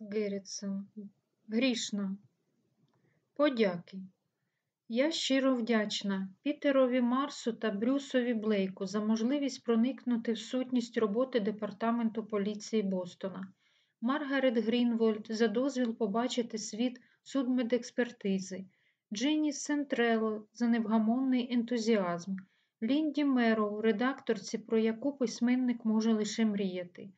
Геррітсон. Грішна. Подяки. Я щиро вдячна Пітерові Марсу та Брюсові Блейку за можливість проникнути в сутність роботи Департаменту поліції Бостона, Маргарет Грінвольд за дозвіл побачити світ судмедекспертизи, Джинні Сентрело за невгамонний ентузіазм, Лінді Мероу, редакторці, про яку письменник може лише мріяти,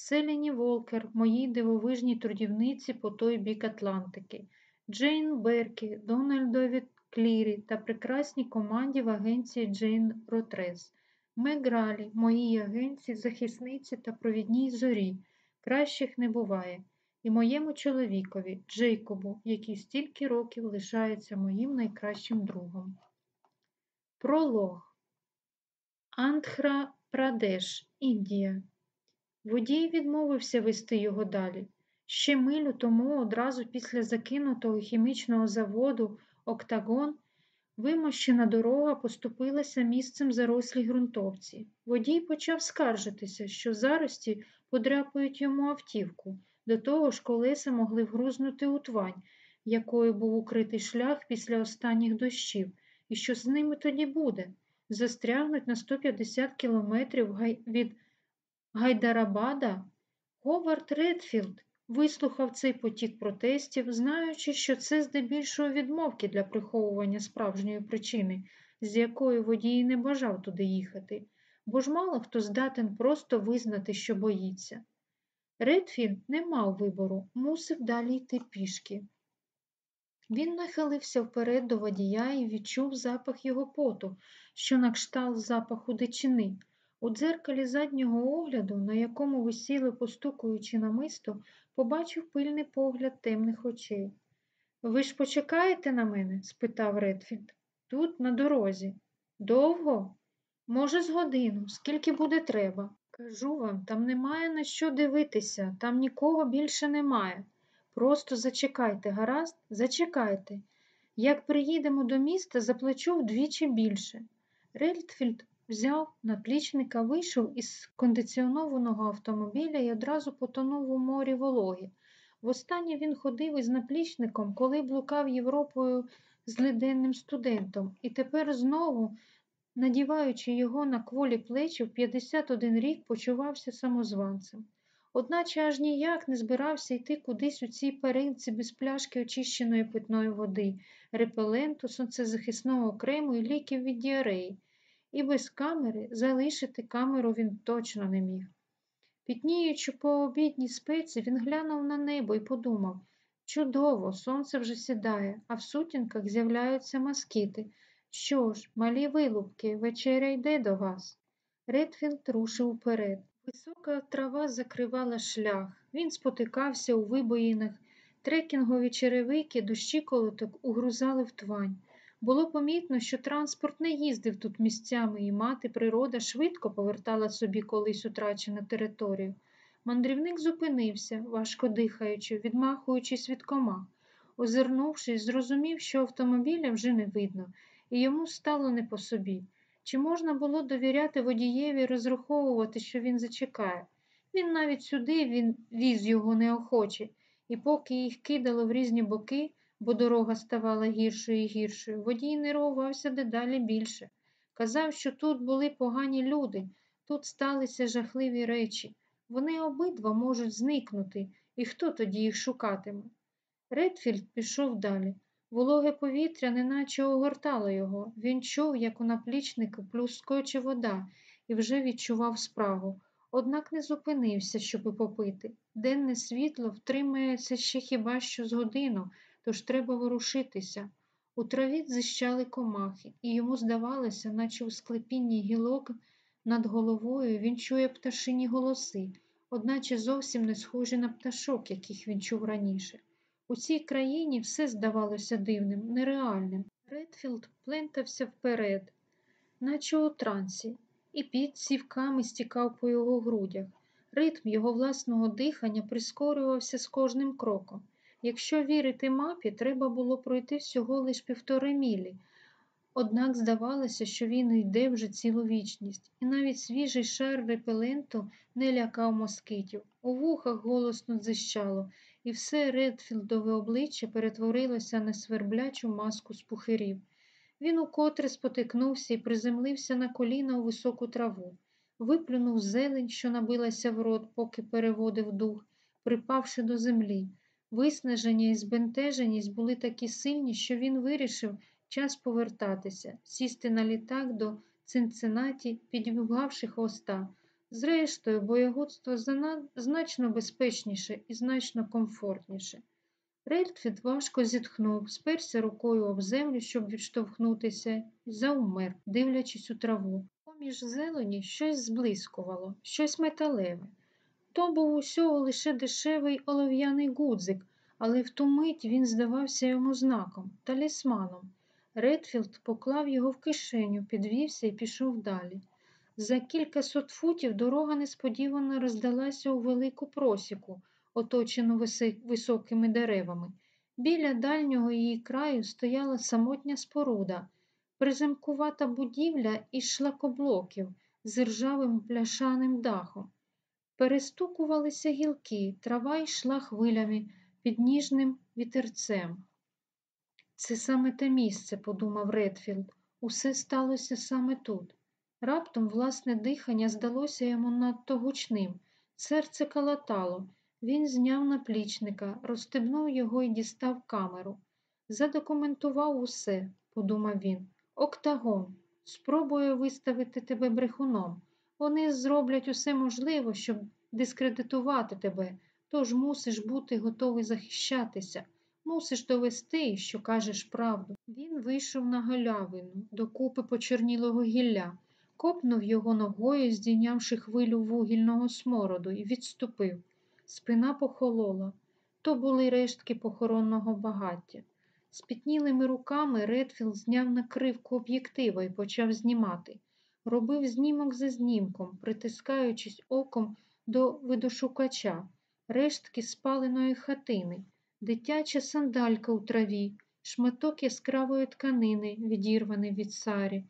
Селіні Волкер, моїй дивовижній трудівниці по той бік Атлантики, Джейн Беркі, Дональдові Клірі та прекрасній команді в агенції Джейн Ротрес, Мег Ралі, моїй агенції, захисниці та провідній зорі. Кращих не буває. І моєму чоловікові, Джейкобу, який стільки років лишається моїм найкращим другом. Пролог Антхра Прадеш, Індія. Водій відмовився вести його далі. Ще милю тому, одразу після закинутого хімічного заводу Октагон, вимощена дорога поступилася місцем зарослій ґрунтовці. Водій почав скаржитися, що зарості подряпують йому автівку, до того ж колеса могли вгрузнути у твань, якою був укритий шлях після останніх дощів, і що з ними тоді буде? Застрягнуть на 150 кілометрів від Гайдарабада? Говард Редфілд вислухав цей потік протестів, знаючи, що це здебільшого відмовки для приховування справжньої причини, з якої водій не бажав туди їхати, бо ж мало хто здатен просто визнати, що боїться. Редфілд не мав вибору, мусив далі йти пішки. Він нахилився вперед до водія і відчув запах його поту, що на кшталт запаху дичини. У дзеркалі заднього огляду, на якому висіли, постукуючи намисто, побачив пильний погляд темних очей. Ви ж почекаєте на мене? спитав Редфілд. Тут, на дорозі. Довго? Може, з годину, скільки буде треба. Кажу вам, там немає на що дивитися, там нікого більше немає. Просто зачекайте, гаразд, зачекайте. Як приїдемо до міста, заплачу вдвічі більше. Редфілд взяв наплічника, вийшов із кондиціонованого автомобіля і одразу потонув у морі вологи. Востаннє він ходив із наплічником, коли блукав Європою з злиденним студентом, і тепер знову, надіваючи його на кволі плечі, в 51 рік почувався самозванцем. Одначе аж ніяк не збирався йти кудись у цій паринці без пляшки очищеної питної води, репеленту, сонцезахисного крему і ліків від діареї і без камери залишити камеру він точно не міг. Пітніючи по обідній спеці, він глянув на небо і подумав чудово, сонце вже сідає, а в сутінках з'являються москіти. Що ж, малі вилупки, вечеря йде до вас. Редфілд рушив уперед. Висока трава закривала шлях. Він спотикався у вибоїнах, трекінгові черевики до щиколоток угрузали в твань. Було помітно, що транспорт не їздив тут місяцями, і мати-природа швидко повертала собі колись утрачену територію. Мандрівник зупинився, важко дихаючи, відмахуючись від комах. Озирнувшись, зрозумів, що автомобіля вже не видно, і йому стало не по собі. Чи можна було довіряти водієві розраховувати, що він зачекає? Він навіть сюди він віз його неохоче, і поки їх кидало в різні боки, бо дорога ставала гіршою і гіршою, водій нервувався дедалі більше. Казав, що тут були погані люди, тут сталися жахливі речі. Вони обидва можуть зникнути, і хто тоді їх шукатиме? Редфілд пішов далі. Вологе повітря неначе огортало його. Він чув, як у наплічнику плюскоче вода, і вже відчував спрагу. Однак не зупинився, щоби попити. Денне світло втримається ще хіба що з годину, тож треба ворушитися. У траві зищали комахи, і йому здавалося, наче у склепінні гілок над головою він чує пташині голоси, одначе зовсім не схожі на пташок, яких він чув раніше. У цій країні все здавалося дивним, нереальним. Редфілд плентався вперед, наче у трансі, і піт цівками стікав по його грудях. Ритм його власного дихання прискорювався з кожним кроком. Якщо вірити мапі, треба було пройти всього лиш півтори мілі. Однак здавалося, що він йде вже цілу вічність, і навіть свіжий шар репеленту не лякав москитів. у вухах голосно дзижчало, і все Редфілдове обличчя перетворилося на сверблячу маску з пухирів. Він укотре спотикнувся і приземлився на коліна у високу траву, виплюнув зелень, що набилася в рот, поки переводив дух, припавши до землі. Виснаження і збентеженість були такі сильні, що він вирішив час повертатися, сісти на літак до Цинциннаті, підвігавши хвоста. Зрештою, боягудство значно безпечніше і значно комфортніше. Редфілд важко зітхнув, сперся рукою об землю, щоб відштовхнутися, і завмер, дивлячись у траву. Поміж зелені щось зблискувало, щось металеве. То був усього лише дешевий олов'яний гудзик, але в ту мить він здавався йому знаком, талісманом. Редфілд поклав його в кишеню, підвівся і пішов далі. За кількасот футів дорога несподівано роздалася у велику просіку, оточену високими деревами. Біля дальнього її краю стояла самотня споруда, приземкувата будівля із шлакоблоків з ржавим бляшаним дахом. Перестукувалися гілки, трава йшла хвилями під ніжним вітерцем. Це саме те місце, подумав Редфілд. Усе сталося саме тут. Раптом власне дихання здалося йому надто гучним. Серце калатало. Він зняв наплічника, розстебнув його і дістав камеру. Задокументував усе, подумав він. Октагон. Спробую виставити тебе брехуном. Вони зроблять усе можливе, щоб дискредитувати тебе, тож мусиш бути готовий захищатися. Мусиш довести, що кажеш правду. Він вийшов на галявину до купи почернілого гілля, копнув його ногою, здійнявши хвилю вугільного смороду, і відступив. Спина похолола. То були рештки похоронного багаття. Спітнілими руками Редфілд зняв накривку об'єктива і почав знімати. Робив знімок за знімком, притискаючись оком до видошукача, рештки спаленої хатини дитяча сандалька у траві, шматок яскравої тканини, відірваний від сарі.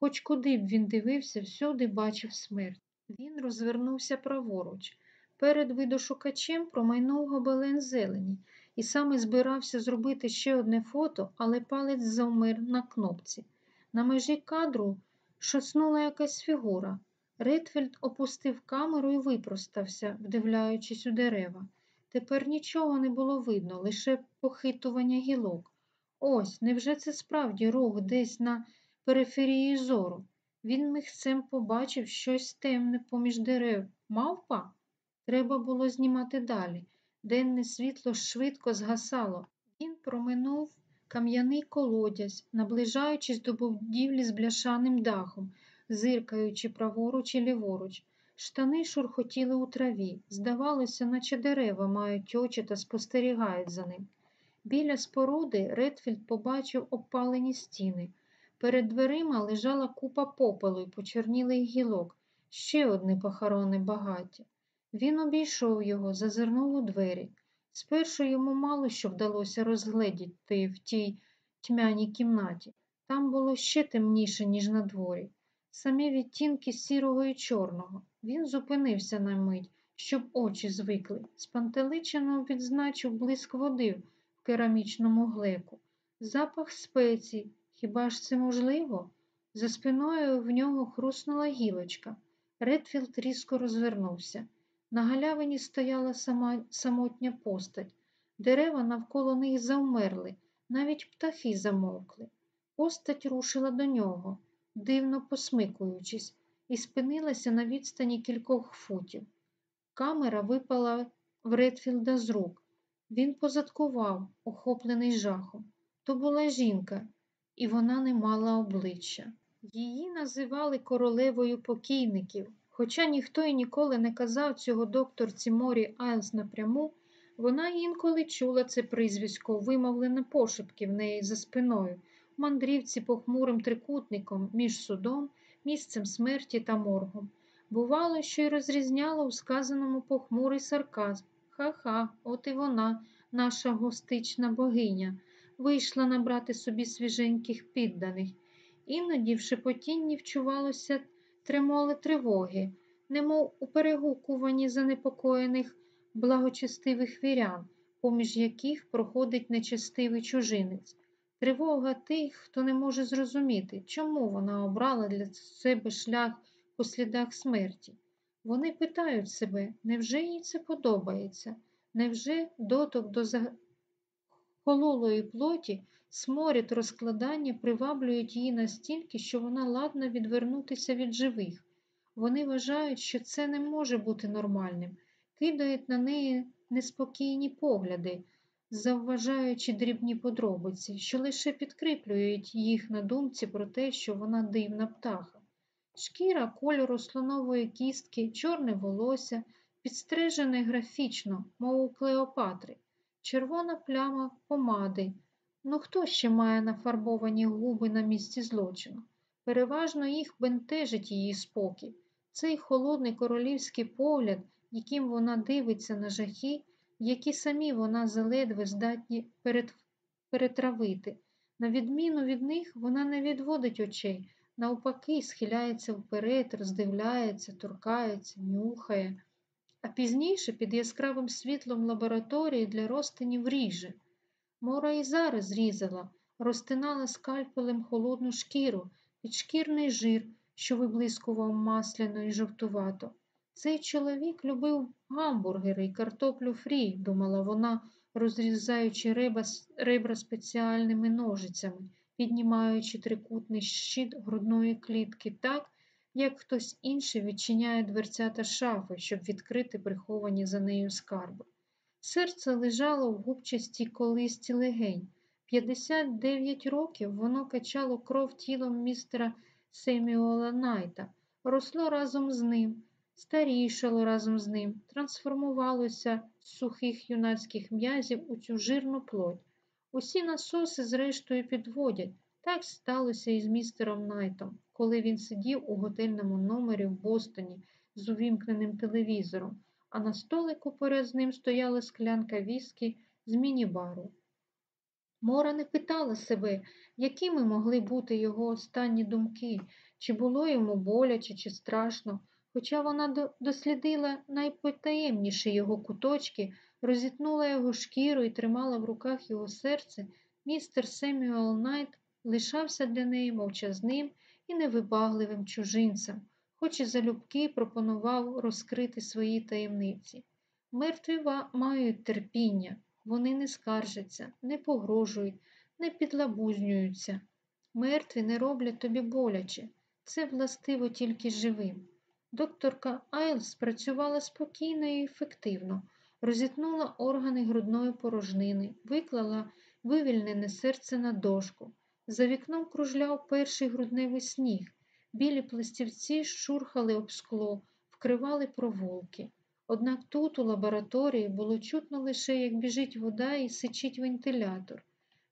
Хоч куди б він дивився, всюди бачив смерть. Він розвернувся праворуч. Перед видошукачем промайнув гобелен зелені і саме збирався зробити ще одне фото, але палець завмер на кнопці. На межі кадру шоснула якась фігура. Редфельд опустив камеру і випростався, вдивляючись у дерева. Тепер нічого не було видно, лише похитування гілок. Ось, невже це справді рух десь на периферії зору? Він михцем побачив щось темне поміж дерев. Мавпа? Треба було знімати далі. Денне світло швидко згасало. Він проминув кам'яний колодязь, наближаючись до будівлі з бляшаним дахом, зиркаючи праворуч і ліворуч. Штани шурхотіли у траві. Здавалося, наче дерева мають очі та спостерігають за ним. Біля споруди Редфілд побачив опалені стіни. Перед дверима лежала купа попелу і почернілих гілок, ще одне похоронне багаття. Він обійшов його, зазирнув у двері. Спершу йому мало що вдалося розгледіти в тій тьмяній кімнаті. Там було ще темніше, ніж на дворі. Самі відтінки сірого і чорного. Він зупинився на мить, щоб очі звикли. Спантеличено відзначив блиск води в керамічному глеку. Запах спецій. Хіба ж це можливо? За спиною в нього хруснула гілочка. Редфілд різко розвернувся. На галявині стояла сама самотня постать. Дерева навколо них завмерли, навіть птахи замовкли. Постать рушила до нього, дивно посмикуючись і спинилася на відстані кількох футів. Камера випала в Редфілда з рук. Він позадкував, охоплений жахом. То була жінка, і вона не мала обличчя. Її називали королевою покійників. Хоча ніхто і ніколи не казав цього докторці Морі Айлс напряму, вона інколи чула це прізвисько, вимовлене пошепки в неї за спиною, мандрівці похмурим трикутником між судом місцем смерті та моргом. Бувало, що й розрізняло у сказаному похмурий сарказм. Ха-ха, от і вона, наша гостична богиня, вийшла набрати собі свіженьких підданих. Іноді в шепотінні вчувалося тремоли тривоги, немов у перегукуванні занепокоєних благочестивих вірян, поміж яких проходить нечестивий чужинець. Тривога тих, хто не може зрозуміти, чому вона обрала для себе шлях по слідах смерті. Вони питають себе, невже їй це подобається? Невже доток до захололої плоті, сморід розкладання приваблюють її настільки, що вона ладна відвернутися від живих? Вони вважають, що це не може бути нормальним, кидають на неї неспокійні погляди, завважаючи дрібні подробиці, що лише підкріплюють їх на думці про те, що вона дивна птаха. Шкіра кольору слонової кістки, чорне волосся, підстрижене графічно, мов у Клеопатри, червона пляма помади. Ну хто ще має нафарбовані губи на місці злочину? Переважно їх бентежить її спокій. Цей холодний королівський погляд, яким вона дивиться на жахи, які самі вона заледве здатні перетравити. На відміну від них, вона не відводить очей, навпаки, схиляється вперед, роздивляється, торкається, нюхає, а пізніше під яскравим світлом лабораторії для розтинів ріже. Мора і зараз різала, розтинала скальпелем холодну шкіру, підшкірний жир, що виблискував масляно і жовтувато. Цей чоловік любив гамбургери і картоплю фрі, думала вона, розрізаючи ребра, ребра спеціальними ножицями, піднімаючи трикутний щит грудної клітки так, як хтось інший відчиняє дверцята шафи, щоб відкрити приховані за нею скарби. Серце лежало в губчастій колисті легень. 59 років воно качало кров тілом містера Семюела Найта, росло разом з ним, старішало разом з ним, трансформувалося з сухих юнацьких м'язів у цю жирну плоть. Усі насоси, зрештою, підводять. Так сталося і з містером Найтом, коли він сидів у готельному номері в Бостоні з увімкненим телевізором, а на столику поряд з ним стояла склянка віскі з міні-бару. Мора не питала себе, якими могли бути його останні думки, чи було йому боляче, чи страшно, хоча вона дослідила найпотаємніші його куточки, розітнула його шкіру і тримала в руках його серце, містер Семюел Найт лишався для неї мовчазним і невибагливим чужинцем, хоч і залюбки пропонував розкрити свої таємниці. Мертві мають терпіння, вони не скаржаться, не погрожують, не підлабузнюються. Мертві не роблять тобі боляче. Це властиво тільки живим. Докторка Айлс працювала спокійно і ефективно, розітнула органи грудної порожнини, виклала вивільнене серце на дошку. За вікном кружляв перший грудневий сніг. Білі пластівці шурхали об скло, вкривали проволоки. Однак тут, у лабораторії, було чутно лише, як біжить вода і сичить вентилятор.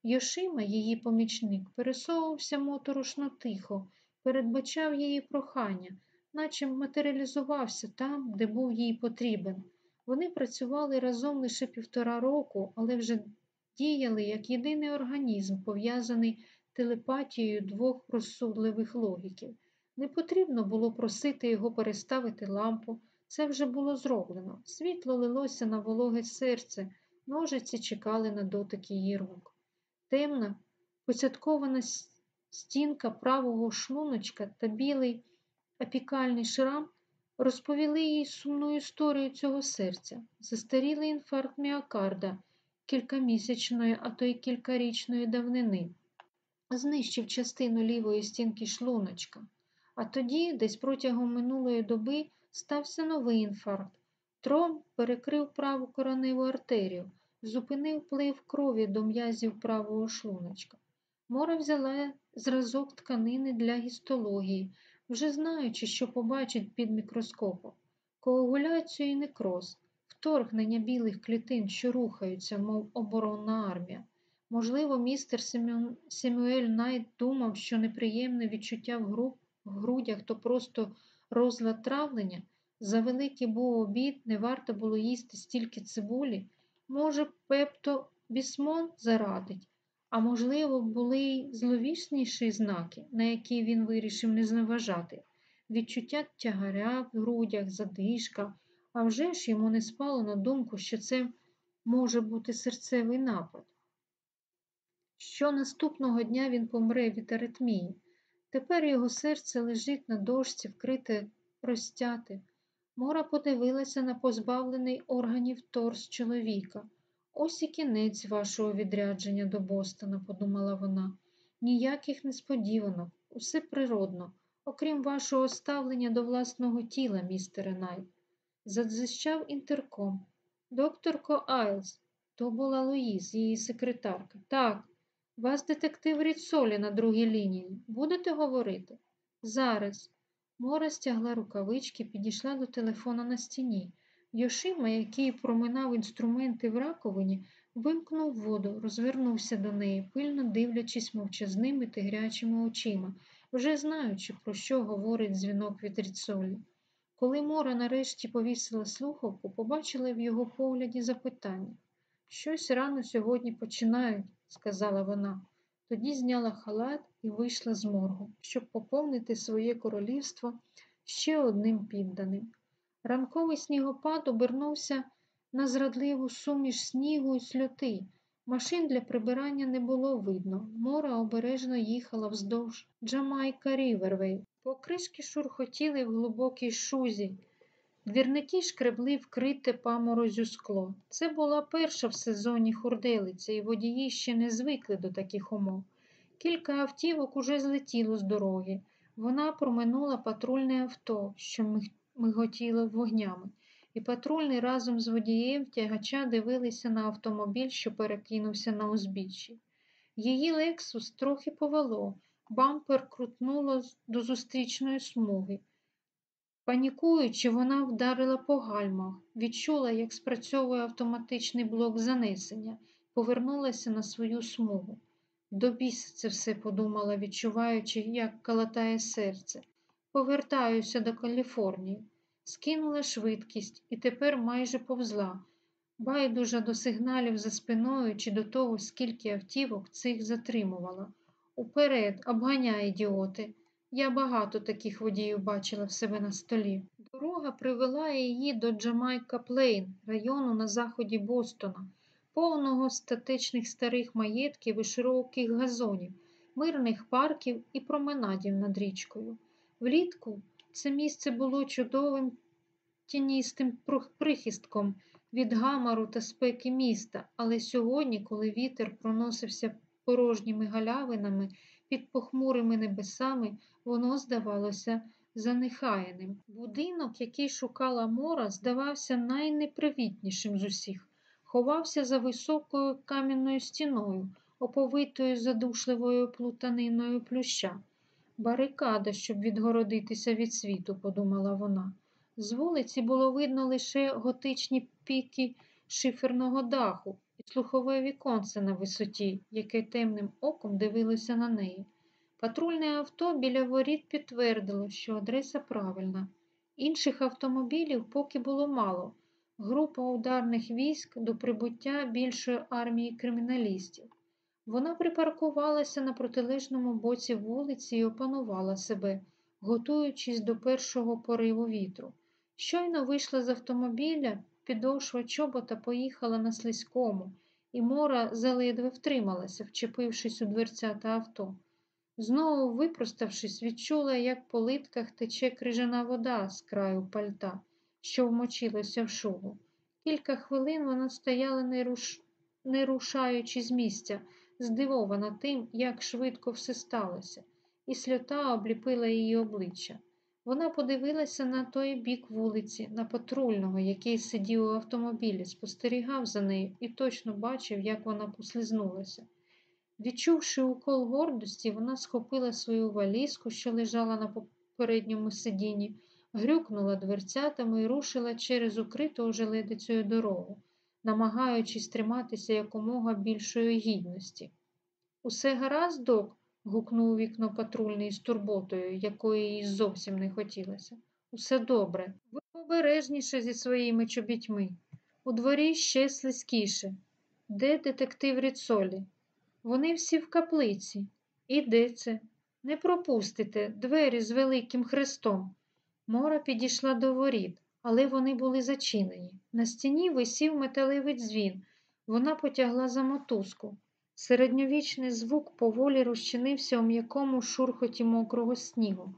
Йошима, її помічник, пересовувався моторошно тихо, передбачав її прохання, наче матеріалізувався там, де був їй потрібен. Вони працювали разом лише півтора року, але вже діяли як єдиний організм, пов'язаний телепатією двох розсудливих логіків. Не потрібно було просити його переставити лампу. Це вже було зроблено. Світло лилося на вологе серце, ножиці чекали на дотик її рук. Темна, поцяткована стінка правого шлуночка та білий апікальний шрам розповіли їй сумну історію цього серця, застарілий інфаркт міокарда кількамісячної, а то й кількарічної давнини, знищив частину лівої стінки шлуночка. А тоді, десь протягом минулої доби, стався новий інфаркт. Тром перекрив праву короневу артерію, зупинив плив крові до м'язів правого шлуночка. Мора взяла зразок тканини для гістології, вже знаючи, що побачить під мікроскопом. Коагуляцію і некроз, вторгнення білих клітин, що рухаються, мов оборонна армія. Можливо, містер Семюель Найт думав, що неприємне відчуття в грудях то просто розлад травлення, за великий був обід, не варто було їсти стільки цибулі. Може, пепто бісмон зарадить, а можливо, були й зловісніші знаки, на які він вирішив не зневажати. Відчуття тягаря в грудях, задишка, А вже ж йому не спало на думку, що це може бути серцевий напад. Що наступного дня він помре від аритмії. Тепер його серце лежить на дошці, вкрите розтяти. Мора подивилася на позбавлений органів торс чоловіка. Ось і кінець вашого відрядження до Бостона, подумала вона. Ніяких несподіванок, усе природно, окрім вашого ставлення до власного тіла, містере Найт. Задзижчав інтерком. Докторко Айлс, то була Луїз, її секретарка. Так, вас детектив Ріцолі на другій лінії. Будете говорити? Зараз. Мора стягла рукавички, підійшла до телефона на стіні. Йошима, який проминав інструменти в раковині, вимкнув воду, розвернувся до неї, пильно дивлячись мовчазними тигрячими очима, вже знаючи, про що говорить дзвінок від Ріцолі. Коли Мора нарешті повісила слухавку, побачила в його погляді запитання. Щось рано сьогодні починають, сказала вона. Тоді зняла халат і вийшла з моргу, щоб поповнити своє королівство ще одним підданим. Ранковий снігопад обернувся на зрадливу суміш снігу і сльоти. Машин для прибирання не було видно. Мора обережно їхала вздовж Джамайка Рівервей. Покришки шурхотіли в глибокій шузі. Двірники шкребли вкрите паморозю скло. Це була перша в сезоні хурделиця, і водії ще не звикли до таких умов. Кілька автівок уже злетіло з дороги. Вона проминула патрульне авто, що миготіло вогнями, і патрульний разом з водієм тягача дивилися на автомобіль, що перекинувся на узбіччі. Її лексус трохи повело, бампер крутнуло до зустрічної смуги. Панікуючи, вона вдарила по гальмах, відчула, як спрацьовує автоматичний блок занесення, повернулася на свою смугу. До біса це все подумала, відчуваючи, як калатає серце. Повертаюся до Каліфорнії. Скинула швидкість і тепер майже повзла. Байдужа до сигналів за спиною чи до того, скільки автівок цих затримувала. Уперед, обганяй, ідіоти. Я багато таких водіїв бачила в себе на столі. Дорога привела її до Джамайка Плейн, району на заході Бостона, повного статичних старих маєтків і широких газонів, мирних парків і променадів над річкою. Влітку це місце було чудовим тіністим прихистком від гамару та спеки міста, але сьогодні, коли вітер проносився порожніми галявинами під похмурими небесами, воно здавалося занехаяним. Будинок, який шукала мора, здавався найнепривітнішим з усіх, ховався за високою кам'яною стіною, оповитою задушливою плутаниною плюща. Барикада, щоб відгородитися від світу, подумала вона. З вулиці було видно лише готичні піки шиферного даху слухове віконце на висоті, яке темним оком дивилося на неї. Патрульне авто біля воріт підтвердило, що адреса правильна. Інших автомобілів поки було мало. Група ударних військ до прибуття більшої армії криміналістів. Вона припаркувалася на протилежному боці вулиці і опанувала себе, готуючись до першого пориву вітру. Щойно вийшла з автомобіля, підошва чобота поїхала на слизькому, і Мора заледве втрималася, вчепившись у дверця та авто. Знову, випроставшись, відчула, як по литках тече крижана вода з краю пальта, що вмочилося в шубу. Кілька хвилин вона стояла, не, руш... не рушаючи з місця, здивована тим, як швидко все сталося, і сльота обліпила її обличчя. Вона подивилася на той бік вулиці, на патрульного, який сидів у автомобілі, спостерігав за нею і точно бачив, як вона послизнулася. Відчувши укол гордості, вона схопила свою валізку, що лежала на попередньому сидінні, грюкнула дверцятами і рушила через укриту желедицею дорогу, намагаючись триматися якомога більшої гідності. Усе гаразд, док? Гукнув у вікно патрульний з турботою, якої їй зовсім не хотілося. Усе добре. Ви обережніше зі своїми чобітьми. У дворі ще слизькіше. Де детектив Ріцолі? Вони всі в каплиці. І де це? Не пропустите двері з великим хрестом. Мора підійшла до воріт. але вони були зачинені. На стіні висів металевий дзвін. Вона потягла за мотузку. Середньовічний звук поволі розчинився у м'якому шурхоті мокрого снігу.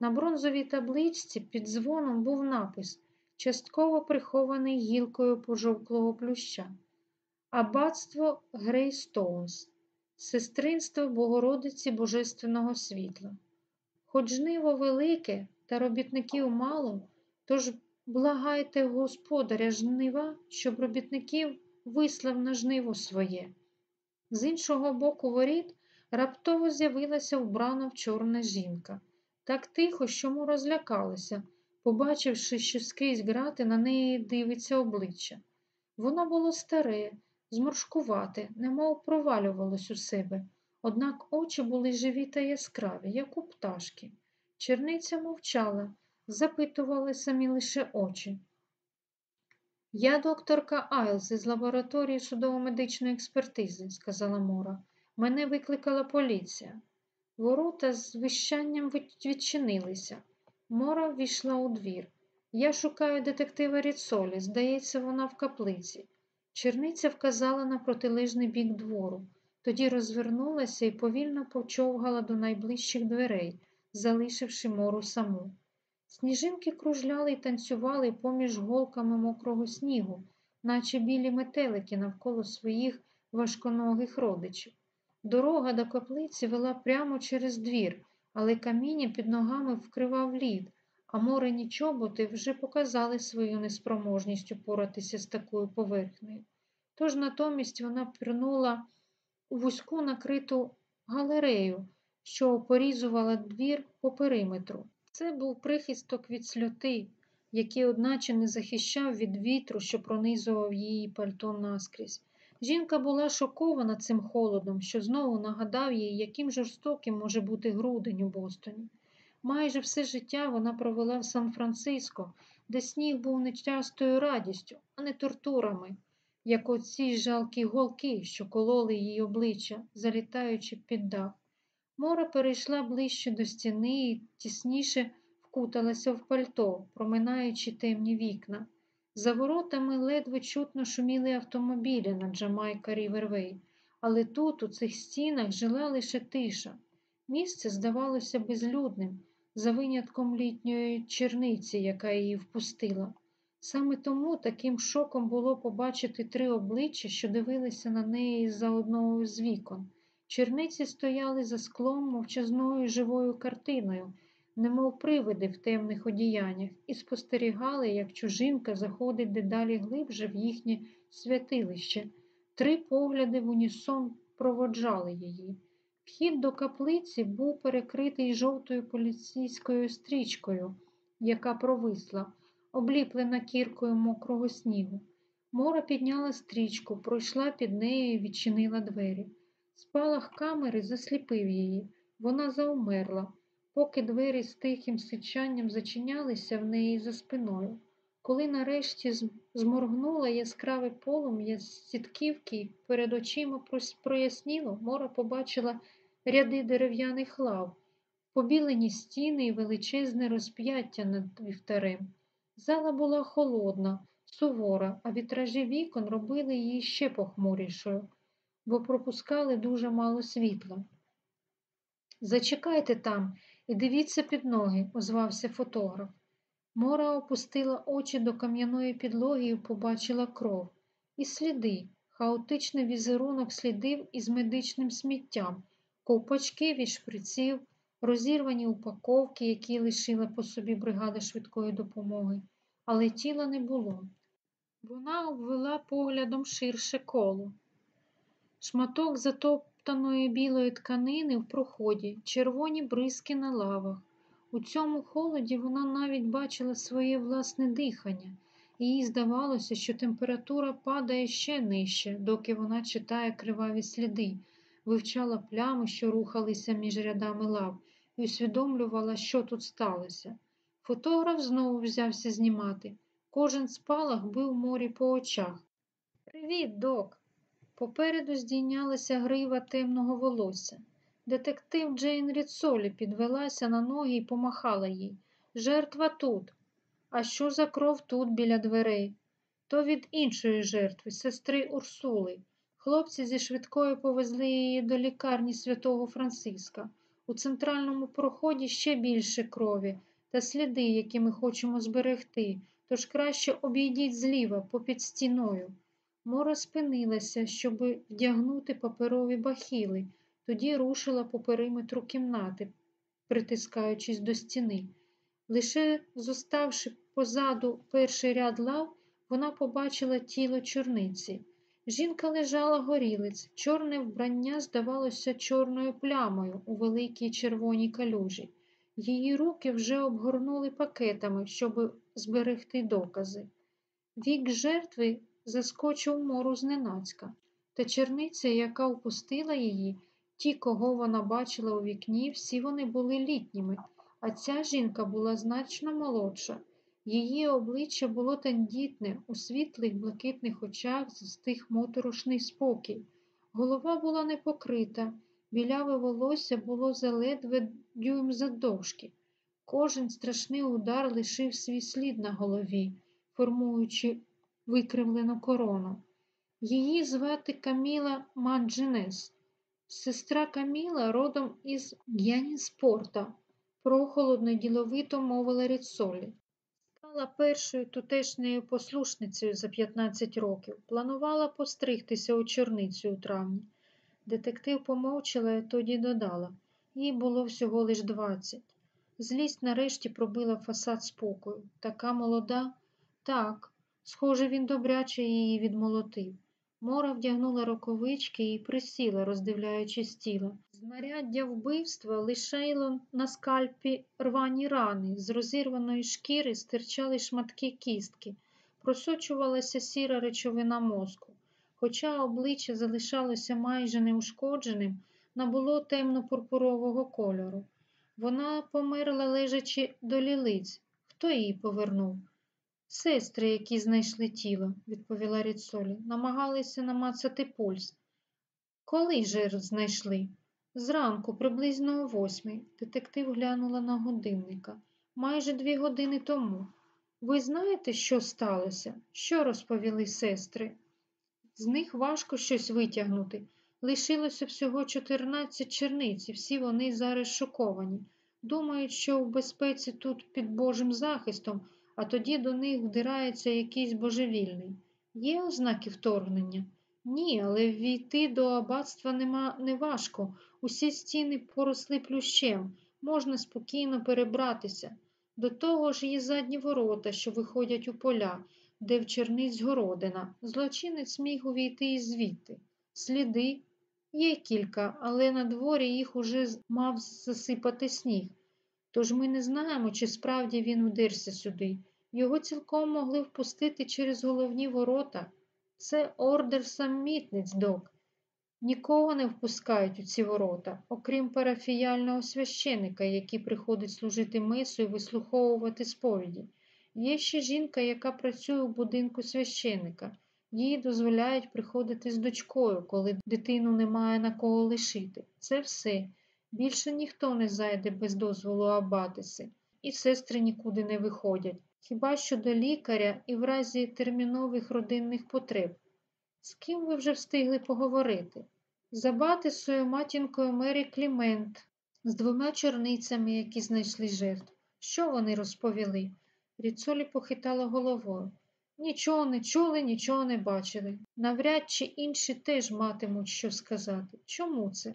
На бронзовій табличці під дзвоном був напис, частково прихований гілкою пожовклого плюща. Аббатство Грейстоунс, сестринство Богородиці Божественного світла. Хоч жниво велике та робітників мало, тож благайте господаря жнива, щоб робітників вислав на жниво своє. З іншого боку воріт раптово з'явилася вбрана в чорне жінка. Так тихо, що му розлякалася, побачивши, що скрізь грати на неї дивиться обличчя. Воно було старе, зморшкувате, немов провалювалось у себе, однак очі були живі та яскраві, як у пташки. Черниця мовчала, запитували самі лише очі. Я докторка Айлз із лабораторії судово-медичної експертизи, сказала Мора. Мене викликала поліція. Ворота з вищанням відчинилися. Мора війшла у двір. Я шукаю детектива Ріцолі. Здається, вона в каплиці. Черниця вказала на протилежний бік двору, тоді розвернулася і повільно почовгала до найближчих дверей, залишивши мору саму. Сніжинки кружляли й танцювали поміж голками мокрого снігу, наче білі метелики навколо своїх важконогих родичів. Дорога до каплиці вела прямо через двір, але каміння під ногами вкривав лід, а морені чоботи вже показали свою неспроможність упоратися з такою поверхнею. Тож натомість вона пірнула у вузьку накриту галерею, що порізувала двір по периметру. Це був прихисток від сльоти, який, одначе, не захищав від вітру, що пронизував її пальто наскрізь. Жінка була шокована цим холодом, що знову нагадав їй, яким жорстоким може бути грудень у Бостоні. Майже все життя вона провела в Сан-Франциско, де сніг був нечастою радістю, а не тортурами, як оці жалкі голки, що кололи її обличчя, залітаючи під дах. Мора перейшла ближче до стіни і тісніше вкуталася в пальто, проминаючи темні вікна. За воротами ледве чутно шуміли автомобілі на Джамайка Рівервей, але тут, у цих стінах, жила лише тиша. Місце здавалося безлюдним, за винятком літньої черниці, яка її впустила. Саме тому таким шоком було побачити три обличчя, що дивилися на неї за одного з вікон. Черниці стояли за склом мовчазною живою картиною, немов привиди в темних одіяннях, і спостерігали, як чужинка заходить дедалі глибше в їхнє святилище. Три погляди в унісон проводжали її. Вхід до каплиці був перекритий жовтою поліцейською стрічкою, яка провисла, обліплена кіркою мокрого снігу. Мора підняла стрічку, пройшла під нею і відчинила двері. Спалах камери засліпив її. Вона заумерла, поки двері з тихим сичанням зачинялися в неї за спиною. Коли нарешті зморгнула яскраве полум'я з сітківки перед очима проясніло, Мора побачила ряди дерев'яних лав, побілені стіни і величезне розп'яття над вівтарем. Зала була холодна, сувора, а вітражі вікон робили її ще похмурішою бо пропускали дуже мало світла. Зачекайте там і дивіться під ноги, озвався фотограф. Мора опустила очі до кам'яної підлоги і побачила кров. І сліди, хаотичний візерунок слідив із медичним сміттям, ковпачки від шприців, розірвані упаковки, які лишила по собі бригада швидкої допомоги, але тіла не було. Вона обвела поглядом ширше коло. Шматок затоптаної білої тканини в проході, червоні бризки на лавах. У цьому холоді вона навіть бачила своє власне дихання, і їй здавалося, що температура падає ще нижче, доки вона читає криваві сліди, вивчала плями, що рухалися між рядами лав, і усвідомлювала, що тут сталося. Фотограф знову взявся знімати. Кожен спалах бив морі по очах. Привіт, док! Попереду здійнялася грива темного волосся. Детектив Джейн Ріцолі підвелася на ноги і помахала їй. Жертва тут. А що за кров тут біля дверей? То від іншої жертви, сестри Урсули. Хлопці зі швидкою повезли її до лікарні святого Франциска. У центральному проході ще більше крові та сліди, які ми хочемо зберегти, тож краще обійдіть зліва попід стіною. Мора спинилася, щоб вдягнути паперові бахіли, тоді рушила по периметру кімнати, притискаючись до стіни. Лише зоставши позаду перший ряд лав, вона побачила тіло чорниці. Жінка лежала горілиць, чорне вбрання здавалося чорною плямою у великій червоній калюжі. Її руки вже обгорнули пакетами, щоб зберегти докази. Вік жертви заскочив мору зненацька, та черниця, яка впустила її, ті, кого вона бачила у вікні, всі вони були літніми, а ця жінка була значно молодша. Її обличчя було тендітне, у світлих блакитних очах застиг моторошний спокій. Голова була не покрита, біляве волосся було заледве дюйм задовжки. Кожен страшний удар лишив свій слід на голові, формуючи викривлену корону. Її звати Каміла Манджинес. Сестра Каміла родом із Г'яніспорта, прохолодно діловито мовила Ріцолі. Стала першою тутешньою послушницею за 15 років. Планувала постригтися у чорницю у травні. Детектив помовчала і тоді додала. Їй було всього лиш 20. Злість нарешті пробила фасад спокою. Така молода? Так, схоже, він добряче її відмолотив. Мора вдягнула роковички і присіла, роздивляючись тіло. Знаряддя вбивства лишайло на скальпі рвані рани, з розірваної шкіри стирчали шматки кістки, просочувалася сіра речовина мозку. Хоча обличчя залишалося майже неушкодженим, набуло темно-пурпурового кольору. Вона померла лежачи до лілиць. Хто її повернув? Сестри, які знайшли тіло, відповіла Ріцолі, намагалися намацати пульс. Коли жертв знайшли? Зранку, приблизно о восьмій, детектив глянула на годинника. Майже дві години тому. Ви знаєте, що сталося? Що розповіли сестри? З них важко щось витягнути. Лишилося всього 14 черниць, і всі вони зараз шоковані. Думають, що в безпеці тут під Божим захистом, а тоді до них вдирається якийсь божевільний. Є ознаки вторгнення? Ні, але війти до аббатства нема неважко. Усі стіни поросли плющем, можна спокійно перебратися. До того ж є задні ворота, що виходять у поля, де в черниць городина. Злочинець міг увійти і звідти. Сліди є кілька, але на дворі їх уже мав засипати сніг. Тож ми не знаємо, чи справді він вдерся сюди. Його цілком могли впустити через головні ворота. Це ордер самітниць, док. Нікого не впускають у ці ворота, окрім парафіяльного священика, який приходить служити мису і вислуховувати сповіді. Є ще жінка, яка працює у будинку священика. Їй дозволяють приходити з дочкою, коли дитину немає на кого лишити. Це все. Більше ніхто не зайде без дозволу абатиси, і сестри нікуди не виходять, хіба що до лікаря і в разі термінових родинних потреб. З ким ви вже встигли поговорити? З абатисою матінкою Мері Клімент, з двома чорницями, які знайшли жертв. Що вони розповіли? Ріцолі похитала головою. Нічого не чули, нічого не бачили. Навряд чи інші теж матимуть що сказати. Чому це?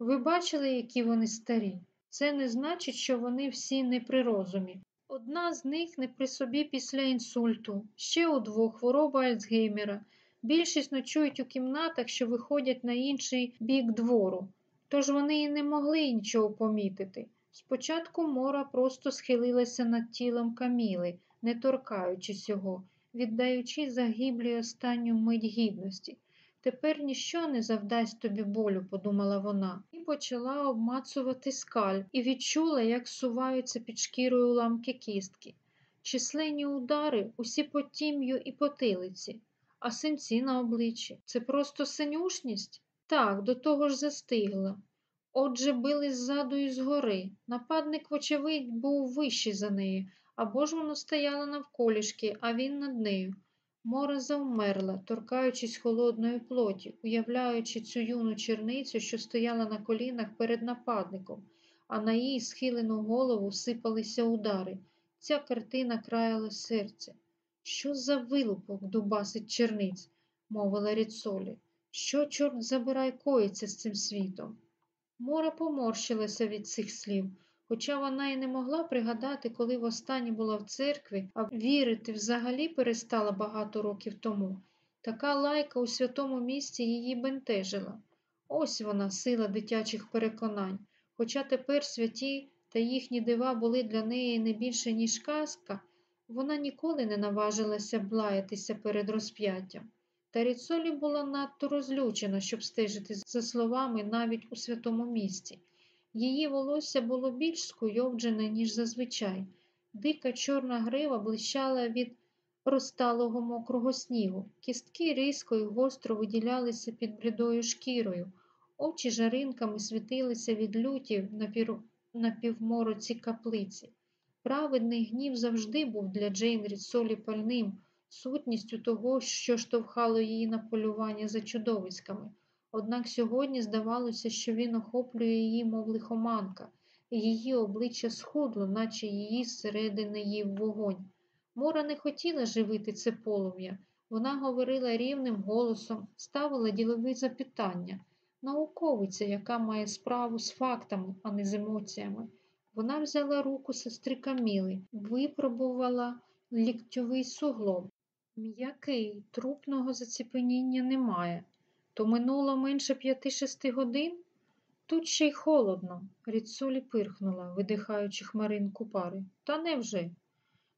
Ви бачили, які вони старі? Це не значить, що вони всі не розумі. Одна з них не при собі після інсульту, ще у двох хвороба Альцгеймера. Більшість ночують у кімнатах, що виходять на інший бік двору, тож вони і не могли нічого помітити. Спочатку Мора просто схилилася над тілом Каміли, не торкаючись його, віддаючи загиблій останню мить гідності. Тепер ніщо не завдасть тобі болю, подумала вона, і почала обмацувати скаль і відчула, як суваються під шкірою уламки кістки. Численні удари усі по тім'ю і потилиці, а синці на обличчі. Це просто синюшність? Так, до того ж застигла. Отже, били ззаду і згори. Нападник, вочевидь, був вищий за неї, або ж воно стояло навколішки, а він над нею. Мора завмерла, торкаючись холодної плоті, уявляючи цю юну черницю, що стояла на колінах перед нападником, а на її схилену голову сипалися удари. Ця картина краяла серце. Що за вилупок дубасить черниць? мовила Ріцолі. Що, чорт забирай, коїться з цим світом? Мора поморщилася від цих слів, хоча вона й не могла пригадати, коли востаннє була в церкві, а вірити взагалі перестала багато років тому. Така лайка у святому місці її бентежила. Ось вона, сила дитячих переконань. Хоча тепер святі та їхні дива були для неї не більше, ніж казка, вона ніколи не наважилася блаятися перед розп'яттям. Та Ріцолі була надто розлючена, щоб стежити за словами навіть у святому місці. Її волосся було більш скуйовджене, ніж зазвичай. Дика чорна грива блищала від розталого мокрого снігу. Кістки різко і гостро виділялися під блідою шкірою, очі жаринками світилися від люті на півмороці каплиці. Праведний гнів завжди був для Джейн Ріцолі пальним сутністю того, що штовхало її на полювання за чудовиськами. Однак сьогодні здавалося, що він охоплює її, мов лихоманка, її обличчя схудло, наче її зсередини їв вогонь. Мора не хотіла живити це полум'я. Вона говорила рівним голосом, ставила ділові запитання, науковиця, яка має справу з фактами, а не з емоціями. Вона взяла руку сестри Каміли, випробувала ліктьовий суглоб, М'який, трупного заціпеніння немає. То минуло менше п'яти-шести годин? Тут ще й холодно, Ріцолі пирхнула, видихаючи хмаринку пари. Та невже?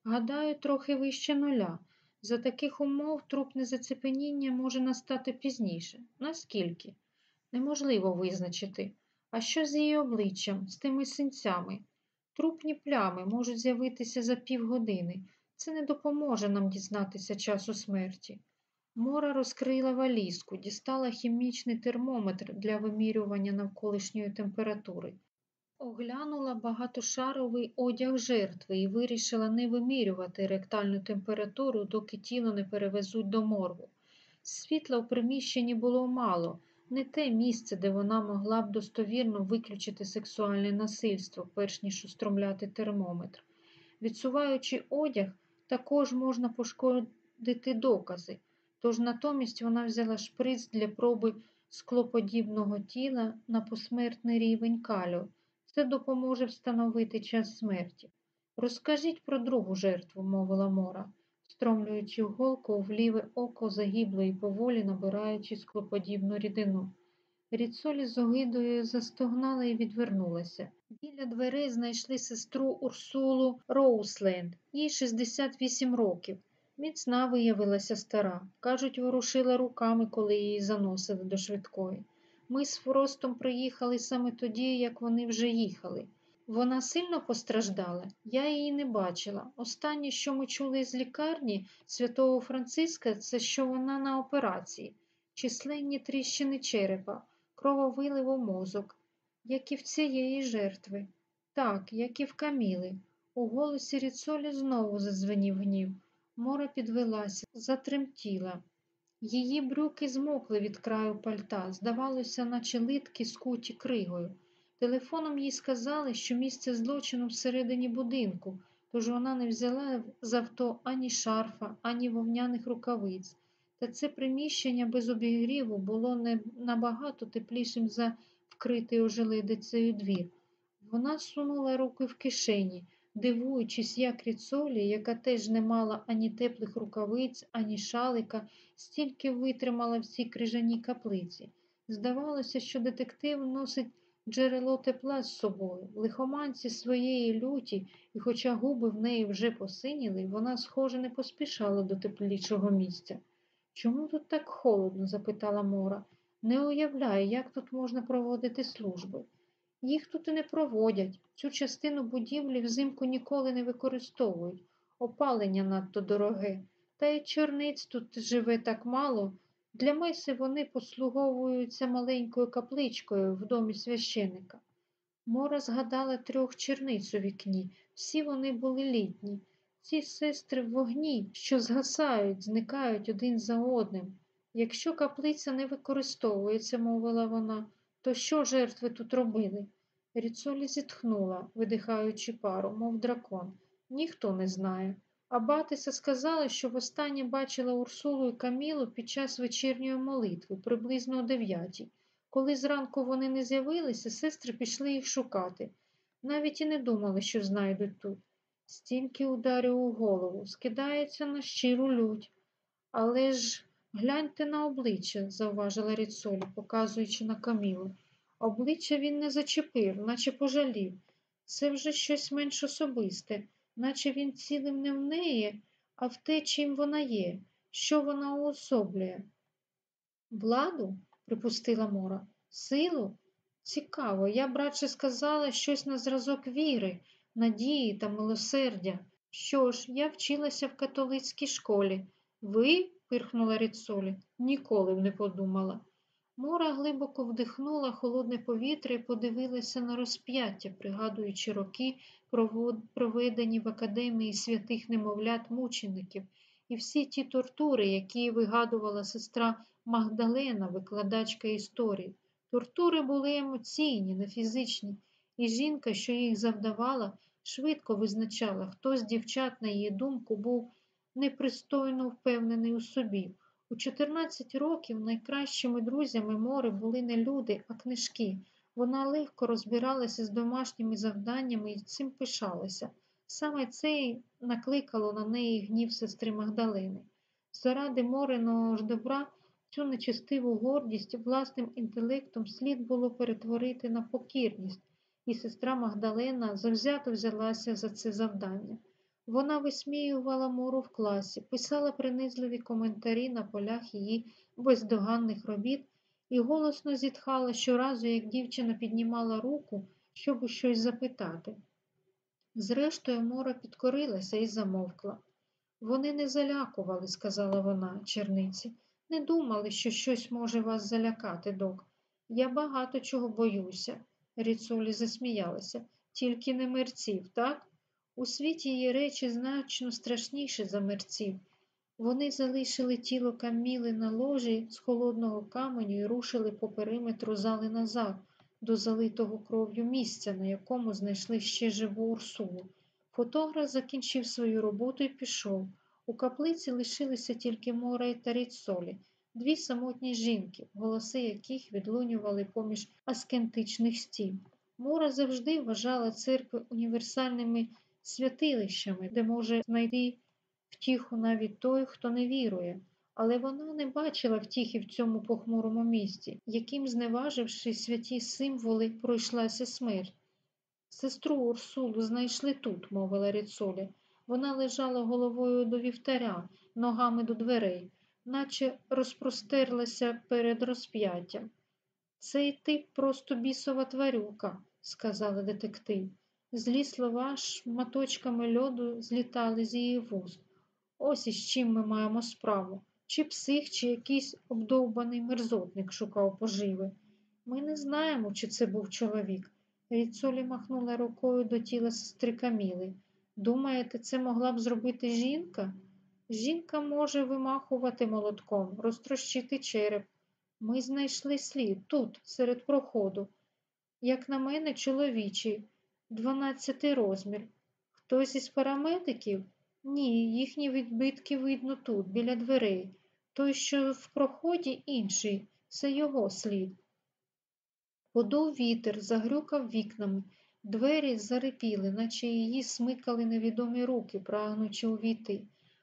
Гадаю, трохи вище нуля. За таких умов трупне зацепеніння може настати пізніше. Наскільки? Неможливо визначити. А що з її обличчям, з тими синцями? Трупні плями можуть з'явитися за півгодини. Це не допоможе нам дізнатися часу смерті. Мора розкрила валізку, дістала хімічний термометр для вимірювання навколишньої температури. Оглянула багатошаровий одяг жертви і вирішила не вимірювати ректальну температуру, доки тіло не перевезуть до моргу. Світла в приміщенні було мало, не те місце, де вона могла б достовірно виключити сексуальне насильство, перш ніж устромляти термометр. Відсуваючи одяг, також можна пошкодити докази, тож натомість вона взяла шприц для проби склоподібного тіла на посмертний рівень калію. Це допоможе встановити час смерті. Розкажіть про другу жертву, мовила Мора, стромлюючи голку в ліве око загибло і поволі набираючи склоподібну рідину. Ріцолі з огидою застогнала і відвернулася. Біля дверей знайшли сестру Урсулу Роусленд, їй 68 років. Міцна виявилася стара. Кажуть, ворушила руками, коли її заносили до швидкої. Ми з Фростом приїхали саме тоді, як вони вже їхали. Вона сильно постраждала, я її не бачила. Останнє, що ми чули з лікарні святого Франциска, це що вона на операції, численні тріщини черепа крововилив у мозок, як і в цієї жертви, так, як і в каміли. У голосі ріцолі знову зазвенів гнів. Мора підвелася, затремтіла. Її брюки змокли від краю пальта, здавалося, наче литки скуті кригою. Телефоном їй сказали, що місце злочину всередині будинку, тож вона не взяла з авто ані шарфа, ані вовняних рукавиць. Та це приміщення без обігріву було не набагато теплішим за вкритий ожеледицею двір. Вона сунула руки в кишені, дивуючись, як ріцолі, яка теж не мала ані теплих рукавиць, ані шалика, стільки витримала в цій крижаній каплиці. Здавалося, що детектив носить джерело тепла з собою, лихоманці своєї люті, і, хоча губи в неї вже посиніли, вона, схоже, не поспішала до теплішого місця. Чому тут так холодно? запитала Мора. Не уявляю, як тут можна проводити служби. Їх тут і не проводять. Цю частину будівлі взимку ніколи не використовують. Опалення надто дороге. Та й чорниць тут живе так мало. Для Меси вони послуговуються маленькою капличкою в домі священика. Мора згадала трьох черниць у вікні. Всі вони були літні. Ці сестри в вогні, що згасають, зникають один за одним. Якщо каплиця не використовується, мовила вона, то що жертви тут робили? Ріцолі зітхнула, видихаючи пару, мов дракон. Ніхто не знає. А батиса сказала, що востаннє бачила Урсулу і Камілу під час вечірньої молитви, приблизно о дев'ятій. Коли зранку вони не з'явилися, сестри пішли їх шукати. Навіть і не думали, що знайдуть тут. Стільки ударів у голову, скидається на щиру лють. Але ж гляньте на обличчя, зауважила Ріцолі, показуючи на Камілу. Обличчя він не зачепив, наче пожалів. Це вже щось менш особисте, наче він цілим не в неї, а в те, чим вона є, що вона уособлює. Владу? припустила Мора. Силу? Цікаво, я б радше сказала щось на зразок віри, надії та милосердя. Що ж, я вчилася в католицькій школі. Ви? Пирхнула Ріцолі, ніколи б не подумала. Мора глибоко вдихнула холодне повітря і подивилася на розп'яття, пригадуючи роки, проведені в академії святих немовлят мучеників, і всі ті тортури, які вигадувала сестра Магдалена, викладачка історії. Тортури були емоційні, не фізичні, і жінка, що їх завдавала, швидко визначала, хто з дівчат, на її думку, був непристойно впевнений у собі. У 14 років найкращими друзями море були не люди, а книжки. Вона легко розбиралася з домашніми завданнями і цим пишалася. Саме це й накликало на неї гнів сестри Магдалини. Заради мореного ж добра цю нечестиву гордість власним інтелектом слід було перетворити на покірність, і сестра Магдалена завзято взялася за це завдання. Вона висміювала мору в класі, писала принизливі коментарі на полях її бездоганних робіт і голосно зітхала щоразу, як дівчина піднімала руку, щоб щось запитати. Зрештою, мора підкорилася і замовкла. Вони не залякували, сказала вона черниці. Не думали, що щось може вас залякати, док. Я багато чого боюся, Ріцолі засміялася. Тільки не мерців, так? У світі є речі значно страшніші за мерців. Вони залишили тіло каміли на ложі з холодного каменю і рушили по периметру зали назад, до залитого кров'ю місця, на якому знайшли ще живу урсулу. Фотограф закінчив свою роботу і пішов. У каплиці лишилися тільки Мора та Ріцолі, дві самотні жінки, голоси яких відлунювали поміж аскентичних стін. Мора завжди вважала церкви універсальними святилищами, де може знайти втіху навіть той, хто не вірує, але вона не бачила втіхи в цьому похмурому місці, яким, зневаживши святі символи, пройшлася смерть. Сестру Урсулу знайшли тут, мовила Ріцолі. Вона лежала головою до вівтаря, ногами до дверей, наче розпростерлася перед розп'яттям. Цей тип просто бісова тварюка, сказала детектив. Злі слова шматочками льоду злітали з її вуст. Ось із чим ми маємо справу. Чи псих, чи якийсь обдовбаний мерзотник шукав поживи. Ми не знаємо, чи це був чоловік. Ріцолі махнула рукою до тіла сестри Каміли. Думаєте, це могла б зробити жінка? Жінка може вимахувати молотком, розтрощити череп. Ми знайшли слід тут, серед проходу. Як на мене, чоловічий, дванадцятий розмір. Хтось із парамедиків? Ні, їхні відбитки видно тут, біля дверей. Той, що в проході інший, це його слід. Подув вітер, загрюкав вікнами, двері зарипіли, наче її смикали невідомі руки, прагнучи увійти.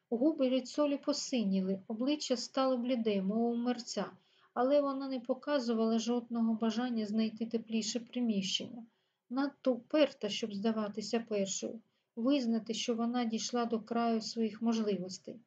Губи Ріцолі посиніли, обличчя стало бліде, мов мерця, але вона не показувала жодного бажання знайти тепліше приміщення. Надто вперта, щоб здаватися першою, визнати, що вона дійшла до краю своїх можливостей.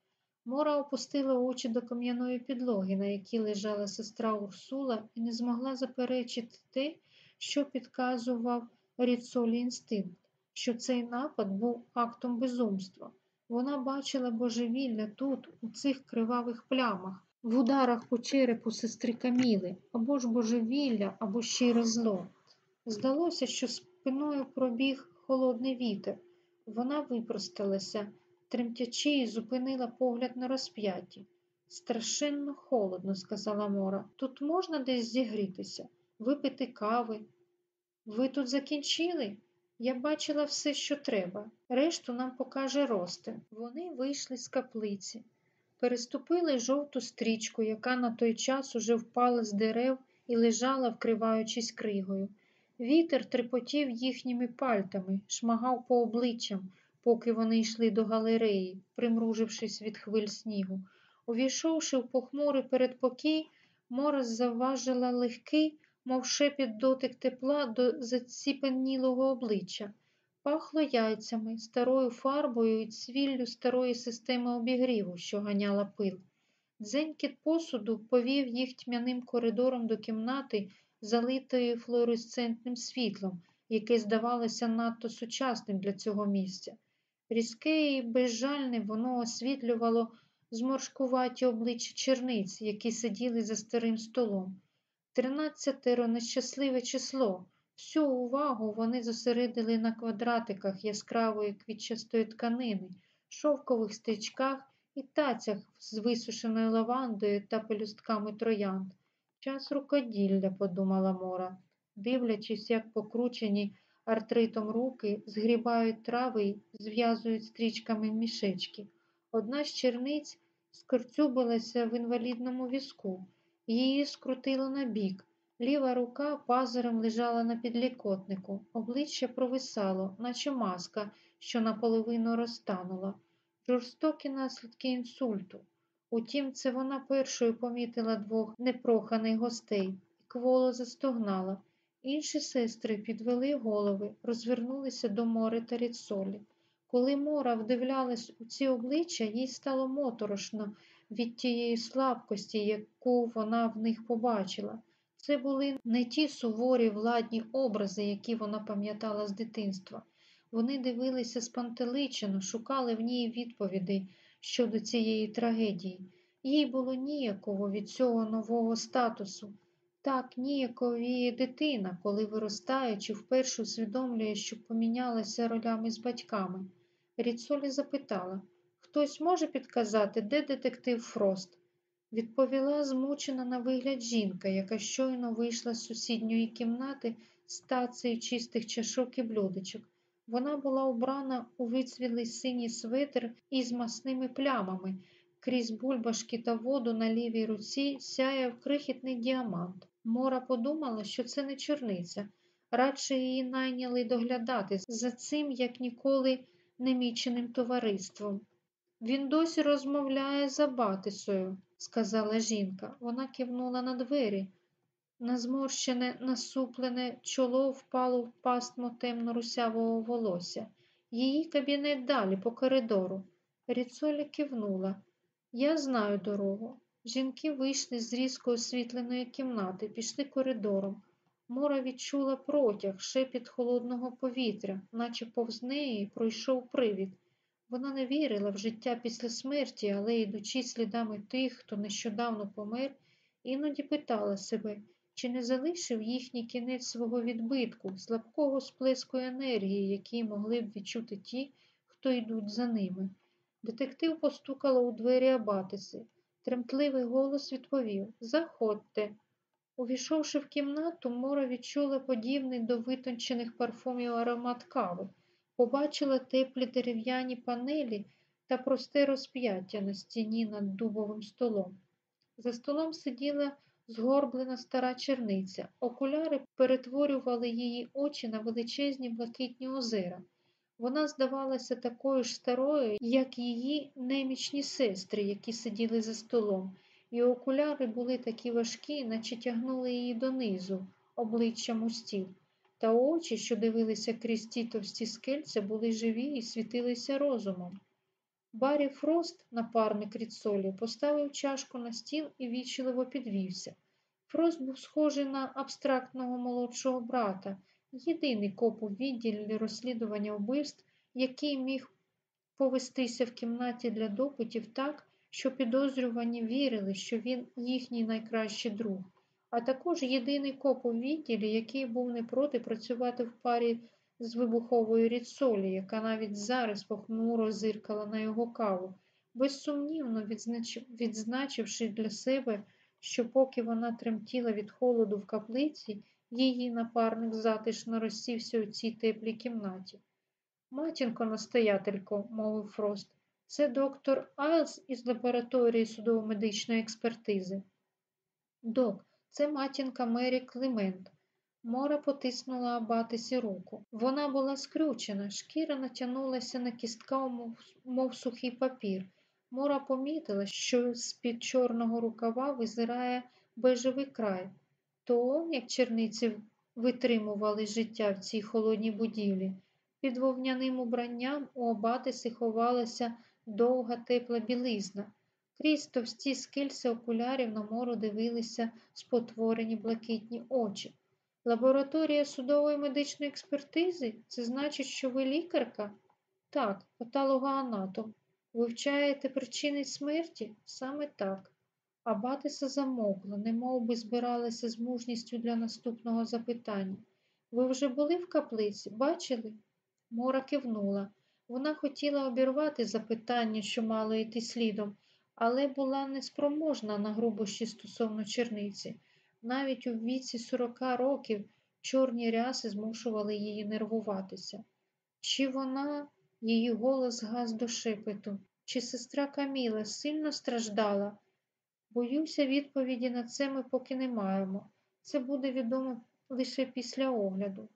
Мора опустила очі до кам'яної підлоги, на якій лежала сестра Урсула, і не змогла заперечити те, що підказував Ріцолі інстинкт, що цей напад був актом безумства. Вона бачила божевілля тут, у цих кривавих плямах, в ударах по черепу сестри Каміли, або ж божевілля, або щире зло. Здалося, що спиною пробіг холодний вітер. Вона випросталася. тремтячи і зупинила погляд на розп'ятті. Страшенно холодно, сказала Мора. Тут можна десь зігрітися, випити кави. Ви тут закінчили? Я бачила все, що треба. Решту нам покаже Ростин. Вони вийшли з каплиці, переступили жовту стрічку, яка на той час уже впала з дерев і лежала, вкриваючись кригою. Вітер трепотів їхніми пальтами, шмагав по обличчям, поки вони йшли до галереї, примружившись від хвиль снігу. Увійшовши в похмурий передпокій, Морис завважила легкий, мов шепіт дотик тепла до заціпенілого обличчя. Пахло яйцями, старою фарбою і цвіллю старої системи обігріву, що ганяла пил. Дзенькіт посуду повів їх тьмяним коридором до кімнати, залитої флуоресцентним світлом, яке здавалося надто сучасним для цього місця. Різке і безжальне воно освітлювало зморшкуваті обличчя черниць, які сиділи за старим столом. Тринадцятеро нещасливе число. Всю увагу вони зосередили на квадратиках яскравої квітчастої тканини, шовкових стрічках і тацях з висушеною лавандою та пелюстками троянд. Час рукоділля, подумала Мора, дивлячись, як покручені артритом руки згрібають трави й зв'язують стрічками мішечки. Одна з черниць скорцюбилася в інвалідному візку. Її скрутило на бік. Ліва рука пазурем лежала на підлікотнику, обличчя провисало, наче маска, що наполовину розтанула. Жорстокі наслідки інсульту. Утім, це вона першою помітила двох непроханих гостей і кволо застогнала. Інші сестри підвели голови, розвернулися до море та ріцолі. Коли Мора вдивлялась у ці обличчя, їй стало моторошно від тієї слабкості, яку вона в них побачила. Це були не ті суворі владні образи, які вона пам'ятала з дитинства. Вони дивилися спантеличено, шукали в ній відповідей щодо цієї трагедії. Їй було ніяково від цього нового статусу. Так ніяковіє дитина, коли виростаючи, вперше усвідомлює, що помінялася ролями з батьками. Ріцолі запитала Хтось може підказати, де детектив Фрост? Відповіла змучена на вигляд жінка, яка щойно вийшла з сусідньої кімнати з тацею чистих чашок і блюдечок. Вона була убрана у вицвілий синій свитер із масними плямами. Крізь бульбашки та воду на лівій руці сяяв крихітний діамант. Мора подумала, що це не чорниця. Радше її найняли доглядати за цим, як ніколи, неміченим товариством. Він досі розмовляє за Батисою, сказала жінка. Вона кивнула на двері. На зморщене, насуплене чоло впало в пастмо темно-русявого волосся. Її кабінет далі, по коридору. Ріцоля кивнула. Я знаю дорогу. Жінки вийшли з різко освітленої кімнати, пішли коридором. Мора відчула протяг, шепіт холодного повітря, наче повз неї пройшов привід. Вона не вірила в життя після смерті, але, йдучи слідами тих, хто нещодавно помер, іноді питала себе, чи не залишив їхній кінець свого відбитку, слабкого сплеску енергії, які могли б відчути ті, хто йдуть за ними. Детектив постукала у двері Абатиси. Тремтливий голос відповів Заходьте. Увійшовши в кімнату, Мора відчула подібний до витончених парфумів аромат кави, побачила теплі дерев'яні панелі та просте розп'яття на стіні над дубовим столом. За столом сиділа згорблена стара черниця. Окуляри перетворювали її очі на величезні блакитні озера. Вона здавалася такою ж старою, як її немічні сестри, які сиділи за столом, і окуляри були такі важкі, наче тягнули її донизу, обличчям у стіл. Та очі, що дивилися крізь ті товсті скельця, були живі і світилися розумом. Барі Фрост, напарник Ріцолі, поставив чашку на стіл і вічливо підвівся. Фрост був схожий на абстрактного молодшого брата, єдиний коп у відділі розслідування вбивств, який міг повестися в кімнаті для допитів так, що підозрювані вірили, що він їхній найкращий друг, а також єдиний коп у відділі, який був не проти працювати в парі з вибухової рідсолі, яка навіть зараз похмуро зиркала на його каву, безсумнівно відзначивши для себе, що поки вона тремтіла від холоду в каплиці, її напарник затишно розсівся у цій теплій кімнаті. Матінко, настоятелько, мовив Фрост, це доктор Айлс із лабораторії судово-медичної експертизи. Док, це матінка Мері Климент. Мора потиснула Абатисі руку. Вона була скрючена, шкіра натягнулася на кістка, мов, сухий папір. Мора помітила, що з-під чорного рукава визирає бежевий край. То як черниці витримували життя в цій холодній будівлі. Під вовняним убранням у Абатиси ховалася довга тепла білизна. Крізь товсті скельці окулярів на мору дивилися спотворені блакитні очі. Лабораторія судової медичної експертизи? Це значить, що ви лікарка? Так, патологоанатом. Вивчаєте причини смерті? Саме так. А Батиса замовкла, немов би збиралася з мужністю для наступного запитання. Ви вже були в каплиці? Бачили? Мора кивнула. Вона хотіла обірвати запитання, що мало йти слідом, але була неспроможна на грубощі стосовно черниці. Навіть у віці сорока років чорні ряси змушували її нервуватися. Чи вона, її голос газ до шепету, чи сестра Каміла сильно страждала? Боюся, відповіді на це ми поки не маємо. Це буде відомо лише після огляду.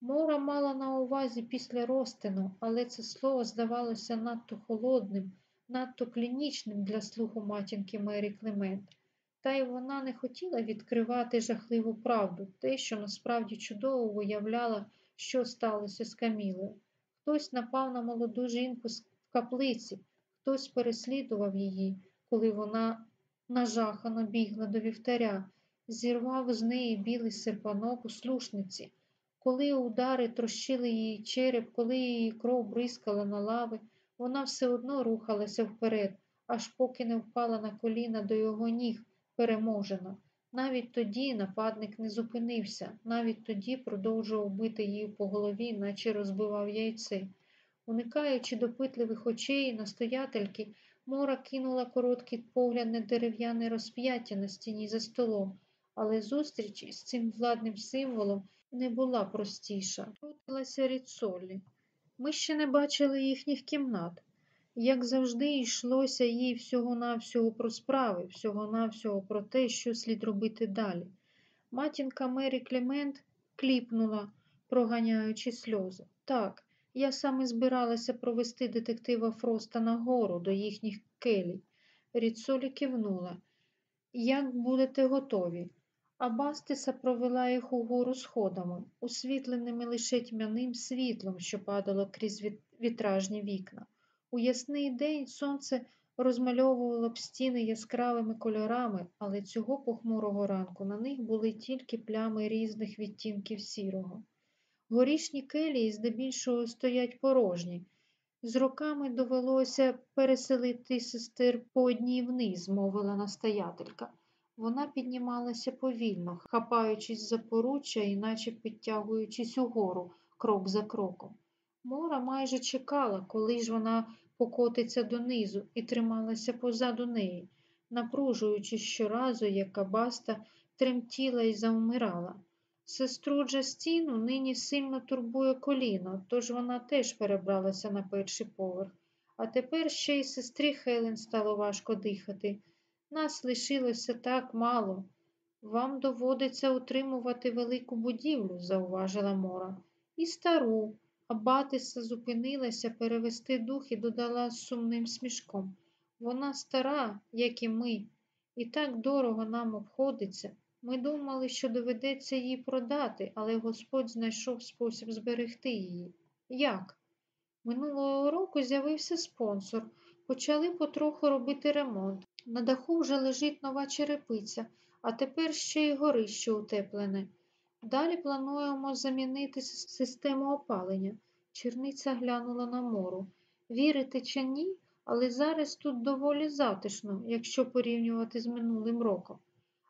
Мора мала на увазі після розтину, але це слово здавалося надто холодним, надто клінічним для слуху матінки Мері Клемент. Та й вона не хотіла відкривати жахливу правду, те, що насправді чудово виявляла, що сталося з Камілою. Хтось напав на молоду жінку в каплиці, хтось переслідував її, коли вона нажахано бігла до вівтаря, зірвав з неї білий серпанок у слушниці. Коли удари трощили її череп, коли її кров бризкала на лави, вона все одно рухалася вперед, аж поки не впала на коліна до його ніг, переможена. Навіть тоді нападник не зупинився, навіть тоді продовжував бити її по голові, наче розбивав яйце. Уникаючи допитливих очей настоятельки, Мора кинула короткий погляд на дерев'яне розп'яття на стіні за столом, але зустріч із цим владним символом не була простіша. Крутилася Ріцолі. Ми ще не бачили їхніх кімнат. Як завжди, йшлося їй всього-навсього про справи, всього-навсього про те, що слід робити далі. Матінка Мері Клемент кліпнула, проганяючи сльози. Так, я саме збиралася провести детектива Фроста нагору до їхніх келій. Ріцолі кивнула. Як будете готові? А Бастиса провела їх угору сходами, освітленими лише тьмяним світлом, що падало крізь вітражні вікна. У ясний день сонце розмальовувало б стіни яскравими кольорами, але цього похмурого ранку на них були тільки плями різних відтінків сірого. Горішні келії здебільшого стоять порожні. З роками довелося переселити сестер по одній вниз, мовила настоятелька. Вона піднімалася повільно, хапаючись за поруччя і наче підтягуючись угору, крок за кроком. Мора майже чекала, коли ж вона покотиться донизу і трималася позаду неї, напружуючись щоразу, як кабаста тремтіла і завмирала. Сестру Джастіну нині сильно турбує коліно, тож вона теж перебралася на перший поверх. А тепер ще й сестрі Хелен стало важко дихати. Нас лишилося так мало. Вам доводиться утримувати велику будівлю, зауважила Мора, і стару. А Батиса зупинилася перевести дух і додала сумним смішком. Вона стара, як і ми, і так дорого нам обходиться. Ми думали, що доведеться її продати, але Господь знайшов спосіб зберегти її. Як? Минулого року з'явився спонсор. Почали потроху робити ремонт. На даху вже лежить нова черепиця, а тепер ще й горище утеплене. Далі плануємо замінити систему опалення. Черниця глянула на Мору. Вірите чи ні, але зараз тут доволі затишно, якщо порівнювати з минулим роком.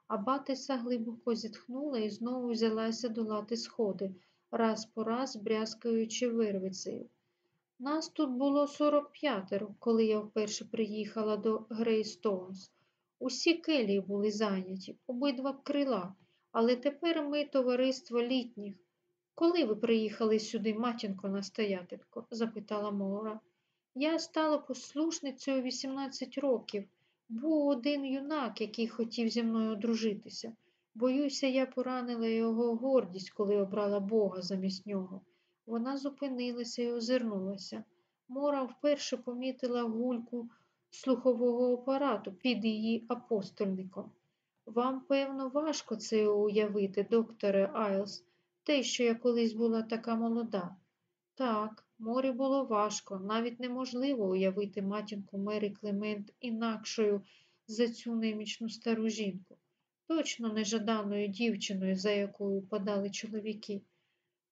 Абатиса глибоко зітхнула і знову взялася долати сходи. раз по раз брязкаючи вервицею. Нас тут було 45, коли я вперше приїхала до Грейстоунс. Усі келії були зайняті, обидва крила, але тепер ми товариство літніх. Коли ви приїхали сюди, матінко настоятелько? запитала Мора. Я стала послушницею 18 років. Був один юнак, який хотів зі мною одружитися. Боюся, я поранила його гордість, коли обрала Бога замість нього. Вона зупинилася і озирнулася. Мора вперше помітила гульку слухового апарату під її апостольником. Вам, певно, важко це уявити, докторе Айлс, те, що я колись була така молода. Так, Морі було важко, навіть неможливо уявити матінку Мері Клемент інакшою за цю немічну стару жінку, точно жаданою дівчиною, за якою подали чоловіки.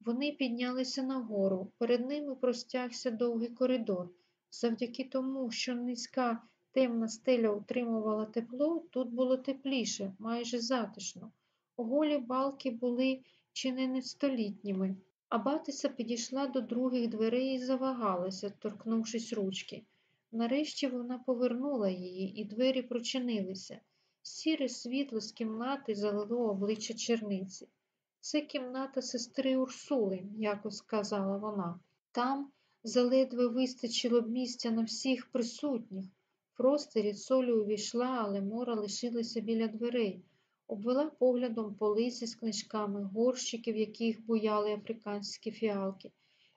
Вони піднялися нагору, перед ними простягся довгий коридор. Завдяки тому, що низька темна стеля утримувала тепло, тут було тепліше, майже затишно. Голі балки були чи не не столітніми. Абатиса підійшла до других дверей і завагалася, торкнувшись ручки. Нарешті вона повернула її, і двері прочинилися. Сіре світло з кімнати залило обличчя черниці. Це кімната сестри Урсули, якось сказала вона. Там заледве вистачило б місця на всіх присутніх. Простері солі увійшла, але мора лишилася біля дверей, обвела поглядом полиці з книжками, горщики, в яких буяли африканські фіалки,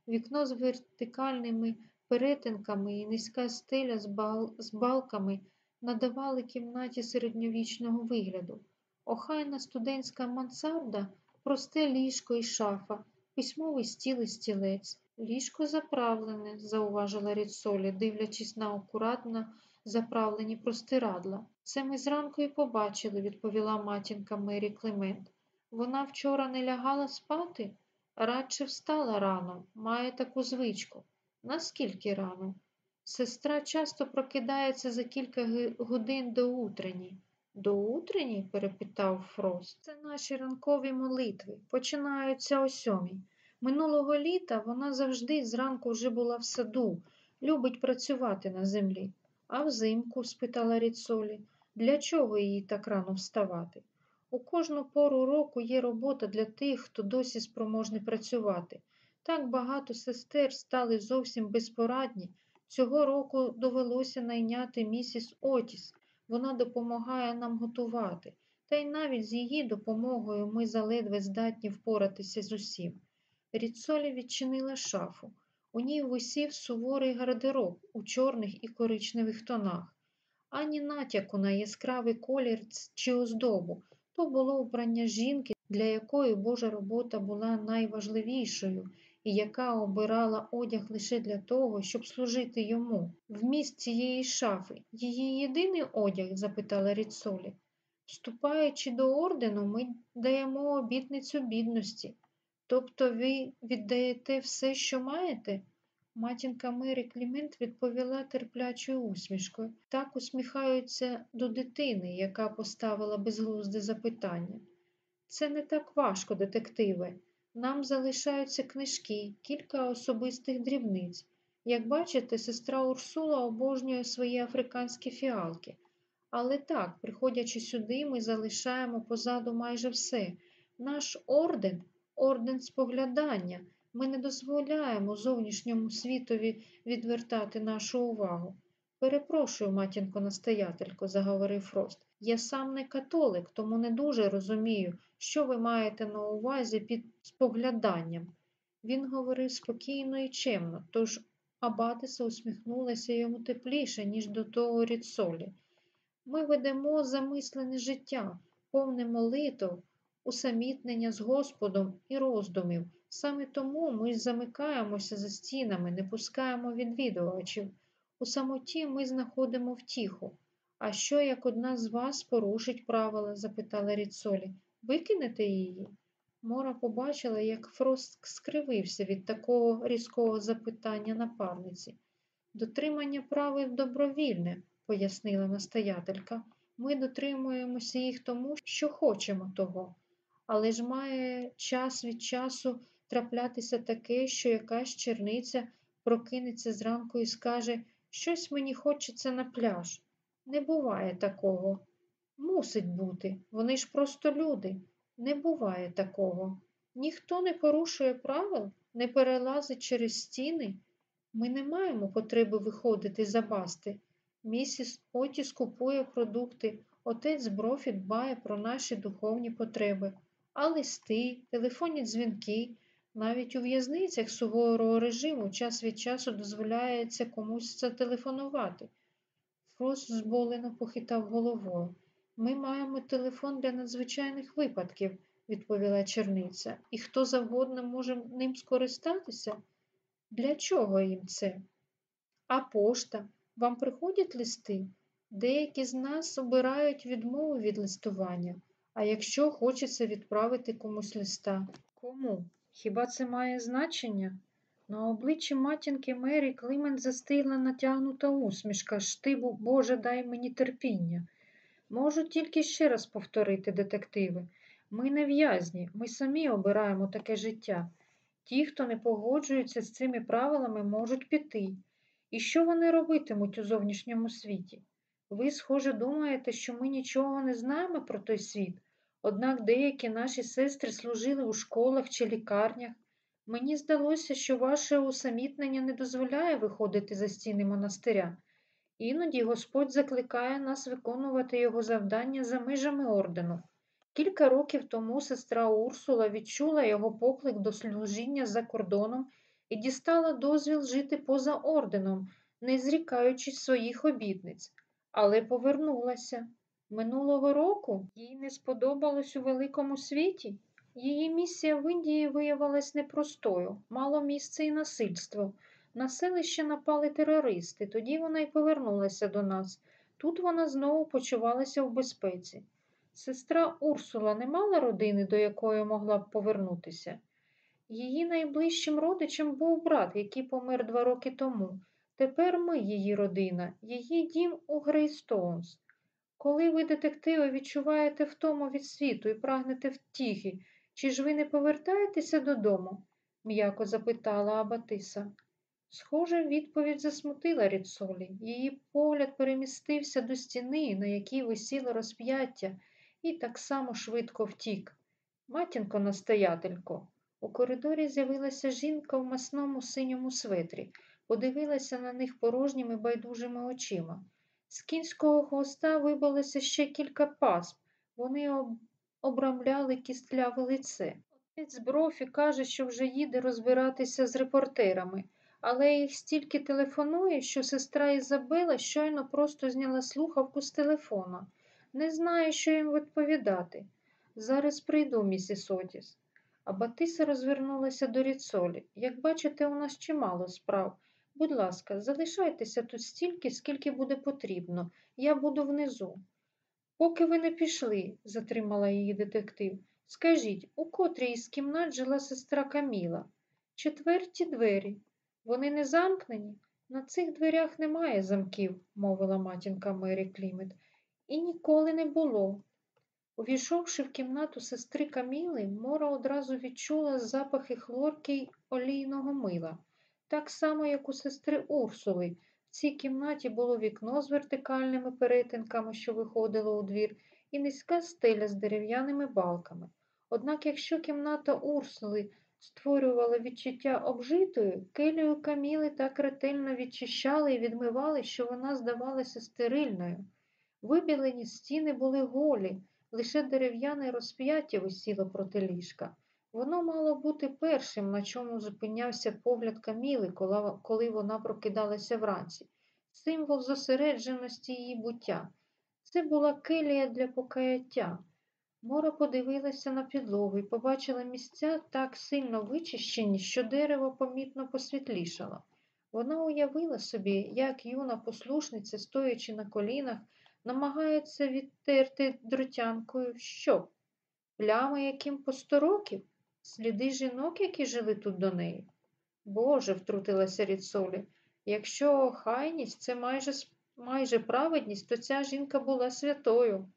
вікно з вертикальними перетинками і низька стеля з, бал... з балками надавали кімнаті середньовічного вигляду. Охайна студентська мансарда просте ліжко і шафа, письмовий стіл і стілець. Ліжко заправлене, зауважила Ріцолі, дивлячись на акуратно заправлені простирадла. Це ми зранку і побачили, відповіла матінка Мері Клемент. Вона вчора не лягала спати, радше встала рано, має таку звичку. Наскільки рано? Сестра часто прокидається за кілька годин до утрені. До утрені? перепитав Фрост. Це наші ранкові молитви. Починаються о сьомій. Минулого літа вона завжди зранку вже була в саду, любить працювати на землі. А взимку? спитала Ріцолі, для чого їй так рано вставати? У кожну пору року є робота для тих, хто досі спроможний працювати. Так багато сестер стали зовсім безпорадні. Цього року довелося найняти місіс Отіс. Вона допомагає нам готувати, та й навіть з її допомогою ми заледве здатні впоратися з усім. Ріцолі відчинила шафу. У ній висів суворий гардероб у чорних і коричневих тонах, ані натяку на яскравий колір чи оздобу. То було вбрання жінки, для якої Божа робота була найважливішою і яка обирала одяг лише для того, щоб служити йому. Вміст цієї шафи, її єдиний одяг? запитала Ріцолі. Вступаючи до ордену, ми даємо обітницю бідності. Тобто ви віддаєте все, що маєте? Матінка Мері Клімент відповіла терплячою усмішкою. Так усміхаються до дитини, яка поставила безглузде запитання. Це не так важко, детективе. Нам залишаються книжки, кілька особистих дрібниць. Як бачите, сестра Урсула обожнює свої африканські фіалки. Але так, приходячи сюди, ми залишаємо позаду майже все. Наш орден орден споглядання. Ми не дозволяємо зовнішньому світові відвертати нашу увагу. Перепрошую, матінко настоятелько, заговорив Фрост. Я сам не католик, тому не дуже розумію, що ви маєте на увазі під спогляданням. Він говорив спокійно і чемно, тож Абатиса усміхнулася йому тепліше, ніж до того рідсолі. Ми ведемо замислене життя, повне молитв, усамітнення з Господом і роздумів. Саме тому ми замикаємося за стінами, не пускаємо відвідувачів. У самоті ми знаходимо втіху. А що, як одна з вас порушить правила? запитала Ріцолі. Викинете її? Мора побачила, як Фрост скривився від такого різкого запитання напарниці. Дотримання правил добровільне, пояснила настоятелька. Ми дотримуємося їх тому, що хочемо того але ж має час від часу траплятися таке, що якась черниця прокинеться зранку і скаже, щось мені хочеться на пляж. Не буває такого. Мусить бути. Вони ж просто люди. Не буває такого. Ніхто не порушує правил, не перелазить через стіни. Ми не маємо потреби виходити за басти. Місіс Отіс купує продукти, отець Брофі дбає про наші духовні потреби, а листи, телефонні дзвінки, навіть у в'язницях суворого режиму час від часу дозволяється комусь зателефонувати. Фрос зболено похитав головою. Ми маємо телефон для надзвичайних випадків, відповіла черниця, і хто завгодно може ним скористатися? Для чого їм це? А пошта? Вам приходять листи? Деякі з нас обирають відмову від листування, а якщо хочеться відправити комусь листа. Кому? Хіба це має значення? На обличчі матінки Мері Климент застигла натягнута усмішка, штибу Боже, дай мені терпіння. Можу тільки ще раз повторити, детективи. Ми не в'язні, ми самі обираємо таке життя. Ті, хто не погоджується з цими правилами, можуть піти. І що вони робитимуть у зовнішньому світі? Ви, схоже, думаєте, що ми нічого не знаємо про той світ, однак деякі наші сестри служили у школах чи лікарнях. Мені здалося, що ваше усамітнення не дозволяє виходити за стіни монастиря. Іноді Господь закликає нас виконувати його завдання за межами ордену. Кілька років тому сестра Урсула відчула його поклик до служіння за кордоном і дістала дозвіл жити поза орденом, не зрікаючись своїх обітниць, але повернулася. Минулого року їй не сподобалось у великому світі. Її місія в Індії виявилась непростою, мало місце і насильство. На селище напали терористи, тоді вона й повернулася до нас. Тут вона знову почувалася в безпеці. Сестра Урсула не мала родини, до якої могла б повернутися. Її найближчим родичем був брат, який помер два роки тому. Тепер ми її родина, її дім у Грейстоунс. Коли ви, детективи, відчуваєте втому від світу і прагнете втіхи, чи ж ви не повертаєтеся додому? м'яко запитала Абатиса. Схоже, відповідь засмутила Ріцолі. Її погляд перемістився до стіни, на якій висіло розп'яття, і так само швидко втік. Матінко настоятелько. У коридорі з'явилася жінка в масному синьому светрі, подивилася на них порожніми байдужими очима. З кінського хвоста вибилося ще кілька пасм. Вони об... обрамляли кістляве лице. Отець Брофі каже, що вже їде розбиратися з репортерами, але їх стільки телефонує, що сестра Ізабела щойно просто зняла слухавку з телефона. Не знає, що їм відповідати. Зараз прийду, місіс Отіс. А Батиса розвернулася до Ріцолі. Як бачите, у нас чимало справ. Будь ласка, залишайтеся тут стільки, скільки буде потрібно. Я буду внизу. Поки ви не пішли, затримала її детектив. Скажіть, у котрій із кімнат жила сестра Каміла? Четверті двері. Вони не замкнені? На цих дверях немає замків, мовила матінка Мері Клімет. І ніколи не було. Увійшовши в кімнату сестри Каміли, Мора одразу відчула запахи хлорки й олійного мила. Так само, як у сестри Урсули. В цій кімнаті було вікно з вертикальними перетинками, що виходило у двір, і низька стеля з дерев'яними балками. Однак, якщо кімната Урсули створювала відчуття обжитою, келію Каміли так ретельно відчищали і відмивали, що вона здавалася стерильною. Вибілені стіни були голі, лише дерев'яне розп'яття висіло проти ліжка. Воно мало бути першим, на чому зупинявся погляд Каміли, коли вона прокидалася вранці, символ зосередженості її буття. Це була келія для покаяття. Мора подивилася на підлогу і побачила місця так сильно вичищені, що дерево помітно посвітлішало. Вона уявила собі, як юна послушниця, стоячи на колінах, намагається відтерти дротянкою що? Плями яким по сто років? Сліди жінок, які жили тут до неї? Боже, втрутилася Ріцолі, якщо хайність це майже майже праведність, то ця жінка була святою.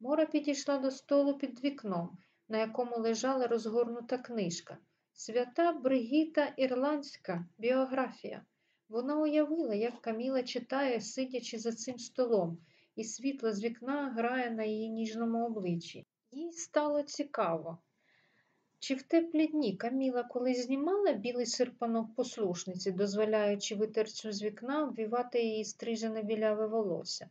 Мора підійшла до столу під вікном, на якому лежала розгорнута книжка. Свята Бригіта Ірландська біографія. Вона уявила, як Каміла читає, сидячи за цим столом, і світло з вікна грає на її ніжному обличчі. Їй стало цікаво. Чи в теплі дні Каміла колись знімала білий серпанок послушниці, дозволяючи витерцю з вікна обвівати її стрижене біляве волосся?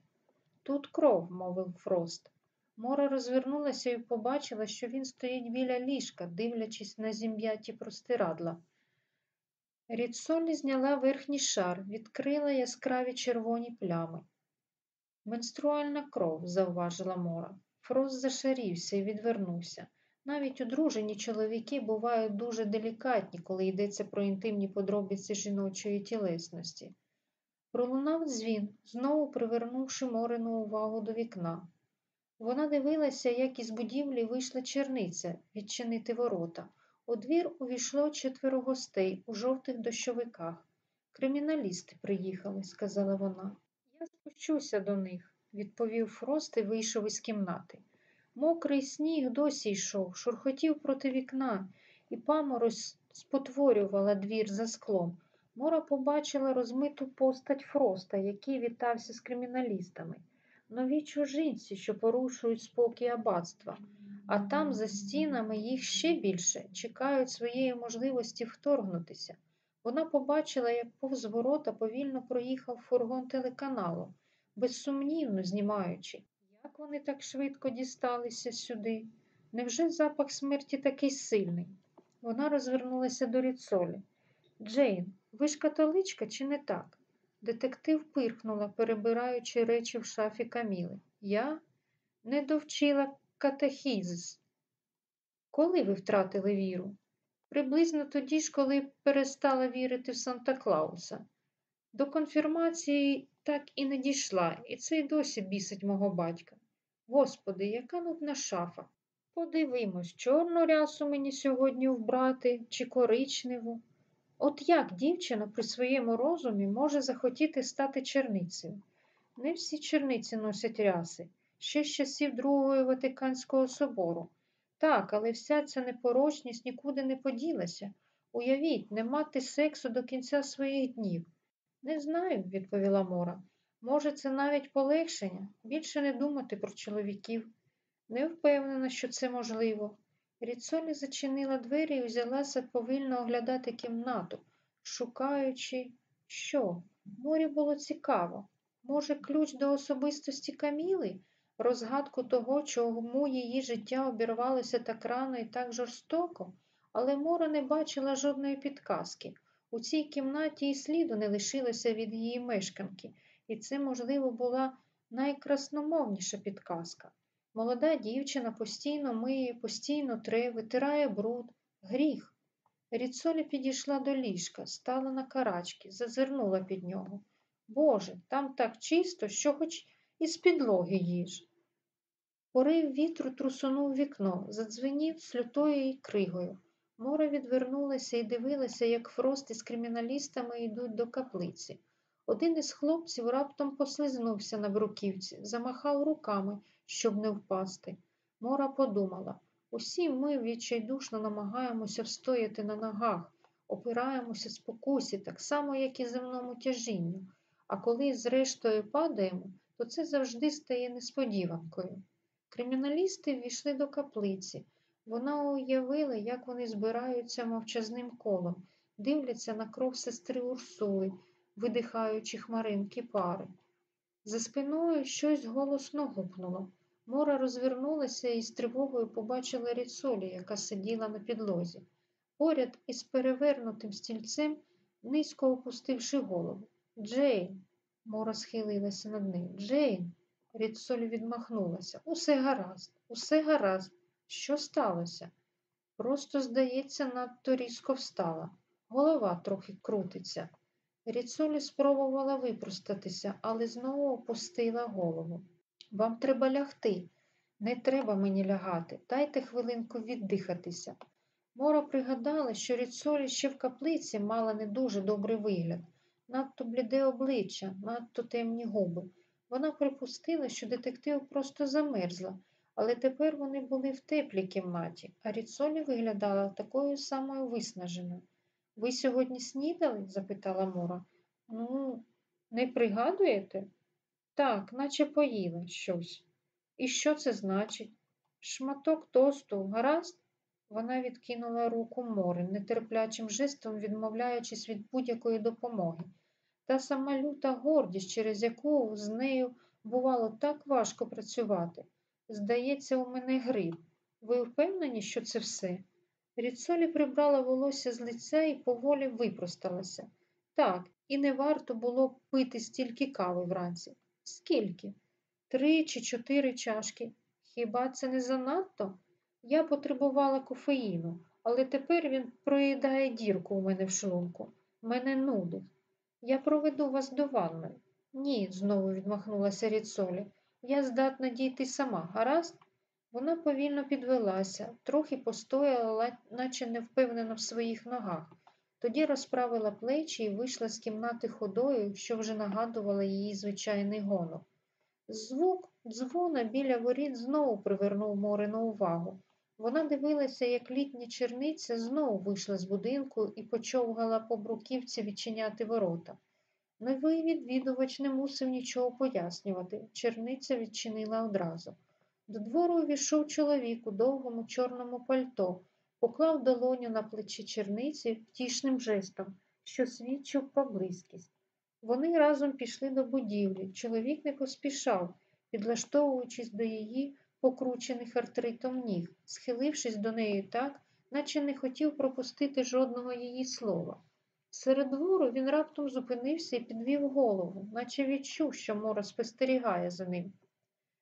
Тут кров, мовив Фрост. Мора розвернулася і побачила, що він стоїть біля ліжка, дивлячись на зім'яті простирадла. Рідсолі зняла верхній шар, відкрила яскраві червоні плями. Менструальна кров, зауважила Мора. Фрост зашарівся і відвернувся. Навіть одружені чоловіки бувають дуже делікатні, коли йдеться про інтимні подробиці жіночої тілесності. Пролунав дзвін, знову привернувши Морину увагу до вікна. Вона дивилася, як із будівлі вийшла черниця відчинити ворота. У двір увійшло четверо гостей у жовтих дощовиках. Криміналісти приїхали, сказала вона. Я спущуся до них, відповів Фрост і вийшов із кімнати. Мокрий сніг досі йшов, шурхотів проти вікна, і паморозь спотворювала двір за склом. Мора побачила розмиту постать Фроста, який вітався з криміналістами. Нові чужинці, що порушують спокій аббатства, а там, за стінами, їх ще більше чекають своєї можливості вторгнутися. Вона побачила, як повз ворота повільно проїхав фургон телеканалу, безсумнівно знімаючи. Вони так швидко дісталися сюди? Невже запах смерті такий сильний? Вона розвернулася до Ріцолі. Джейн, ви ж католичка чи не так? Детектив пирхнула, перебираючи речі в шафі Каміли. Я не довчила катехізис. Коли ви втратили віру? Приблизно тоді ж, коли перестала вірити в Санта Клауса. До конфірмації так і не дійшла, і це й досі бісить мого батька. Господи, яка нудна шафа. Подивимось, чорну рясу мені сьогодні вбрати чи коричневу. От як дівчина при своєму розумі може захотіти стати черницею? Не всі черниці носять ряси, ще з часів Другого Ватиканського собору. Так, але вся ця непорочність нікуди не поділася. Уявіть, не мати сексу до кінця своїх днів. Не знаю, відповіла Мора. Може, це навіть полегшення, більше не думати про чоловіків. Не впевнена, що це можливо. Ріцолі зачинила двері і взялася повільно оглядати кімнату, шукаючи, що. Морі було цікаво. Може, ключ до особистості Каміли, розгадку того, чому її життя обірвалося так рано і так жорстоко, але Мора не бачила жодної підказки. У цій кімнаті і сліду не лишилося від її мешканки, і це, можливо, була найкрасномовніша підказка. Молода дівчина постійно миє, постійно тре, витирає бруд, гріх. Ріцолі підійшла до ліжка, стала на карачки, зазирнула під нього. Боже, там так чисто, що хоч із підлоги їж. Порив вітру трусунув вікно, задзвенів слютою і кригою. Мора відвернулася і дивилася, як Фрост із криміналістами йдуть до каплиці. Один із хлопців раптом послизнувся на бруківці, замахав руками, щоб не впасти. Мора подумала усі ми відчайдушно намагаємося встояти на ногах, опираємося спокусі, так само, як і земному тяжінню, а коли зрештою падаємо, то це завжди стає несподіванкою. Криміналісти ввійшли до каплиці. Вона уявила, як вони збираються мовчазним колом, дивляться на кров сестри Урсули, видихаючи хмаринки пари. За спиною щось голосно гупнуло. Мора розвернулася і з тривогою побачила ріцолі, яка сиділа на підлозі. Поряд із перевернутим стільцем, низько опустивши голову. Джейн, Мора схилилася над ним. Джейн, Ріцолі відмахнулася. Усе гаразд, усе гаразд. Що сталося? Просто, здається, надто різко встала. Голова трохи крутиться. Ріцолі спробувала випростатися, але знову опустила голову. Вам треба лягти. Не треба мені лягати. Дайте хвилинку віддихатися. Мора пригадала, що Ріцолі ще в каплиці мала не дуже добрий вигляд, надто бліде обличчя, надто темні губи. Вона припустила, що детектив просто замерзла, Але тепер вони були в теплій кімнаті, а Ріцолі виглядала такою самою виснаженою. Ви сьогодні снідали? запитала Мора. Ну, не пригадуєте? Так, наче поїла щось. І що це значить? Шматок тосту, гаразд? Вона відкинула руку Мори, нетерплячим жестом відмовляючись від будь-якої допомоги. Та сама люта гордість, через яку з нею бувало так важко працювати. Здається, у мене гриб. Ви впевнені, що це все? Ріцолі прибрала волосся з лиця і поволі випросталася. Так, і не варто було пити стільки кави вранці. Скільки? Три чи чотири чашки. Хіба це не занадто? Я потребувала кофеїну, але тепер він проїдає дірку у мене в шлунку. Мене нудить. Я проведу вас до ванної. Ні, знову відмахнулася Ріцолі. Я здатна дійти сама, гаразд? Вона повільно підвелася, трохи постояла, наче не впевнена в своїх ногах. Тоді розправила плечі і вийшла з кімнати ходою, що вже нагадувала її звичайний гонор. Звук дзвона біля воріт знову привернув Морину увагу. Вона дивилася, як літня черниця знову вийшла з будинку і почовгала по бруківці відчиняти ворота. Новий відвідувач не мусив нічого пояснювати. Черниця відчинила одразу. До двору увійшов чоловік у довгому чорному пальто, поклав долоню на плечі черниці втішним жестом, що свідчив про близькість. Вони разом пішли до будівлі. Чоловік не поспішав, підлаштовуючись до її покручених артритом ніг, схилившись до неї так, наче не хотів пропустити жодного її слова. Серед двору він раптом зупинився і підвів голову, наче відчув, що Мора спостерігає за ним.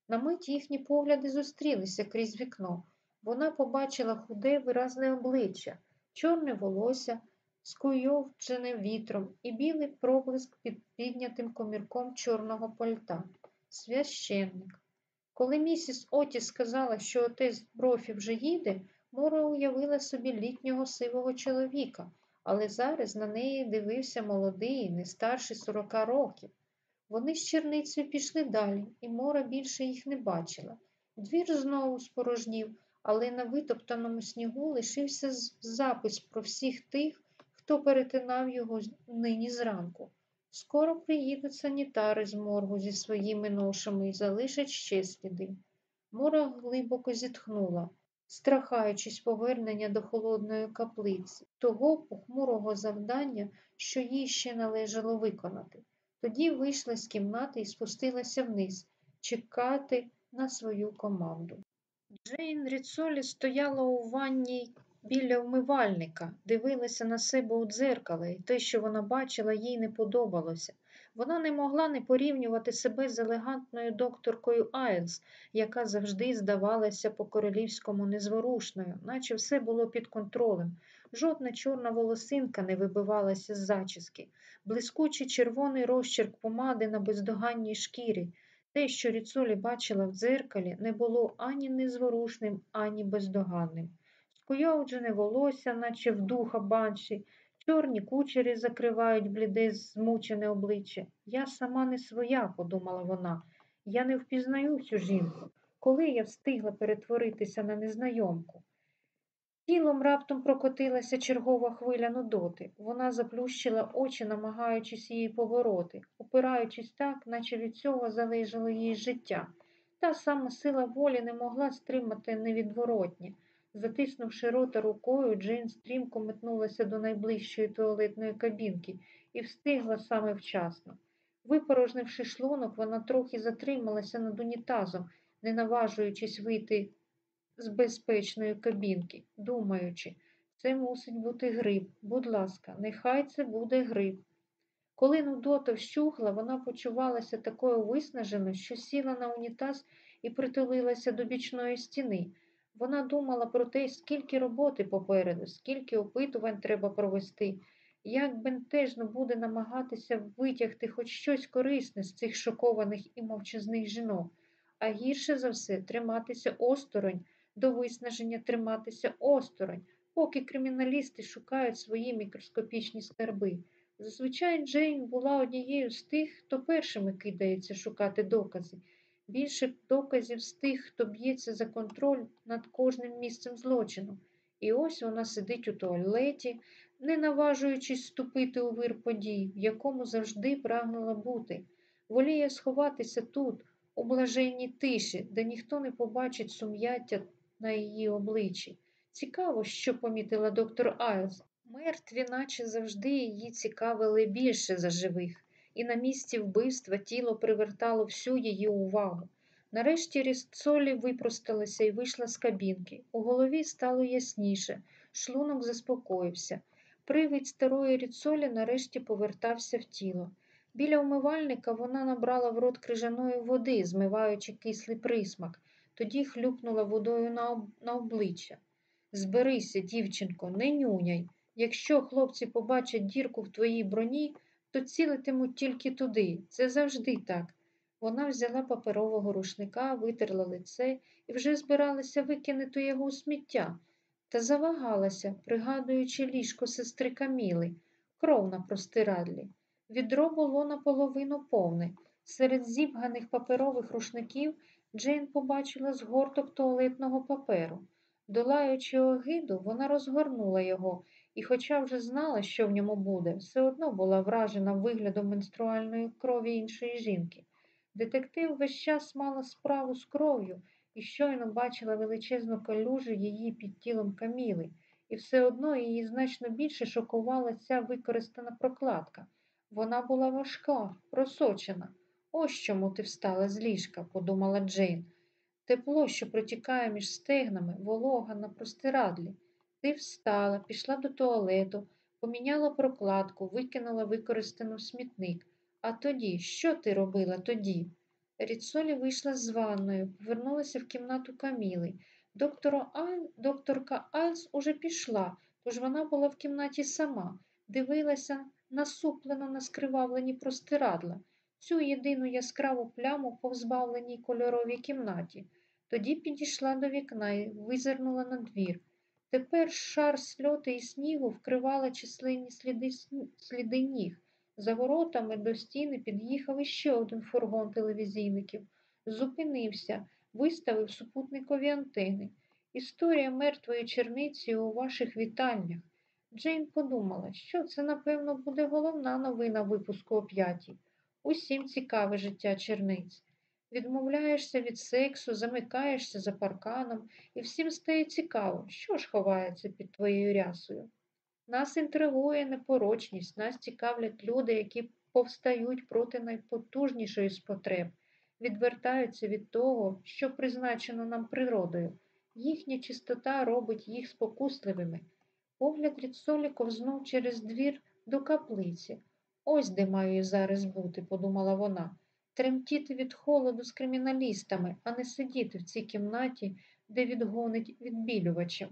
На мить їхні погляди зустрілися крізь вікно. Вона побачила худе виразне обличчя, чорне волосся, скуйовджене вітром і білий проблиск під піднятим комірком чорного пальта. Священник. Коли місіс Отіс сказала, що отець Брофі вже їде, Мора уявила собі літнього сивого чоловіка, але зараз на неї дивився молодий, не старший сорока років. Вони з черницею пішли далі, і Мора більше їх не бачила. Двір знову спорожнів, але на витоптаному снігу лишився запис про всіх тих, хто перетинав його нині зранку. Скоро приїдуть санітари з моргу зі своїми ношами і залишать ще сліди. Мора глибоко зітхнула, страхаючись повернення до холодної каплиці, того похмурого завдання, що їй ще належало виконати. Тоді вийшла з кімнати і спустилася вниз, чекати на свою команду. Джейн Ріцолі стояла у ванні біля вмивальника, дивилася на себе у дзеркало, і те, що вона бачила, їй не подобалося. Вона не могла не порівнювати себе з елегантною докторкою Айлс, яка завжди здавалася по королівському незворушною, наче все було під контролем. Жодна чорна волосинка не вибивалася з зачіски, блискучий червоний розчерк помади на бездоганній шкірі. Те, що Ріцолі бачила в дзеркалі, не було ані незворушним, ані бездоганним. Скуйовджене волосся, наче в духа банші, чорні кучері закривають бліде, змучене обличчя. Я сама не своя, подумала вона. Я не впізнаю цю жінку. Коли я встигла перетворитися на незнайомку? Тілом раптом прокотилася чергова хвиля нудоти. Вона заплющила очі, намагаючись її повороти, опираючись так, наче від цього залежало її життя. Та сама сила волі не могла стримати невідворотні. Затиснувши рота рукою, Джейн стрімко метнулася до найближчої туалетної кабінки і встигла саме вчасно. Випорожнивши шлунок, вона трохи затрималася над унітазом, не наважуючись вийти з безпечної кабінки, думаючи, це мусить бути гриб. Будь ласка, нехай це буде гриб. Коли Нудота вщухла, вона почувалася такою виснаженою, що сіла на унітаз і притулилася до бічної стіни. Вона думала про те, скільки роботи попереду, скільки опитувань треба провести, як бентежно буде намагатися витягти хоч щось корисне з цих шокованих і мовчазних жінок, а гірше за все триматися осторонь, до виснаження триматися осторонь, поки криміналісти шукають свої мікроскопічні скарби. Зазвичай Джейн була однією з тих, хто першими кидається шукати докази. більше доказів з тих, хто б'ється за контроль над кожним місцем злочину. І ось вона сидить у туалеті, не наважуючись вступити у вир подій, в якому завжди прагнула бути. Воліє сховатися тут, у блаженній тиші, де ніхто не побачить сум'яття на її обличчі. Цікаво, що помітила доктор Айлз. Мертві, наче завжди, її цікавили більше за живих, і на місці вбивства тіло привертало всю її увагу. Нарешті Рісцолі випросталася і вийшла з кабінки. У голові стало ясніше, шлунок заспокоївся. Привид старої Ріцолі нарешті повертався в тіло. Біля умивальника вона набрала в рот крижаної води, змиваючи кислий присмак, тоді хлюпнула водою на, обличчя. Зберися, дівчинко, не нюняй. Якщо хлопці побачать дірку в твоїй броні, то цілитимуть тільки туди. Це завжди так. Вона взяла паперового рушника, витерла лице і вже збиралася викинути його у сміття, та завагалася, пригадуючи ліжко сестри Каміли, кров на простирадлі. Відро було наполовину повне. Серед зібганих паперових рушників Джейн побачила згорток туалетного паперу. Долаючи огиду, вона розгорнула його і, хоча вже знала, що в ньому буде, все одно була вражена виглядом менструальної крові іншої жінки. Детектив весь час мала справу з кров'ю і щойно бачила величезну калюжу її під тілом Каміли, і все одно її значно більше шокувала ця використана прокладка. Вона була важка, просочена. Ось чому ти встала з ліжка, подумала Джейн. Тепло, що протікає між стегнами, волога на простирадлі. Ти встала, пішла до туалету, поміняла прокладку, викинула використану смітник. А тоді, що ти робила тоді? Ріцолі вийшла з ванною, повернулася в кімнату Каміли. Аль... Докторка Альс уже пішла, тож вона була в кімнаті сама, дивилася насуплено на скривавлені простирадла, цю єдину яскраву пляму по взбавленій кольоровій кімнаті. Тоді підійшла до вікна і визирнула на двір. Тепер шар сльоти і снігу вкривала численні сліди, сліди ніг. За воротами до стіни під'їхав іще один фургон телевізійників. Зупинився, виставив супутникові антени. Історія мертвої черниці у ваших вітальнях. Джейн подумала, що це, напевно, буде головна новина випуску о п'ятій. Усім цікаве життя черниць. Відмовляєшся від сексу, замикаєшся за парканом, і всім стає цікаво, що ж ховається під твоєю рясою. Нас інтригує непорочність, нас цікавлять люди, які повстають проти найпотужнішої з потреб, відвертаються від того, що призначено нам природою. Їхня чистота робить їх спокусливими. Погляд Ріцолі ковзнув через двір до каплиці. Ось де маю зараз бути, подумала вона, тремтіти від холоду з криміналістами, а не сидіти в цій кімнаті, де відгонить відбілювачем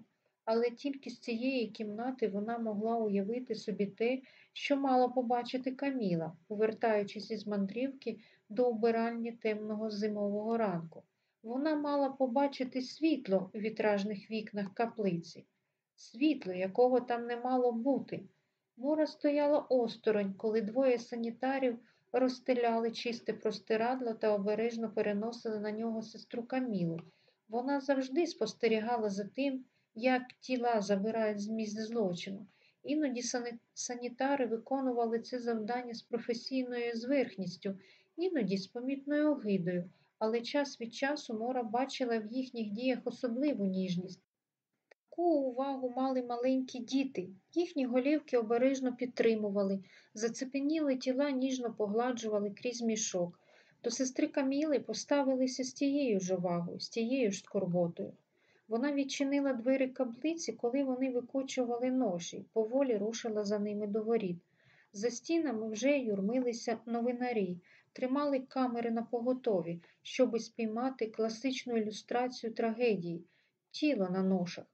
але тільки з цієї кімнати вона могла уявити собі те, що мала побачити Каміла, повертаючись із мандрівки до убиральні темного зимового ранку. Вона мала побачити світло у вітражних вікнах каплиці, світло, якого там не мало бути. Мора стояла осторонь, коли двоє санітарів розстеляли чисте простирадло та обережно переносили на нього сестру Камілу. Вона завжди спостерігала за тим, як тіла забирають з місць злочину. Іноді санітари виконували це завдання з професійною зверхністю, іноді з помітною огидою, але час від часу Мора бачила в їхніх діях особливу ніжність. Таку увагу мали маленькі діти, їхні голівки обережно підтримували, зацепеніли тіла ніжно погладжували крізь мішок. До сестри Каміли поставилися з тією ж увагою, з тією ж скорботою. Вона відчинила двері каплиці, коли вони викочували ноші, поволі рушила за ними до воріт. За стінами вже юрмилися новинарі, тримали камери на поготові, щоби спіймати класичну ілюстрацію трагедії, тіло на ношах,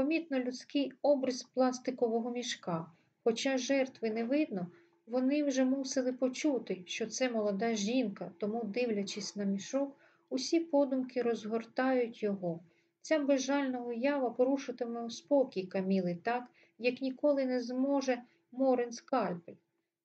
помітно людський образ пластикового мішка. Хоча жертви не видно, вони вже мусили почути, що це молода жінка, тому, дивлячись на мішок, усі подумки розгортають його. Ця безжальна уява порушитиме спокій Каміли так, як ніколи не зможе Морен скальпель.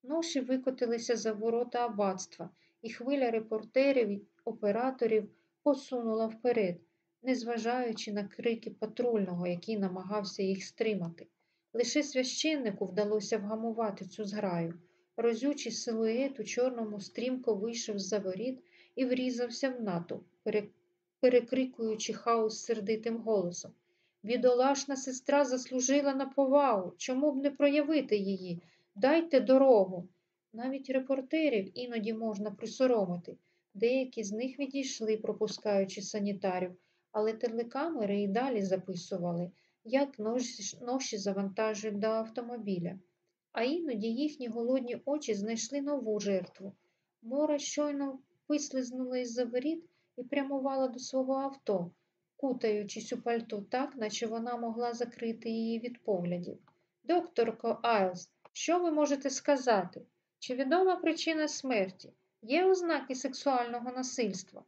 Ноші викотилися за ворота аббатства, і хвиля репортерів і операторів посунула вперед, незважаючи на крики патрульного, який намагався їх стримати. Лише священнику вдалося вгамувати цю зграю. Розючий силует у чорному стрімко вийшов з-за воріт і врізався в натовп, перекрикуючи хаос сердитим голосом. Бідолашна сестра заслужила на повагу. Чому б не проявити її? Дайте дорогу. Навіть репортерів іноді можна присоромити. Деякі з них відійшли, пропускаючи санітарів, але телекамери і далі записували, як ноші, завантажують до автомобіля. А іноді їхні голодні очі знайшли нову жертву. Мора щойно вислизнула із-за воріт і прямувала до свого авто, кутаючись у пальто так, наче вона могла закрити її від поглядів. Докторко Айлс, що ви можете сказати? Чи відома причина смерті? Є ознаки сексуального насильства?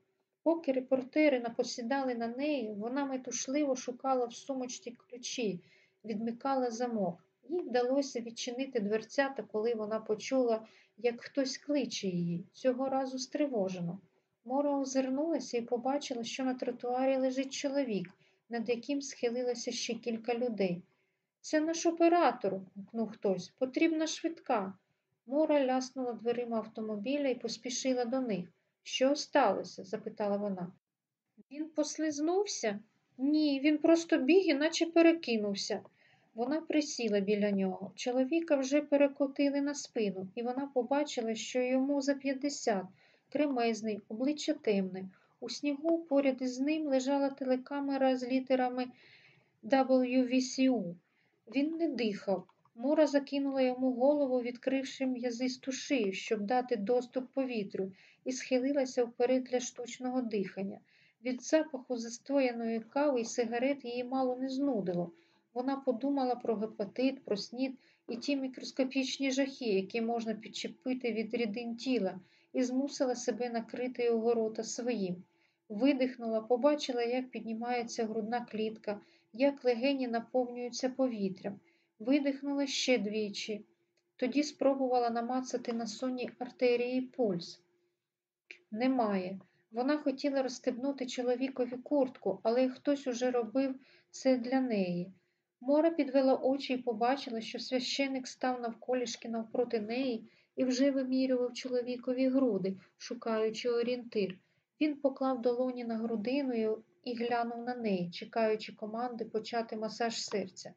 Поки репортери напосідали на неї, вона метушливо шукала в сумочці ключі, відмикала замок. Їй вдалося відчинити дверцята, коли вона почула, як хтось кличе її, цього разу стривожено. Мора озирнулася і побачила, що на тротуарі лежить чоловік, над яким схилилося ще кілька людей. Це наш оператор, гукнув хтось. Потрібна швидка. Мора ляснула дверима автомобіля і поспішила до них. Що сталося? запитала вона. Він послизнувся? Ні, він просто біг, іначе перекинувся. Вона присіла біля нього. Чоловіка вже перекотили на спину, і вона побачила, що йому за 50, кремезний, обличчя темне. У снігу поряд із ним лежала телекамера з літерами WVCU. Він не дихав. Мора закинула йому голову, відкривши м'язисту шию, щоб дати доступ повітрю, і схилилася вперед для штучного дихання. Від запаху застояної кави і сигарет її мало не знудило. Вона подумала про гепатит, про снід і ті мікроскопічні жахи, які можна підчепити від рідин тіла, і змусила себе накрити його рота своїм. Видихнула, побачила, як піднімається грудна клітка, як легені наповнюються повітрям. Видихнула ще двічі. Тоді спробувала намацати на сонній артерії пульс. Немає. Вона хотіла розстебнути чоловікові куртку, але хтось уже робив це для неї. Мора підвела очі і побачила, що священик став навколішки навпроти неї і вже вимірював чоловікові груди, шукаючи орієнтир. Він поклав долоні на грудину і глянув на неї, чекаючи команди почати масаж серця.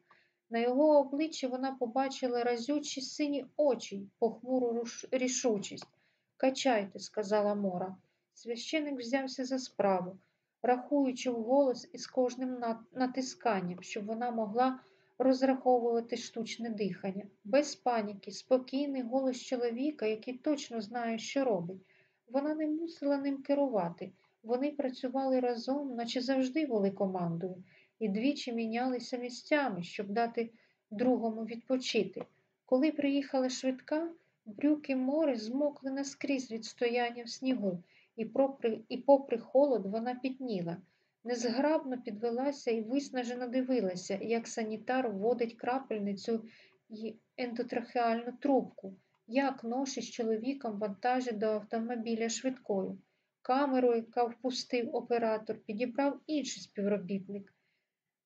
На його обличчі вона побачила разючі сині очі, похмуру рішучість. Качайте, сказала Мора. Священик взявся за справу, рахуючи вголос із кожним натисканням, щоб вона могла розраховувати штучне дихання. Без паніки, спокійний голос чоловіка, який точно знає, що робить. Вона не мусила ним керувати. Вони працювали разом, наче завжди були командою, і двічі мінялися місцями, щоб дати другому відпочити. Коли приїхала швидка, брюки мори змокли наскрізь від стояння в снігу, і, попри, і попри холод вона пітніла. Незграбно підвелася і виснажено дивилася, як санітар вводить крапельницю й ендотрахеальну трубку, як ноші з чоловіком вантажить до автомобіля швидкою. Камеру, яка впустив оператор, підібрав інший співробітник.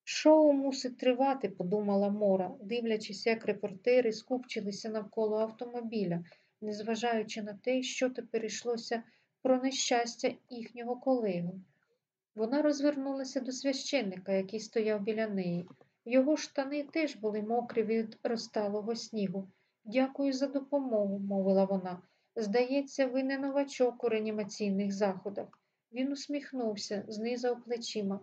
Шоу мусить тривати, подумала Мора, дивлячись, як репортери скупчилися навколо автомобіля, незважаючи на те, що тепер йшлося про нещастя їхнього колеги. Вона розвернулася до священника, який стояв біля неї. Його штани теж були мокрі від розталого снігу. Дякую за допомогу, мовила вона. Здається, ви не новачок у реанімаційних заходах. Він усміхнувся, знизав плечима.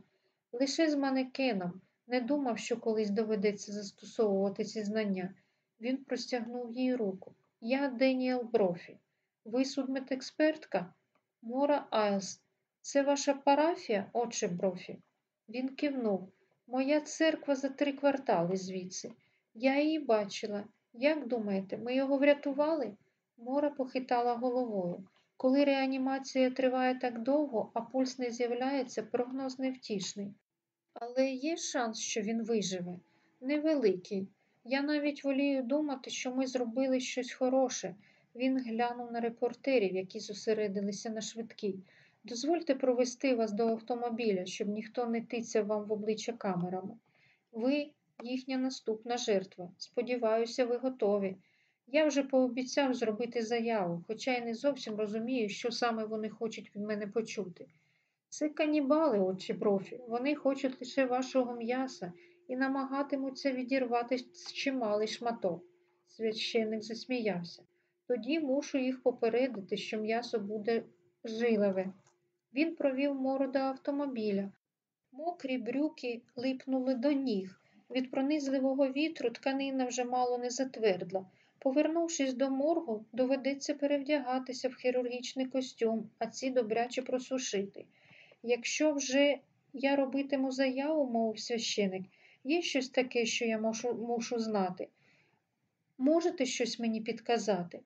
Лише з манекеном. Не думав, що колись доведеться застосовувати ці знання. Він простягнув їй руку. Я Деніел Брофі. Ви судмедекспертка? Мора Айлс. Це ваша парафія, отче Брофі? Він кивнув. Моя церква за три квартали звідси. Я її бачила. Як думаєте, ми його врятували? Мора похитала головою. Коли реанімація триває так довго, а пульс не з'являється, прогноз невтішний. Але є шанс, що він виживе. Невеликий. Я навіть волію думати, що ми зробили щось хороше. Він глянув на репортерів, які зосередилися на швидкій. Дозвольте провести вас до автомобіля, щоб ніхто не тицяв вам в обличчя камерами. Ви їхня наступна жертва. Сподіваюся, ви готові. Я вже пообіцяв зробити заяву, хоча й не зовсім розумію, що саме вони хочуть від мене почути. Це канібали, отче профі. Вони хочуть лише вашого м'яса і намагатимуться відірвати чималий шматок. Священник засміявся. Тоді мушу їх попередити, що м'ясо буде жилеве. Він провів мору до автомобіля. Мокрі брюки липнули до ніг. Від пронизливого вітру тканина вже мало не затвердла. Повернувшись до моргу, доведеться перевдягатися в хірургічний костюм, а ці добряче просушити. Якщо вже я робитиму заяву, мовив священик, є щось таке, що я мушу, мушу знати. Можете щось мені підказати?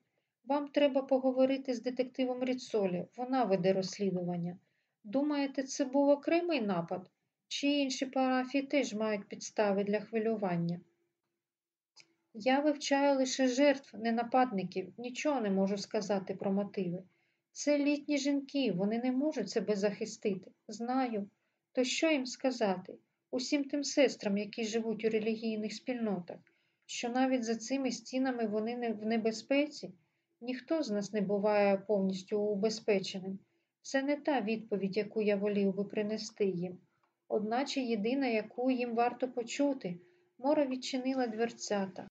Вам треба поговорити з детективом Ріцолі, вона веде розслідування. Думаєте, це був окремий напад? Чи інші парафії теж мають підстави для хвилювання? Я вивчаю лише жертв, не нападників, нічого не можу сказати про мотиви. Це літні жінки, вони не можуть себе захистити. Знаю. То що їм сказати? Усім тим сестрам, які живуть у релігійних спільнотах, що навіть за цими стінами вони не в небезпеці? Ніхто з нас не буває повністю убезпеченим. Це не та відповідь, яку я волів би принести їм. Одначе єдина, яку їм варто почути, Мора відчинила дверцята.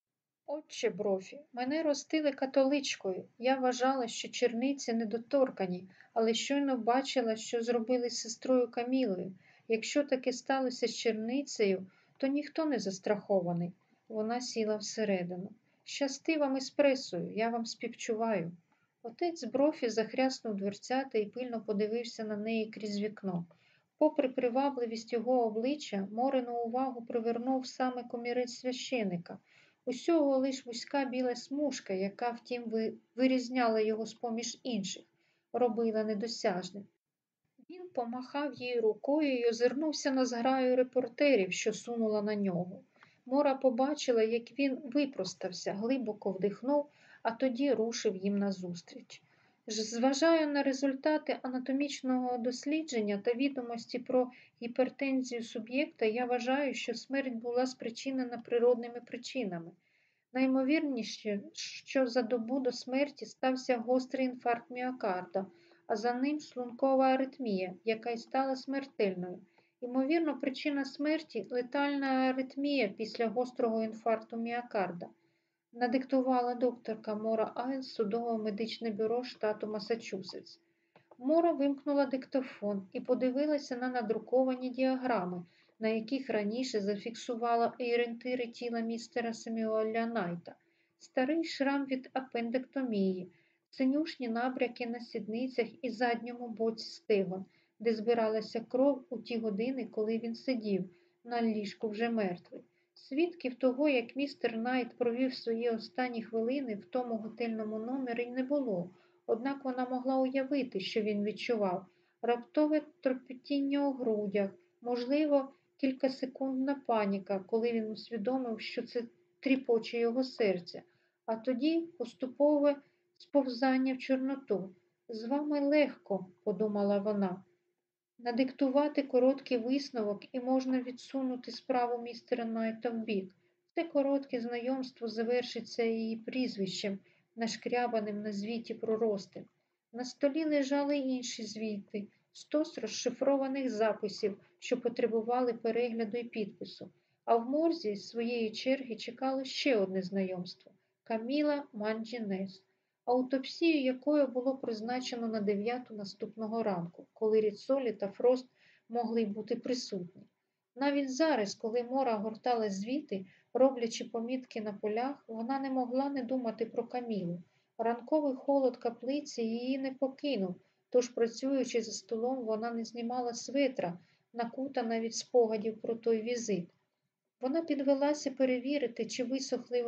Отче брофі, мене ростили католичкою. Я вважала, що черниці недоторкані, але щойно бачила, що зробили з сестрою Камілою. Якщо таке сталося з черницею, то ніхто не застрахований. Вона сіла всередину. Щасти вам із пресою, я вам співчуваю. Отець брофі захряснув дверцята і пильно подивився на неї крізь вікно. Попри привабливість його обличчя, Морину увагу привернув саме комірець священика. Усього лиш вузька біла смужка, яка, втім, вирізняла його з-поміж інших, робила недосяжним. Він помахав їй рукою і озирнувся на зграю репортерів, що сунула на нього. Мора побачила, як він випростався, глибоко вдихнув, а тоді рушив їм назустріч. Зважаю на результати анатомічного дослідження та відомості про гіпертензію суб'єкта, я вважаю, що смерть була спричинена природними причинами. Наймовірніше, що за добу до смерті стався гострий інфаркт міокарда, а за ним шлункова аритмія, яка й стала смертельною. Ймовірно, причина смерті летальна аритмія після гострого інфаркту міокарда надиктувала докторка Мора Айлс судово медичне бюро штату Масачусетс. Мора вимкнула диктофон і подивилася на надруковані діаграми, на яких раніше зафіксувала орієнтири тіла містера Семюеля Найта, старий шрам від апендектомії, синюшні набряки на сідницях і задньому боці стегон, де збиралася кров у ті години, коли він сидів на ліжку вже мертвий. Свідків того, як містер Найт провів свої останні хвилини в тому готельному номері, не було, однак вона могла уявити, що він відчував. Раптове тропотіння у грудях, можливо, кількасекундна паніка, коли він усвідомив, що це тріпоче його серця, а тоді поступове сповзання в Чорноту. З вами легко, подумала вона надиктувати короткий висновок і можна відсунути справу містера Найта в бік. Це коротке знайомство завершиться її прізвищем, нашкрябаним на звіті про розтин. На столі лежали інші звіти, стос розшифрованих записів, що потребували перегляду і підпису. А в морзі своєї черги чекало ще одне знайомство Каміла Манджінес аутопсію якою було призначено на дев'яту наступного ранку, коли Ріцолі та Фрост могли бути присутні. Навіть зараз, коли Мора гортала звіти, роблячи помітки на полях, вона не могла не думати про Камілу. Ранковий холод каплиці її не покинув, тож, працюючи за столом, вона не знімала светра, накутана від спогадів про той візит. Вона підвелася перевірити, чи висохли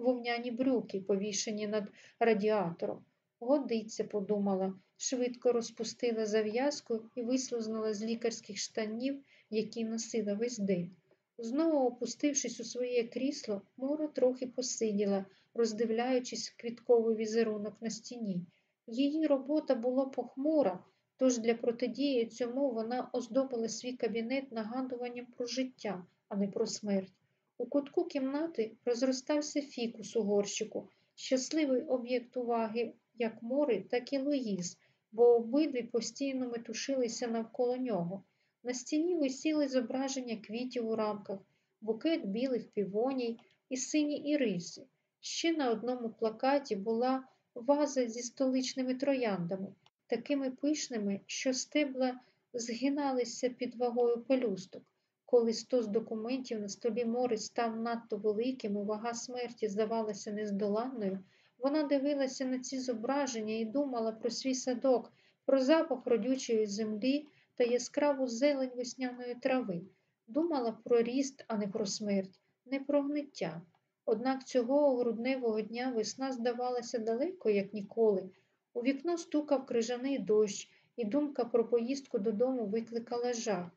вовняні брюки, повішені над радіатором. Годиться, подумала, швидко розпустила зав'язку і вислузнула з лікарських штанів, які носила весь день. Знову опустившись у своє крісло, Мора трохи посиділа, роздивляючись квітковий візерунок на стіні. Її робота була похмура, Тож для протидії цьому вона оздобила свій кабінет нагадуванням про життя, а не про смерть. У кутку кімнати розростався фікус у горщику, щасливий об'єкт уваги як Мори, так і Луїз, бо обидві постійно метушилися навколо нього. На стіні висіли зображення квітів у рамках, букет білих півоній і сині іриси. Ще на одному плакаті була ваза зі столичними трояндами, такими пишними, що стебла згиналися під вагою пелюсток. Коли стос документів на столі мори став надто великим і вага смерті здавалася нездоланною, вона дивилася на ці зображення і думала про свій садок, про запах родючої землі та яскраву зелень весняної трави. Думала про ріст, а не про смерть, не про гниття. Однак цього грудневого дня весна здавалася далеко, як ніколи. У вікно стукав крижаний дощ, і думка про поїздку додому викликала жах.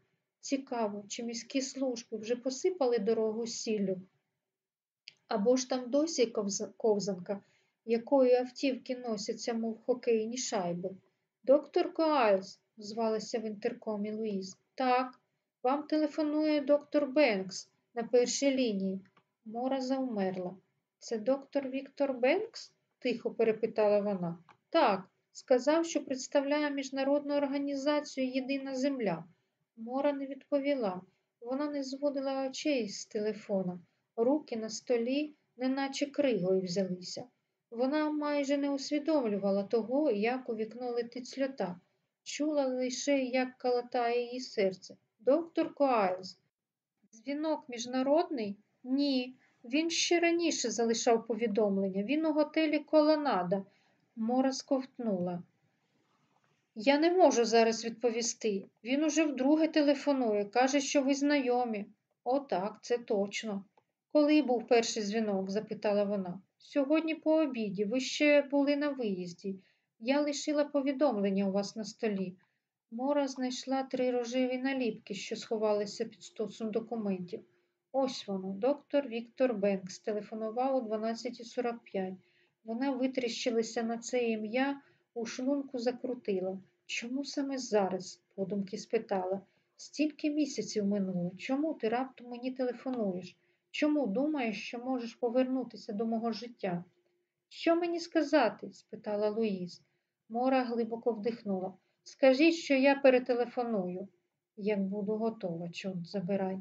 Цікаво, чи міські служби вже посипали дорогу сіллю? Або ж там досі ковзанка, якою автівки носяться, мов хокейні шайби. Доктор Коайлс, звалася в інтеркомі Луїз. Так, вам телефонує доктор Бенкс на першій лінії. Мора завмерла. Це доктор Віктор Бенкс? тихо перепитала вона. Так, сказав, що представляє міжнародну організацію Єдина Земля. Мора не відповіла. Вона не зводила очей з телефона. Руки на столі, неначе кригою взялися. Вона майже не усвідомлювала того, як у вікно летить сльота. Чула лише, як калатає її серце. Доктор Коайлз. Дзвінок міжнародний? Ні. Він ще раніше залишав повідомлення. Він у готелі Колонада. Мора сковтнула. Я не можу зараз відповісти. Він уже вдруге телефонує, каже, що ви знайомі. Отак, це точно. Коли був перший дзвінок? запитала вона. Сьогодні по обіді, ви ще були на виїзді. Я лишила повідомлення у вас на столі. Мора знайшла три рожеві наліпки, що сховалися під стосом документів. Ось воно, доктор Віктор Бенкс телефонував о 12.45. Вона витріщилася на це ім'я, у шлунку закрутила. Чому саме зараз? подумки спитала. Стільки місяців минуло. Чому ти раптом мені телефонуєш? Чому думаєш, що можеш повернутися до мого життя? Що мені сказати? спитала Луїз. Мора глибоко вдихнула. Скажіть, що я перетелефоную. Як буду готова, чорт забирай.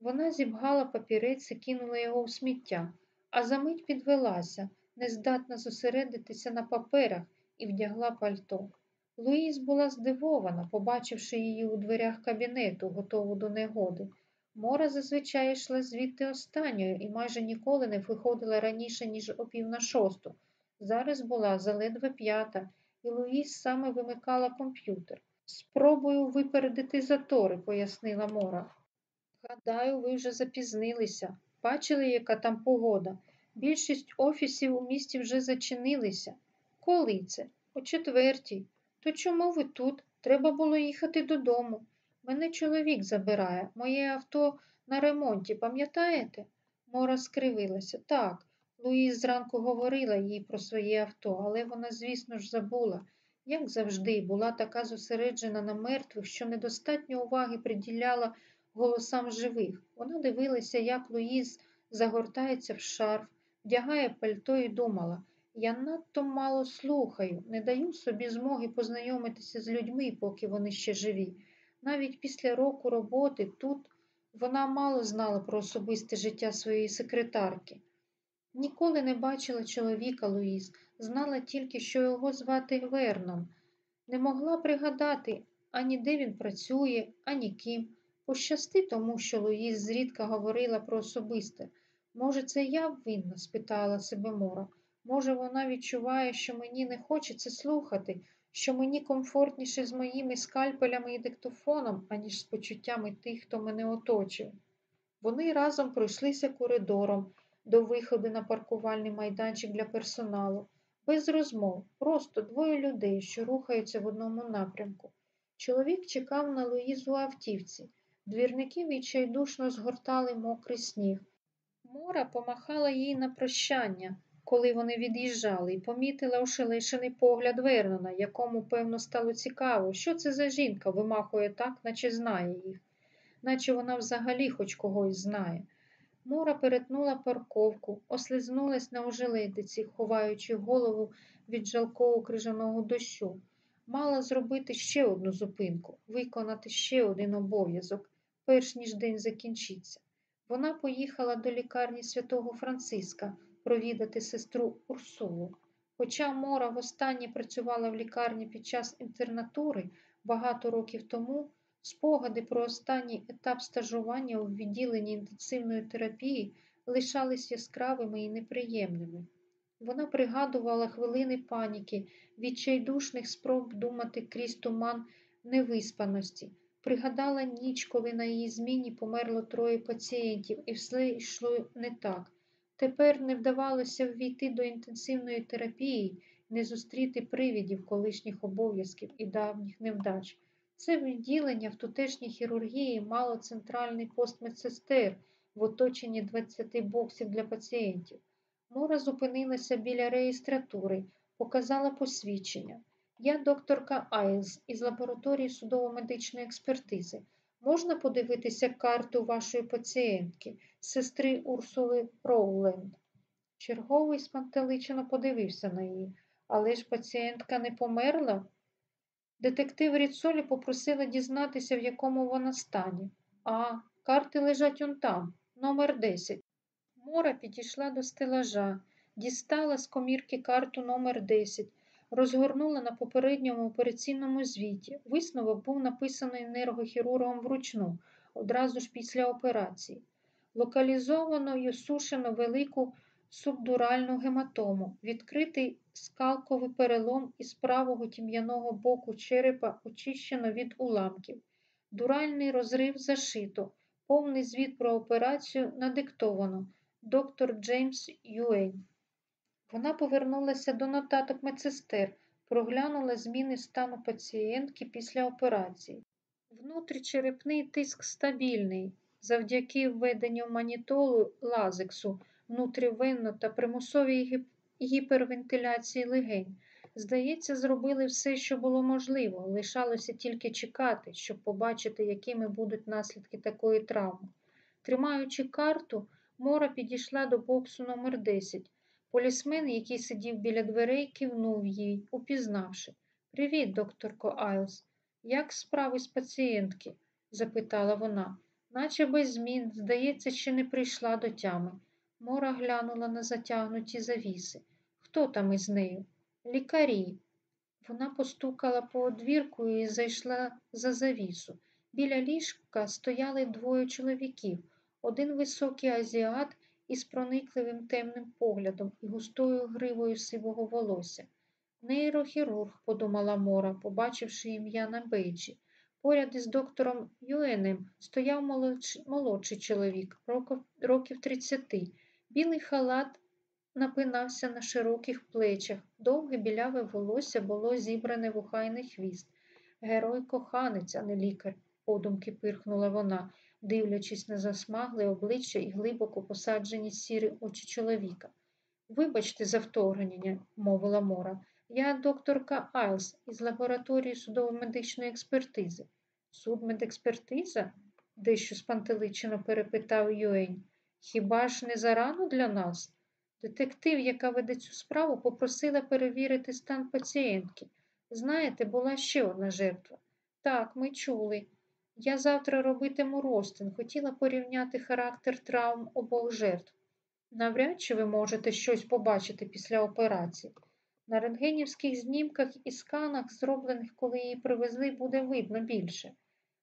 Вона зібгала папірець і кинула його у сміття, а за мить підвелася, нездатна зосередитися на паперах і вдягла пальто. Луїз була здивована, побачивши її у дверях кабінету, готову до негоди. Мора зазвичай йшла звідти останньою і майже ніколи не виходила раніше, ніж о пів на шосту. Зараз була заледве п'ята, і Луїз саме вимикала комп'ютер. Спробую випередити затори, пояснила Мора. Гадаю, ви вже запізнилися. Бачили, яка там погода. Більшість офісів у місті вже зачинилися. Коли це? О четвертій. То чому ви тут? Треба було їхати додому. Мене чоловік забирає, моє авто на ремонті, пам'ятаєте? Мора скривилася. Так, Луїз зранку говорила їй про своє авто, але вона, звісно ж, забула. Як завжди, була така зосереджена на мертвих, що недостатньо уваги приділяла голосам живих. Вона дивилася, як Луїз загортається в шарф, вдягає пальто і думала. Я надто мало слухаю, не даю собі змоги познайомитися з людьми, поки вони ще живі. Навіть після року роботи тут вона мало знала про особисте життя своєї секретарки. Ніколи не бачила чоловіка Луїз, знала тільки, що його звати Вернон. Не могла пригадати ані де він працює, ані ким. Пощасти тому, що Луїз зрідка говорила про особисте. Може, це я винна? спитала себе Мора. Може, вона відчуває, що мені не хочеться слухати, що мені комфортніше з моїми скальпелями і диктофоном, аніж з почуттями тих, хто мене оточив. Вони разом пройшлися коридором до виходу на паркувальний майданчик для персоналу, без розмов, просто двоє людей, що рухаються в одному напрямку. Чоловік чекав на Луїзу автівці. Двірники відчайдушно згортали мокрий сніг. Мора помахала їй на прощання, коли вони від'їжджали, і помітила ошелешений погляд Вернона, якому, певно, стало цікаво, що це за жінка вимахує так, наче знає їх, наче вона взагалі хоч когось знає. Мора перетнула парковку, ослизнулась на ожеледиці, ховаючи голову від жалкого крижаного дощу. Мала зробити ще одну зупинку, виконати ще один обов'язок, перш ніж день закінчиться. Вона поїхала до лікарні святого Франциска провідати сестру Урсулу. Хоча Мора востаннє працювала в лікарні під час інтернатури багато років тому, спогади про останній етап стажування у відділенні інтенсивної терапії лишались яскравими і неприємними. Вона пригадувала хвилини паніки, відчайдушних спроб думати крізь туман невиспаності, пригадала ніч, коли на її зміні померло троє пацієнтів, і все йшло не так. Тепер не вдавалося ввійти до інтенсивної терапії, не зустріти привідів колишніх обов'язків і давніх невдач. Це відділення в тутешній хірургії мало центральний пост медсестер в оточенні 20 боксів для пацієнтів. Мора зупинилася біля реєстратури, показала посвідчення. Я докторка Айлз із лабораторії судово-медичної експертизи. Можна подивитися карту вашої пацієнтки, сестри Урсули Роуленд? Черговий спантеличено подивився на її. Але ж пацієнтка не померла? Детектив Ріцолі попросила дізнатися, в якому вона стані. А, карти лежать он там, номер 10. Мора підійшла до стелажа, дістала з комірки карту номер 10 розгорнула на попередньому операційному звіті. Висновок був написаний нейрохірургом вручну, одразу ж після операції. Локалізовано й осушено велику субдуральну гематому, відкритий скалковий перелом із правого тім'яного боку черепа очищено від уламків, дуральний розрив зашито, повний звіт про операцію надиктовано. Доктор Джеймс Юейн. Вона повернулася до нотаток медсестер, проглянула зміни стану пацієнтки після операції. Внутрічерепний тиск стабільний, завдяки введенню манітолу лазексу, внутрівенно та примусовій гіпервентиляції легень. Здається, зробили все, що було можливо, лишалося тільки чекати, щоб побачити, якими будуть наслідки такої травми. Тримаючи карту, Мора підійшла до боксу номер 10 Полісмен, який сидів біля дверей, кивнув їй, упізнавши. Привіт, докторко Айлс. Як справи з пацієнтки? запитала вона. Наче без змін, здається, ще не прийшла до тями. Мора глянула на затягнуті завіси. Хто там із нею? Лікарі. Вона постукала по одвірку і зайшла за завісу. Біля ліжка стояли двоє чоловіків. Один високий азіат із проникливим темним поглядом і густою гривою сивого волосся. Нейрохірург, подумала Мора, побачивши ім'я на бейджі. Поряд із доктором Юенем стояв молодший, молодший чоловік, років 30. Білий халат напинався на широких плечах, довге біляве волосся було зібране в ухайний хвіст. Герой коханець, а не лікар, подумки пирхнула вона дивлячись на засмагле обличчя і глибоко посаджені сірі очі чоловіка. Вибачте за вторгнення, мовила Мора. Я докторка Айлс із лабораторії судово-медичної експертизи. Судмедекспертиза? дещо спантеличено перепитав Юень. Хіба ж не зарано для нас? Детектив, яка веде цю справу, попросила перевірити стан пацієнтки. Знаєте, була ще одна жертва. Так, ми чули. Я завтра робитиму розтин, хотіла порівняти характер травм обох жертв. Навряд чи ви можете щось побачити після операції. На рентгенівських знімках і сканах, зроблених, коли її привезли, буде видно більше.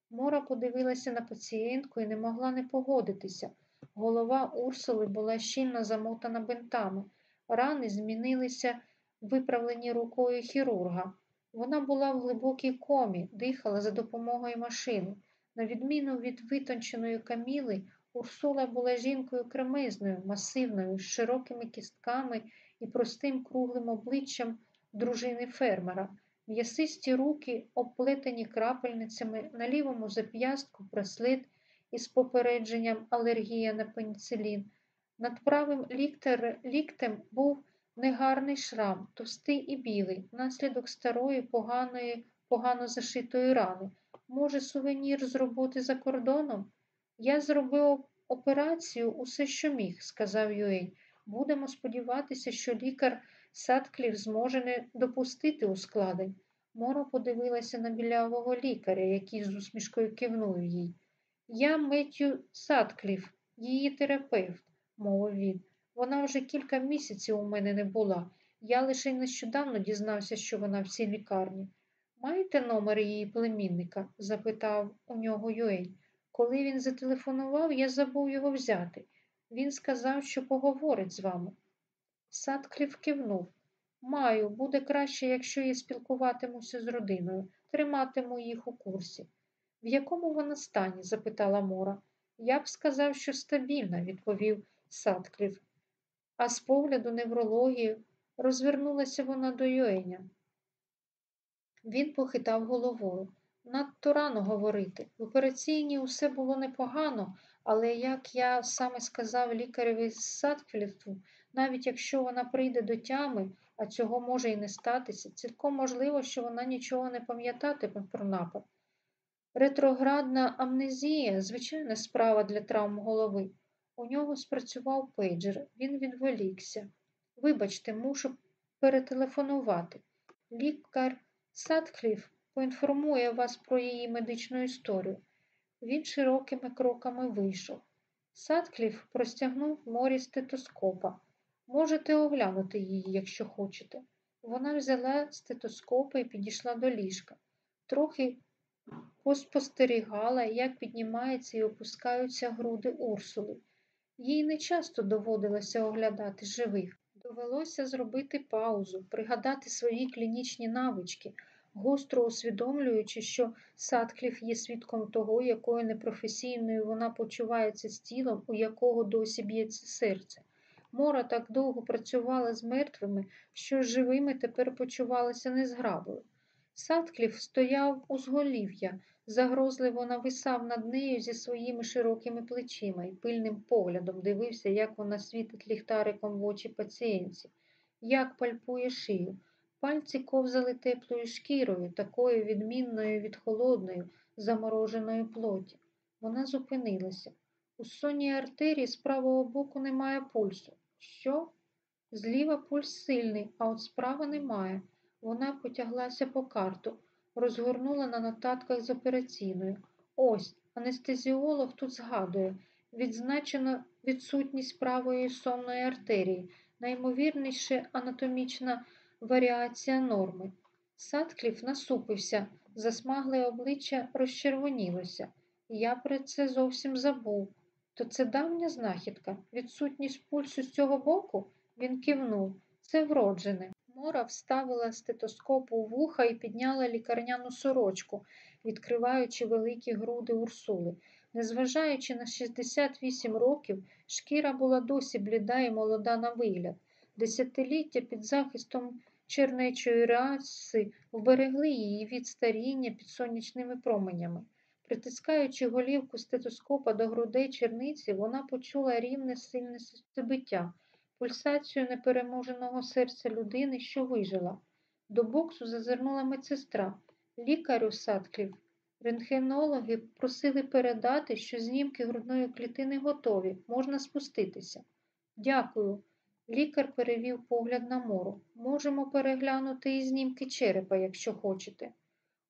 Мора подивилася на пацієнтку і не могла не погодитися. Голова Урсули була щільно замотана бинтами. Рани змінилися виправлені рукою хірурга. Вона була в глибокій комі, дихала за допомогою машини. На відміну від витонченої каміли, Урсула була жінкою кремезною, масивною, з широкими кістками і простим круглим обличчям дружини фермера. М'ясисті руки, обплетені крапельницями, на лівому зап'ястку браслет із попередженням алергія на пеніцилін. Над правим ліктер, ліктем був негарний шрам, товстий і білий, внаслідок старої, поганої, погано зашитої рани. Може, сувенір з роботи за кордоном? Я зробив операцію усе, що міг, сказав Юей. Будемо сподіватися, що лікар Садклів зможе не допустити ускладень. Мора подивилася на білявого лікаря, який з усмішкою кивнув їй. Я Меттю Садкліф, її терапевт, мовив він. Вона вже кілька місяців у мене не була. Я лише нещодавно дізнався, що вона в цій лікарні. Маєте номер її племінника? запитав у нього Юей. Коли він зателефонував, я забув його взяти. Він сказав, що поговорить з вами. Садкліф кивнув. Маю, буде краще, якщо я спілкуватимуся з родиною, триматиму їх у курсі. В якому вона стані? запитала Мора. Я б сказав, що стабільна, відповів Садкліф. А з погляду неврології розвернулася вона до Юеня. Він похитав головою. Надто рано говорити. В операційній усе було непогано, але, як я саме сказав лікареві з Садкліфу, навіть якщо вона прийде до тями, а цього може і не статися, цілком можливо, що вона нічого не пам'ятатиме про напад. Ретроградна амнезія звичайна справа для травм голови. У нього спрацював пейджер, він відволікся. Вибачте, мушу перетелефонувати. Лікар Садкліф поінформує вас про її медичну історію. Він широкими кроками вийшов. Садкліф простягнув морі стетоскопа. Можете оглянути її, якщо хочете. Вона взяла стетоскопа і підійшла до ліжка. Трохи поспостерігала, як піднімаються і опускаються груди Урсули. Їй не часто доводилося оглядати живих. Довелося зробити паузу, пригадати свої клінічні навички, гостро усвідомлюючи, що Садкліф є свідком того, якою непрофесійною вона почувається з тілом, у якого досі б'ється серце. Мора так довго працювала з мертвими, що живими тепер почувалася незграбою. Садкліф стояв у зголів'я, загрозливо нависав над нею зі своїми широкими плечима і пильним поглядом дивився, як вона світить ліхтариком в очі пацієнтці, як пальпує шию. Пальці ковзали теплою шкірою, такою відмінною від холодної, замороженої плоті. Вона зупинилася. У сонній артерії з правого боку немає пульсу. Що? Зліва пульс сильний, а от справа немає. Вона потяглася по карту, розгорнула на нотатках з операційною. Ось, анестезіолог тут згадує. Відзначено відсутність правої сонної артерії, наймовірніше анатомічна варіація норми. Садкліф насупився, засмагле обличчя розчервонілося. Я про це зовсім забув. То це давня знахідка. Відсутність пульсу з цього боку? Він кивнув. Це вроджене. Мора вставила стетоскоп у вуха і підняла лікарняну сорочку, відкриваючи великі груди Урсули. Незважаючи на 68 років, шкіра була досі бліда і молода на вигляд. Десятиліття під захистом чернечої раси вберегли її від старіння під сонячними променями. Притискаючи голівку стетоскопа до грудей черниці, вона почула рівне сильне серцебиття, пульсацію непереможеного серця людини, що вижила. До боксу зазирнула медсестра. Лікарю Садклів. Рентгенологи просили передати, що знімки грудної клітини готові, можна спуститися. Дякую. Лікар перевів погляд на мору. Можемо переглянути і знімки черепа, якщо хочете.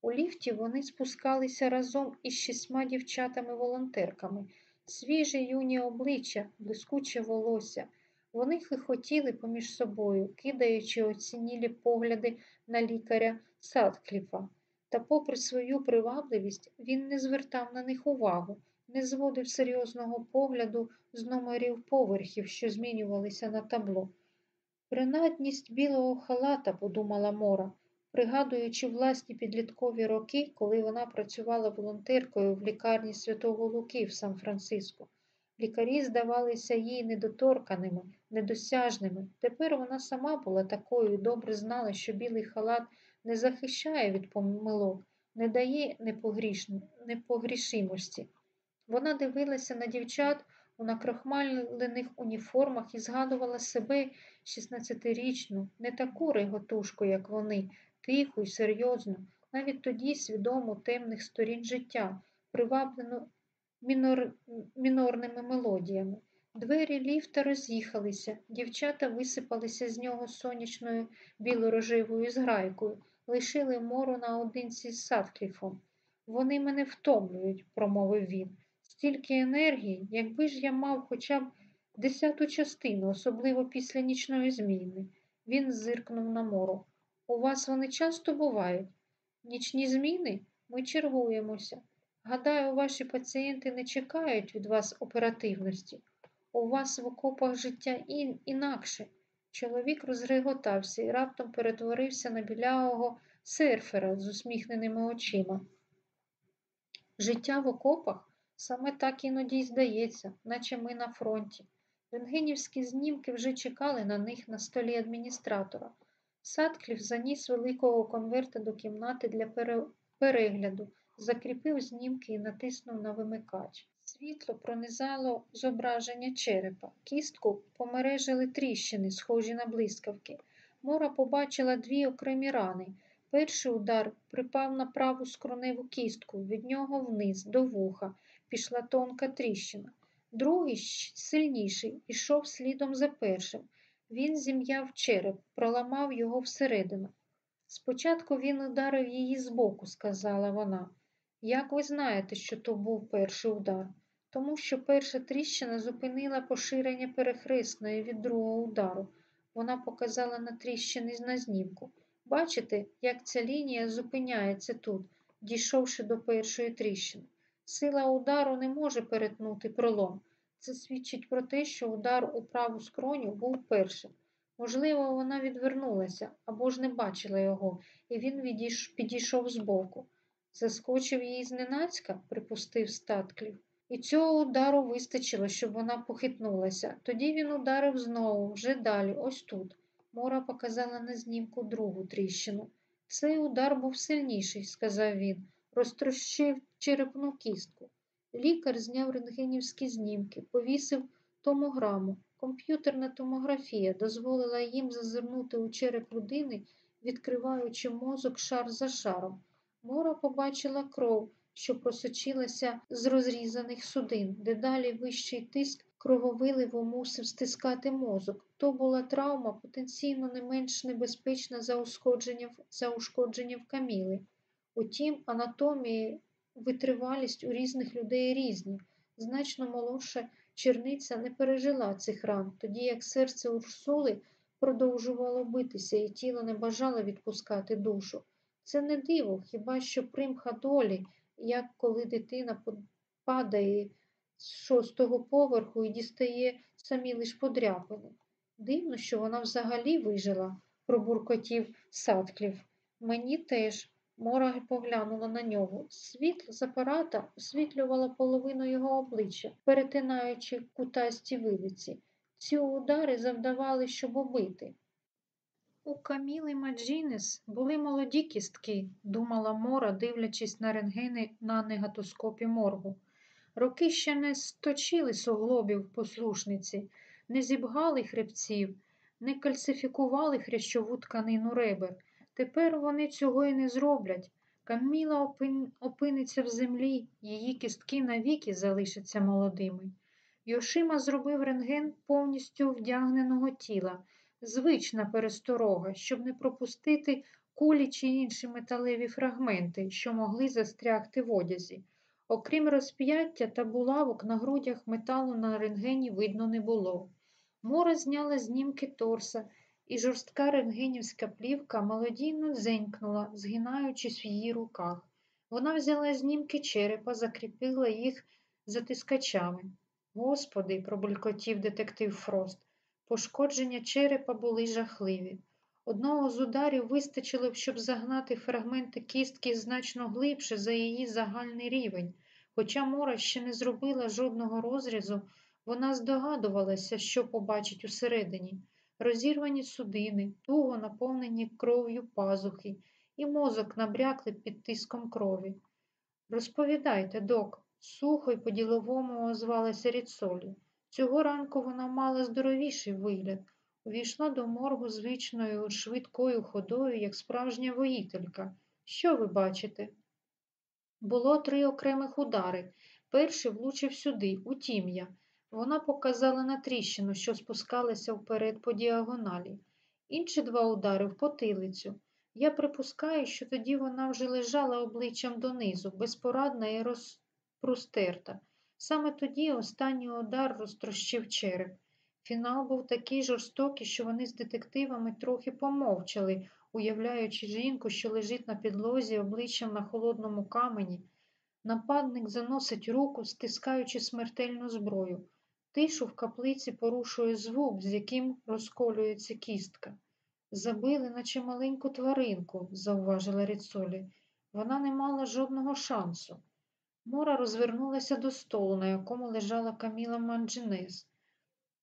У ліфті вони спускалися разом із шістьма дівчатами-волонтерками, свіже юні обличчя, блискуче волосся. Вони хихотіли поміж собою, кидаючи оцінілі погляди на лікаря Садкліфа. Та, попри свою привабливість, він не звертав на них увагу, не зводив серйозного погляду з номерів поверхів, що змінювалися на табло. Принадність білого халата, подумала Мора, пригадуючи власні підліткові роки, коли вона працювала волонтеркою в лікарні Святого Луки в Сан-Франциско. Лікарі здавалися їй недоторканими, недосяжними. Тепер вона сама була такою і добре знала, що білий халат не захищає від помилок, не дає непогрішимості. Вона дивилася на дівчат у накрахмалених уніформах і згадувала себе 16-річну, не таку реготушку, як вони, тиху й серйозну, навіть тоді свідому темних сторін життя, приваблену мінор... мінорними мелодіями. Двері ліфта роз'їхалися, дівчата висипалися з нього сонячною білорожевою зграйкою, лишили мору наодинці з Садкліфом. Вони мене втомлюють, промовив він. Стільки енергії, якби ж я мав хоча б десяту частину, особливо після нічної зміни. Він зиркнув на мору. У вас вони часто бувають? Нічні зміни? Ми чергуємося. Гадаю, ваші пацієнти не чекають від вас оперативності. У вас в окопах життя ін... інакше. Чоловік розреготався і раптом перетворився на білявого серфера з усміхненими очима. Життя в окопах саме так іноді й здається, наче ми на фронті. Рентгенівські знімки вже чекали на них на столі адміністратора. Садкліф заніс великого конверта до кімнати для пере... перегляду, закріпив знімки і натиснув на вимикач. Світло пронизало зображення черепа. Кістку помережили тріщини, схожі на блискавки. Мора побачила дві окремі рани. Перший удар припав на праву скроневу кістку, від нього вниз, до вуха, пішла тонка тріщина. Другий, сильніший, ішов слідом за першим. Він зім'яв череп, проламав його всередину. Спочатку він ударив її збоку, сказала вона. Як ви знаєте, що то був перший удар? Тому що перша тріщина зупинила поширення перехресної від другого удару. Вона показала на тріщини на знімку. Бачите, як ця лінія зупиняється тут, дійшовши до першої тріщини. Сила удару не може перетнути пролом. Це свідчить про те, що удар у праву скроню був першим. Можливо, вона відвернулася або ж не бачила його, і він підійшов збоку. Заскочив її зненацька, припустив статклів. І цього удару вистачило, щоб вона похитнулася. Тоді він ударив знову, вже далі, ось тут. Мора показала на знімку другу тріщину. Цей удар був сильніший, сказав він, розтрощив черепну кістку. Лікар зняв рентгенівські знімки, повісив томограму. Комп'ютерна томографія дозволила їм зазирнути у череп людини, відкриваючи мозок шар за шаром. Мора побачила кров, що просочилася з розрізаних судин, дедалі вищий тиск крововиливу мусив стискати мозок. То була травма потенційно не менш небезпечна за ушкодження, за ушкодження в каміли. Утім, анатомії, витривалість у різних людей різні. Значно молодша черниця не пережила цих ран, тоді як серце Урсули продовжувало битися, і тіло не бажало відпускати душу. Це не диво, хіба що примха долі, як коли дитина падає з шостого поверху і дістає самі лиш подряпини. Дивно, що вона взагалі вижила, пробуркотів Садклів. Мені теж. Мора поглянула на нього. Світло з апарата освітлювало половину його обличчя, перетинаючи кутасті вилиці. Ці удари завдавали, щоб убити. У Каміли Маджінес були молоді кістки, думала Мора, дивлячись на рентгени на негатоскопі моргу. Роки ще не сточили суглобів послушниці, не зібгали хребців, не кальцифікували хрящову тканину ребер. Тепер вони цього й не зроблять. Каміла опин... опиниться в землі, її кістки навіки залишаться молодими. Йошима зробив рентген повністю вдягненого тіла, звична пересторога, щоб не пропустити кулі чи інші металеві фрагменти, що могли застрягти в одязі. Окрім розп'яття та булавок на грудях металу на рентгені видно не було. Мора зняла знімки торса, і жорстка рентгенівська плівка молодійно дзенькнула, згинаючись в її руках. Вона взяла знімки черепа, закріпила їх затискачами. Господи, пробулькотів детектив Фрост, пошкодження черепа були жахливі. Одного з ударів вистачило щоб загнати фрагменти кістки значно глибше за її загальний рівень. Хоча Мора ще не зробила жодного розрізу, вона здогадувалася, що побачить усередині розірвані судини, туго наповнені кров'ю пазухи, і мозок набрякли під тиском крові. Розповідайте, док, сухо й по-діловому озвалася Ріцолі. Цього ранку вона мала здоровіший вигляд, увійшла до моргу звичною швидкою ходою, як справжня воїтелька. Що ви бачите? Було три окремих удари. Перший влучив сюди, у тім'я. Вона показала на тріщину, що спускалася вперед по діагоналі. Інші два удари в потилицю. Я припускаю, що тоді вона вже лежала обличчям донизу, безпорадна і розпростерта. Саме тоді останній удар розтрощив череп. Фінал був такий жорстокий, що вони з детективами трохи помовчали, уявляючи жінку, що лежить на підлозі обличчям на холодному камені. Нападник заносить руку, стискаючи смертельну зброю. Тишу в каплиці порушує звук, з яким розколюється кістка. Забили, наче маленьку тваринку, зауважила Ріцолі. Вона не мала жодного шансу. Мора розвернулася до столу, на якому лежала Каміла Манджинес,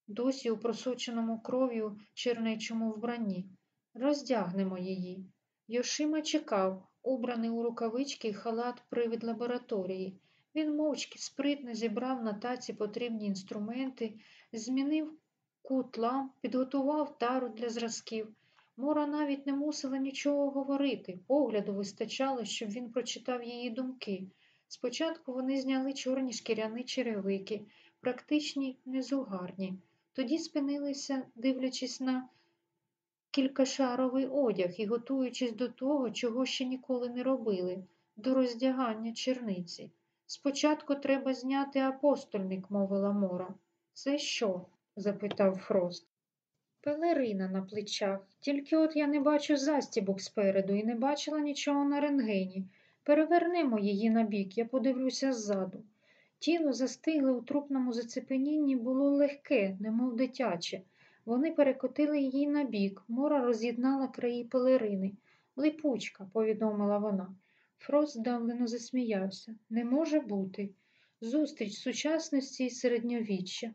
досі у просоченому кров'ю чернечому вбранні. Роздягнемо її. Йошима чекав, убраний у рукавички халат привід лабораторії. Він мовчки спритно зібрав на таці потрібні інструменти, змінив кут ламп, підготував тару для зразків. Мора навіть не мусила нічого говорити, погляду вистачало, щоб він прочитав її думки. Спочатку вони зняли чорні шкіряні черевики, практичні, незугарні. Тоді спинилися, дивлячись на кількашаровий одяг і готуючись до того, чого ще ніколи не робили, до роздягання черниці. Спочатку треба зняти апостольник, мовила Мора. Це що? запитав Фрост. Пелерина на плечах. Тільки от я не бачу застібок спереду і не бачила нічого на рентгені. Перевернемо її на бік, я подивлюся ззаду. Тіло застигле у трупному зацепенінні було легке, немов дитяче. Вони перекотили її на бік, мора роз'єднала краї пелерини. Липучка, повідомила вона. Фрост здавлено засміявся. Не може бути. Зустріч сучасності і середньовіччя.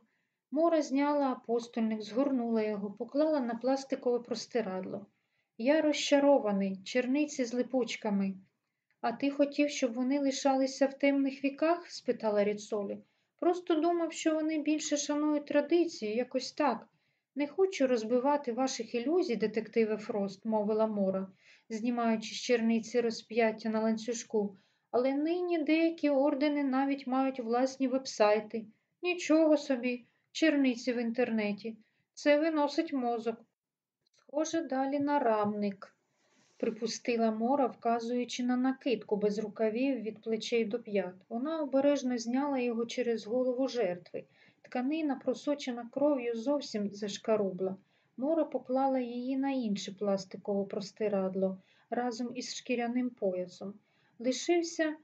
Мора зняла апостольник, згорнула його, поклала на пластикове простирадло. Я розчарований, черниці з липучками. А ти хотів, щоб вони лишалися в темних віках? спитала Ріцолі. Просто думав, що вони більше шанують традиції, якось так. Не хочу розбивати ваших ілюзій, детективе Фрост, мовила Мора, знімаючи з черниці розп'яття на ланцюжку, але нині деякі ордени навіть мають власні вебсайти. Нічого собі, черниці в інтернеті. Це виносить мозок. Схоже, далі на рамник, припустила Мора, вказуючи на накидку без рукавів від плечей до п'ят. Вона обережно зняла його через голову жертви. Тканина, просочена кров'ю, зовсім зашкарубла. Мора поклала її на інше пластикове простирадло разом із шкіряним поясом. Лишився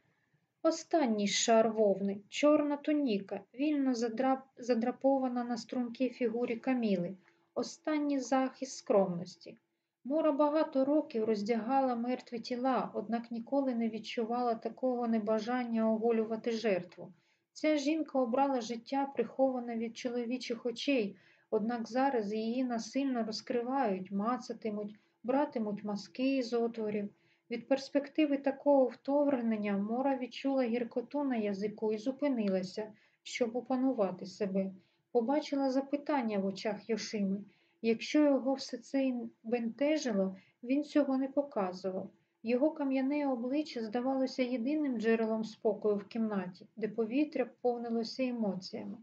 останній шар вовни, чорна туніка, вільно задрап... задрапована на стрункій фігурі каміли, останній захист скромності. Мора багато років роздягала мертві тіла, однак ніколи не відчувала такого небажання оголювати жертву. Ця жінка обрала життя, приховане від чоловічих очей, однак зараз її насильно розкривають, мацатимуть, братимуть маски з отворів. Від перспективи такого вторгнення Мора відчула гіркоту на язику і зупинилася, щоб опанувати себе. Побачила запитання в очах Йошими. Якщо його все це бентежило, він цього не показував. Його кам'яне обличчя здавалося єдиним джерелом спокою в кімнаті, де повітря повнилося емоціями.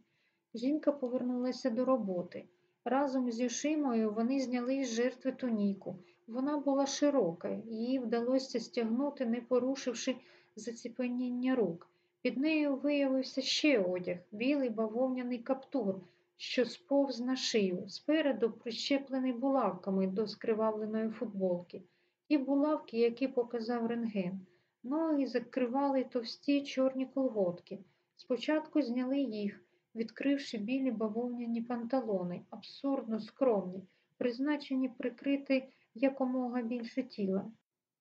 Жінка повернулася до роботи. Разом з Юшимою вони зняли з жертви туніку. Вона була широка, її вдалося стягнути, не порушивши заціпеніння рук. Під нею виявився ще одяг, білий бавовняний каптур, що сповз на шию, спереду прищеплений булавками до скривавленої футболки. Ті булавки, які показав рентген. Ноги закривали товсті чорні колготки. Спочатку зняли їх, відкривши білі бавовняні панталони, абсурдно скромні, призначені прикрити якомога більше тіла.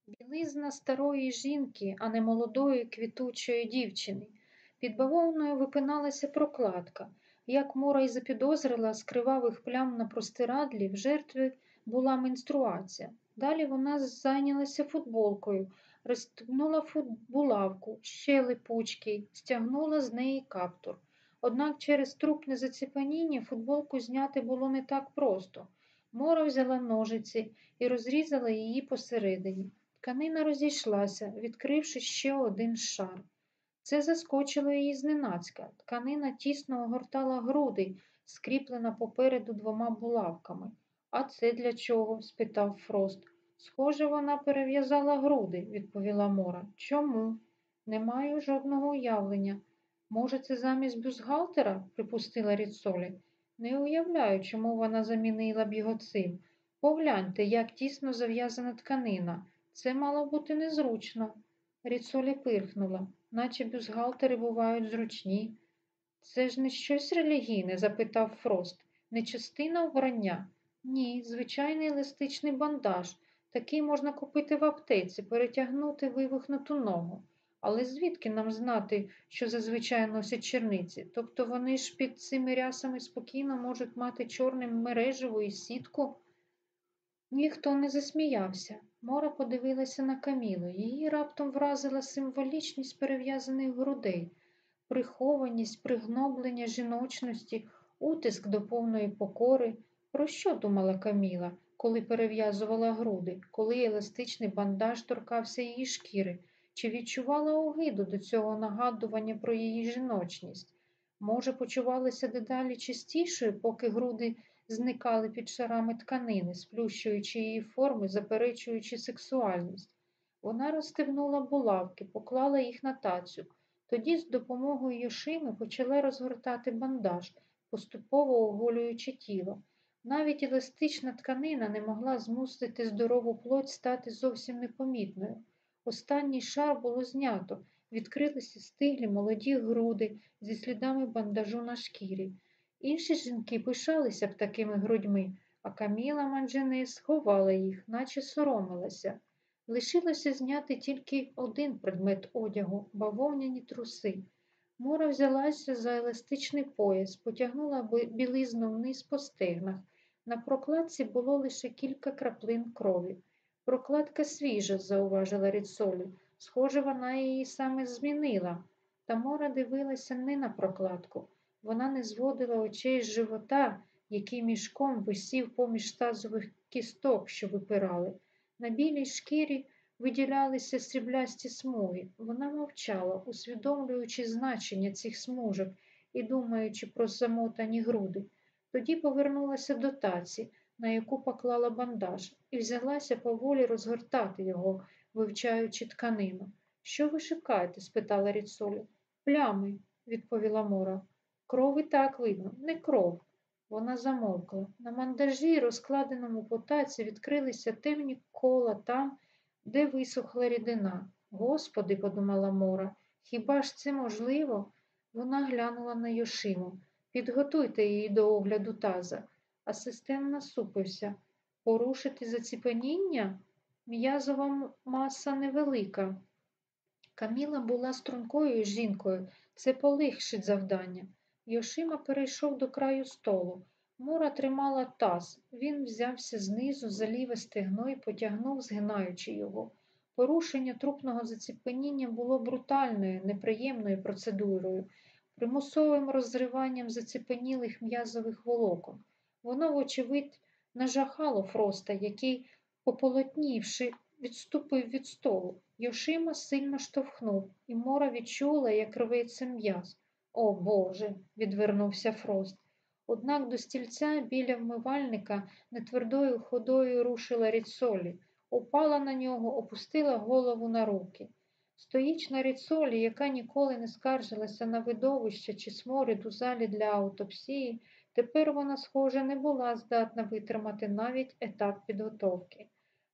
Білизна старої жінки, а не молодої квітучої дівчини. Під бавовною випиналася прокладка. Як Мора й запідозрила з кривавих плям на простирадлі, в жертві була менструація. Далі вона зайнялася футболкою, розстегнула булавку, ще липучки, стягнула з неї каптур. Однак через трупне заціпаніння футболку зняти було не так просто. Мора взяла ножиці і розрізала її посередині. Тканина розійшлася, відкривши ще один шар. Це заскочило її зненацька. Тканина тісно огортала груди, скріплена попереду двома булавками. А це для чого? спитав Фрост. Схоже, вона перев'язала груди, відповіла Мора. Чому? Не маю жодного уявлення. Може, це замість бюстгальтера?» – припустила Ріцолі. Не уявляю, чому вона замінила б його цим. Погляньте, як тісно зав'язана тканина. Це мало бути незручно. Ріцолі пирхнула, наче бюстгальтери бувають зручні. Це ж не щось релігійне? запитав Фрост. Не частина вбрання? Ні, звичайний еластичний бандаж. Такий можна купити в аптеці, перетягнути вивихнуту ногу. Але звідки нам знати, що зазвичай носять черниці? Тобто вони ж під цими рясами спокійно можуть мати чорне мережево і сітку? Ніхто не засміявся. Мора подивилася на Камілу. Її раптом вразила символічність перев'язаних грудей, прихованість, пригноблення жіночності, утиск до повної покори. Про що думала Каміла, коли перев'язувала груди, коли еластичний бандаж торкався її шкіри? Чи відчувала огиду до цього нагадування про її жіночність? Може, почувалася дедалі чистішою, поки груди зникали під шарами тканини, сплющуючи її форми, заперечуючи сексуальність. Вона розстебнула булавки, поклала їх на тацю. Тоді з допомогою Йошими почала розгортати бандаж, поступово оголюючи тіло. Навіть еластична тканина не могла змусити здорову плоть стати зовсім непомітною. Останній шар було знято, відкрилися стиглі молоді груди зі слідами бандажу на шкірі. Інші жінки пишалися б такими грудьми, а Каміла Манджини сховала їх, наче соромилася. Лишилося зняти тільки один предмет одягу бавовняні труси. Мора взялася за еластичний пояс, потягнула білизну вниз по стегнах. На прокладці було лише кілька краплин крові. Прокладка свіжа, зауважила Ріцолі. Схоже, вона її саме змінила. Та Мора дивилася не на прокладку. Вона не зводила очей з живота, який мішком висів поміж тазових кісток, що випирали. На білій шкірі виділялися сріблясті смуги. Вона мовчала, усвідомлюючи значення цих смужок і думаючи про замотані груди. Тоді повернулася до таці, на яку поклала бандаж, і взялася поволі розгортати його, вивчаючи тканину. Що ви шукаєте? спитала Ріцолі. Плями, відповіла Мора. Кров і так видно, не кров. Вона замовкла. На мандажі, розкладеному по таці, відкрилися темні кола там, де висохла рідина. Господи, подумала Мора, хіба ж це можливо? Вона глянула на Йошиму. Підготуйте її до огляду таза. Асистент насупився. Порушити заціпеніння? М'язова маса невелика. Каміла була стрункою жінкою, це полегшить завдання. Йошима перейшов до краю столу. Мора тримала таз. Він взявся знизу за ліве стегно і потягнув, згинаючи його. Порушення трупного заціпеніння було брутальною, неприємною процедурою, примусовим розриванням заціпенілих м'язових волокон. Воно, вочевидь, нажахало Фроста, який, пополотнівши, відступив від столу. Йошима сильно штовхнув, і Мора відчула, як рветься м'яз. О Боже, відвернувся Фрост. Однак до стільця біля вмивальника нетвердою ходою рушила Ріцолі, упала на нього, опустила голову на руки. Стоїчна Ріцолі, яка ніколи не скаржилася на видовище чи сморід у залі для аутопсії, тепер вона, схоже, не була здатна витримати навіть етап підготовки.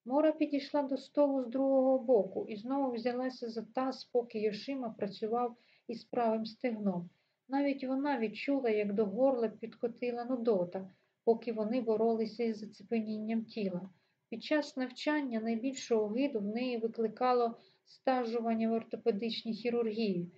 Мора підійшла до столу з другого боку і знову взялася за таз, поки Йошима працював із правим стегном. Навіть вона відчула, як до горла підкотила нудота, поки вони боролися із зацепенінням тіла. Під час навчання найбільшого виду в неї викликало стажування в ортопедичній хірургії,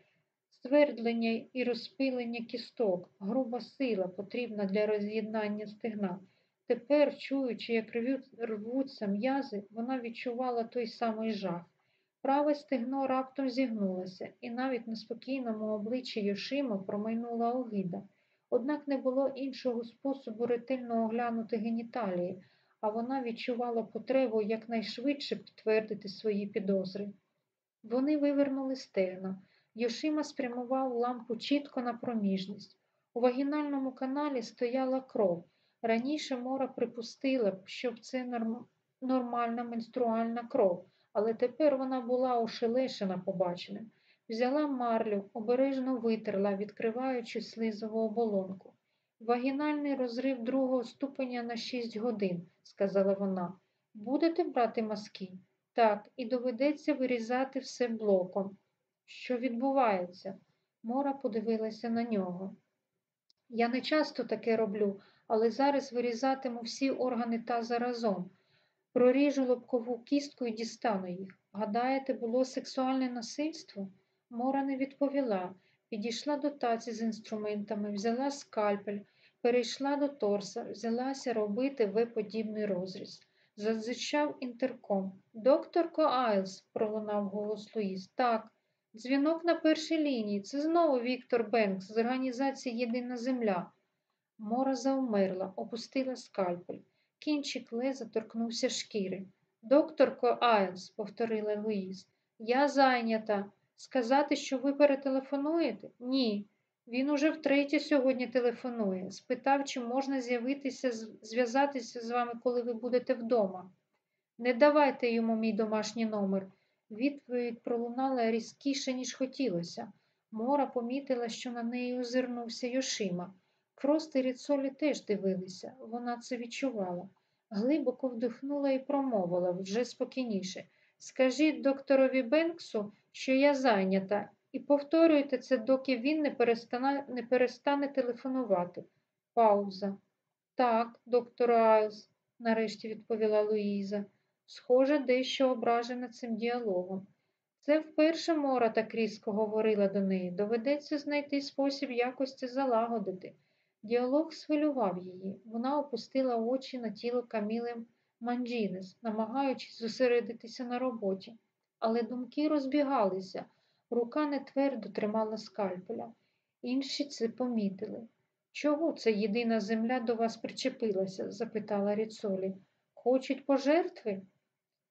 ствердлення і розпилення кісток, груба сила потрібна для роз'єднання стегна. Тепер, чуючи, як рвуться м'язи, вона відчувала той самий жах. Праве стегно раптом зігнулося, і навіть на спокійному обличчі Йошимо промайнула огида. Однак не було іншого способу ретельно оглянути геніталії, а вона відчувала потребу якнайшвидше підтвердити свої підозри. Вони вивернули стегна. Йошима спрямував лампу чітко на проміжність. У вагінальному каналі стояла кров. Раніше Мора припустила б, що це норм... нормальна менструальна кров, але тепер вона була ошелешена побаченим. Взяла марлю, обережно витерла, відкриваючи слизову оболонку. Вагінальний розрив другого ступеня на 6 годин, сказала вона. Будете брати мазки? Так, і доведеться вирізати все блоком. Що відбувається? Мора подивилася на нього. Я не часто таке роблю, але зараз вирізатиму всі органи таза разом. Проріжу лобкову кістку і дістану їх. Гадаєте, було сексуальне насильство? Мора не відповіла. Підійшла до таці з інструментами, взяла скальпель, перейшла до торса, взялася робити В-подібний розріз. Задзижчав інтерком. Докторко Айлс, пролунав голос Луїс. Так, дзвінок на першій лінії. Це знову Віктор Бенкс з організації Єдина Земля. Мора завмерла, опустила скальпель. Кінчик леза торкнувся шкіри. Докторко Айлс, повторила Луїс, я зайнята. Сказати, що ви перетелефонуєте? Ні. Він уже втретє сьогодні телефонує. Спитав, чи можна з'явитися, зв'язатися з вами, коли ви будете вдома. Не давайте йому мій домашній номер. Відповідь пролунала різкіше, ніж хотілося. Мора помітила, що на неї озирнувся Йошима. Фрост і Ріцолі теж дивилися, вона це відчувала. Глибоко вдихнула і промовила вже спокійніше. Скажіть докторові Бенксу, що я зайнята, і повторюйте це, доки він не перестане, не перестане телефонувати. Пауза. Так, доктор Айлс, нарешті відповіла Луїза. Схоже, дещо ображена цим діалогом. Це вперше Мора так різко говорила до неї. Доведеться знайти спосіб якось це залагодити. Діалог схвилював її. Вона опустила очі на тіло Каміли Манджінес, намагаючись зосередитися на роботі. Але думки розбігалися, рука нетвердо тримала скальпеля. Інші це помітили. Чого це єдина земля до вас причепилася? запитала Ріцолі. Хочуть пожертви?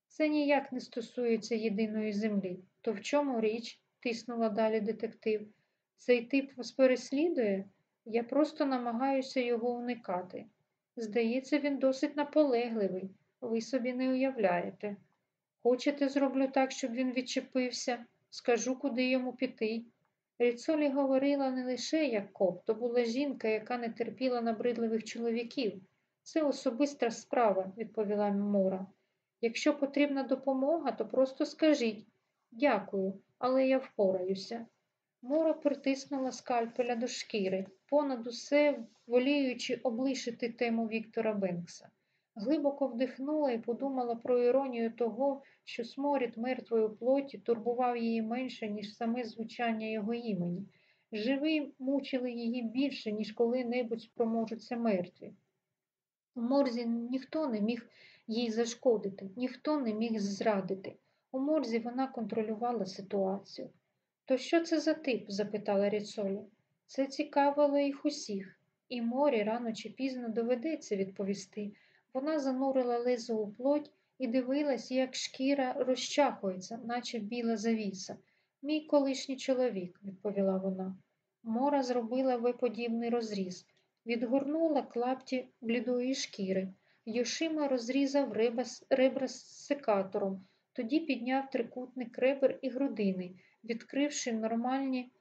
Це ніяк не стосується єдиної землі. То в чому річ? тиснула далі детектив. Цей тип вас переслідує? Я просто намагаюся його уникати. Здається, він досить наполегливий, ви собі не уявляєте. Хочете, зроблю так, щоб він відчепився, скажу, куди йому піти. Ріцолі говорила не лише як коп, то була жінка, яка не терпіла набридливих чоловіків. Це особиста справа, відповіла Мора. Якщо потрібна допомога, то просто скажіть дякую, але я впораюся. Мора притиснула скальпеля до шкіри, понад усе воліючи облишити тему Віктора Бенкса. Глибоко вдихнула і подумала про іронію того, що сморід мертвої плоті турбував її менше, ніж саме звучання його імені. Живі мучили її більше, ніж коли-небудь спроможуться мертві. У морзі ніхто не міг їй зашкодити, ніхто не міг зрадити. У морзі вона контролювала ситуацію. То що це за тип? запитала Ріцолі. Це цікавило їх усіх, і морі рано чи пізно доведеться відповісти. Вона занурила лезо у плоть і дивилась, як шкіра розчахується, наче біла завіса. Мій колишній чоловік, відповіла вона. Мора зробила виподібний розріз, відгорнула клапті блідої шкіри. Йошима розрізав ребра з секатором, тоді підняв трикутник ребер і грудини відкривши нормальні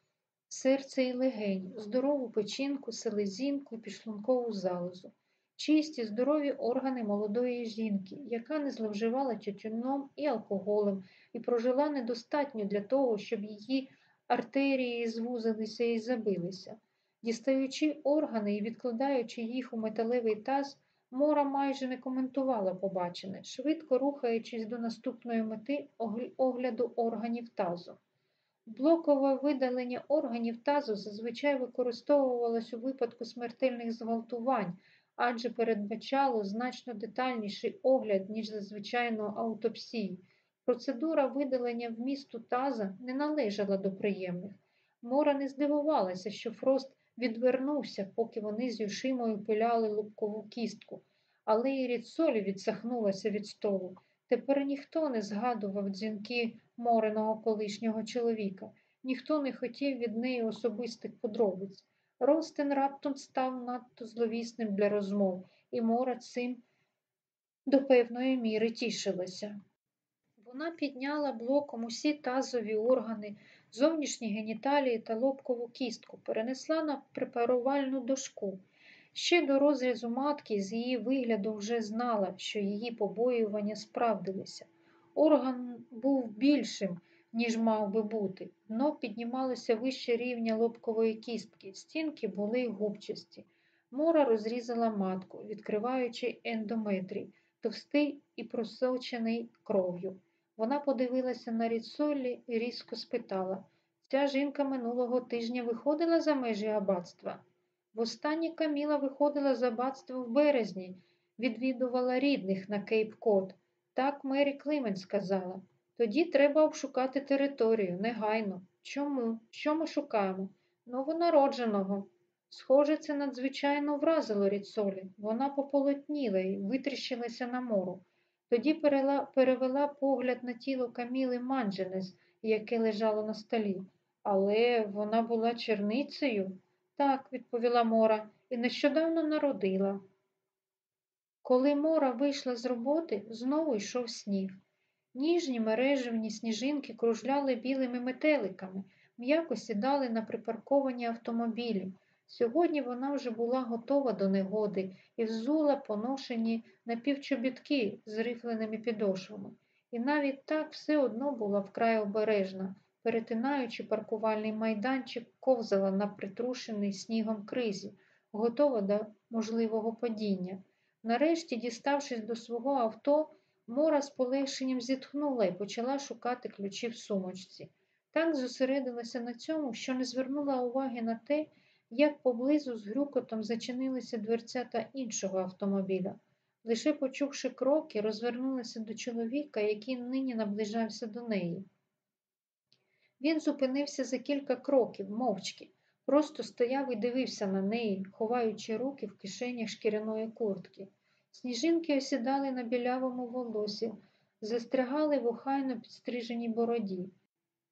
серце і легень, здорову печінку, селезінку і підшлункову залозу, чисті, здорові органи молодої жінки, яка не зловживала тютюном і алкоголем і прожила недостатньо для того, щоб її артерії звузилися і забилися. Дістаючи органи і відкладаючи їх у металевий таз, Мора майже не коментувала побачене, швидко рухаючись до наступної мети огляду органів тазу. Блокове видалення органів тазу зазвичай використовувалось у випадку смертельних зґвалтувань, адже передбачало значно детальніший огляд, ніж зазвичайно аутопсії. Процедура видалення вмісту таза не належала до приємних. Мора не здивувалася, що Фрост відвернувся, поки вони з Юшимою пиляли лубкову кістку, але і Ріцолі відсахнулася від столу. Тепер ніхто не згадував дзвінки мореного колишнього чоловіка, ніхто не хотів від неї особистих подробиць. Ростин раптом став надто зловісним для розмов, і Мора цим до певної міри тішилася. Вона підняла блоком усі тазові органи, зовнішні геніталії та лобкову кістку, перенесла на препарувальну дошку. Ще до розрізу матки з її вигляду вже знала, що її побоювання справдилися. Орган був більшим, ніж мав би бути. Дно піднімалося вище рівня лобкової кістки, стінки були губчасті. Мора розрізала матку, відкриваючи ендометрій, товстий і просочений кров'ю. Вона подивилася на Ріцолі і різко спитала Ця жінка минулого тижня виходила за межі аббатства?» Востаннє Каміла виходила з аббатства в березні, відвідувала рідних на Кейп Кот. Так Мері Климен сказала. Тоді треба обшукати територію, негайно. Чому? Що ми шукаємо? Новонародженого. Схоже, це надзвичайно вразило Ріцолі. Вона пополотніла і витріщилася на мору. Тоді перевела погляд на тіло Каміли Мандженес, яке лежало на столі. Але вона була черницею. Так, відповіла Мора, і нещодавно народила. Коли Мора вийшла з роботи, знову йшов сніг. Ніжні мережевні сніжинки кружляли білими метеликами, м'яко сідали на припарковані автомобілі. Сьогодні вона вже була готова до негоди і взула поношені напівчобітки з рифленими підошвами. І навіть так все одно була вкрай обережна, перетинаючи паркувальний майданчик, ковзала на притрушений снігом кризі, готова до можливого падіння. Нарешті, діставшись до свого авто, Мора з полегшенням зітхнула і почала шукати ключі в сумочці. Так зосередилася на цьому, що не звернула уваги на те, як поблизу з грюкотом зачинилися дверцята іншого автомобіля. Лише почувши кроки, розвернулася до чоловіка, який нині наближався до неї. Він зупинився за кілька кроків, мовчки, просто стояв і дивився на неї, ховаючи руки в кишенях шкіряної куртки. Сніжинки осідали на білявому волосі, застрягали в охайно підстриженій бороді.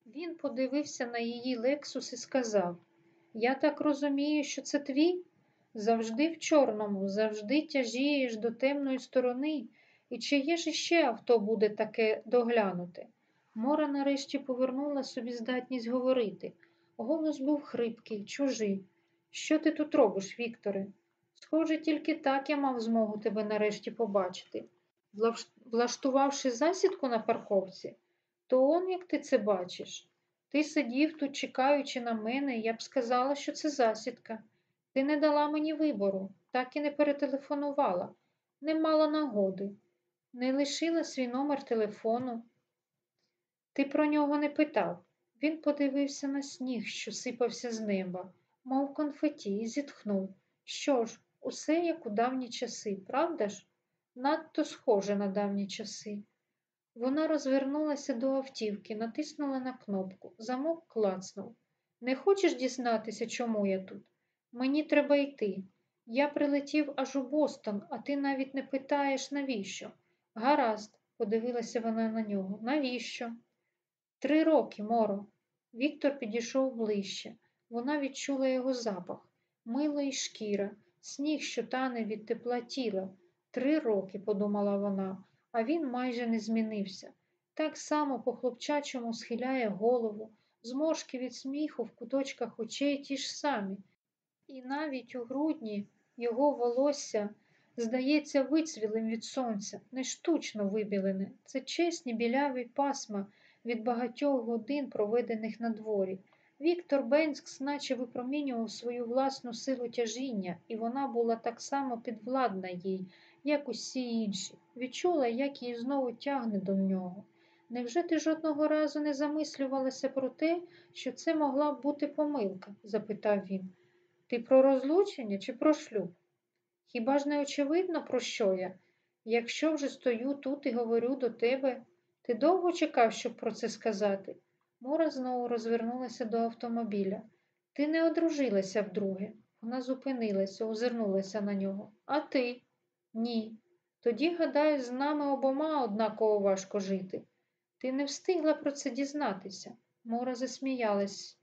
Він подивився на її лексус і сказав Я так розумію, що це твій? Завжди в чорному, завжди тяжієш до темної сторони, і чиє ж іще авто буде таке доглянути? Мора нарешті повернула собі здатність говорити. Голос був хрипкий, чужий. Що ти тут робиш, Вікторе? Схоже, тільки так я мав змогу тебе нарешті побачити. Влаштувавши засідку на парковці, то он як ти це бачиш. Ти сидів тут, чекаючи на мене, я б сказала, що це засідка. Ти не дала мені вибору, так і не перетелефонувала, не мала нагоди, не лишила свій номер телефону. Ти про нього не питав. Він подивився на сніг, що сипався з неба, мов конфеті, і зітхнув. Що ж, усе як у давні часи, правда ж? Надто схоже на давні часи. Вона розвернулася до автівки, натиснула на кнопку. Замок клацнув. Не хочеш дізнатися, чому я тут? Мені треба йти. Я прилетів аж у Бостон, а ти навіть не питаєш, навіщо? Гаразд, подивилася вона на нього. Навіщо? Три роки, Моро. Віктор підійшов ближче. Вона відчула його запах, мило і шкіра, сніг, що тане від тепла тіла. Три роки, подумала вона, а він майже не змінився. Так само по хлопчачому схиляє голову, зморшки від сміху в куточках очей ті ж самі. І навіть у грудні його волосся здається вицвілим від сонця, не штучно вибілене. Це чесні біляві пасма від багатьох годин, проведених на дворі. Віктор Бенскс наче випромінював свою власну силу тяжіння, і вона була так само підвладна їй, як усі інші. Відчула, як її знову тягне до нього. Невже ти жодного разу не замислювалася про те, що це могла б бути помилка? запитав він. Ти про розлучення чи про шлюб? Хіба ж не очевидно, про що я? Якщо вже стою тут і говорю до тебе, Ти довго чекав, щоб про це сказати? Мора знову розвернулася до автомобіля. Ти не одружилася вдруге. Вона зупинилася, озирнулася на нього. А ти? Ні. Тоді, гадаю, з нами обома однаково важко жити. Ти не встигла про це дізнатися. Мора засміялась.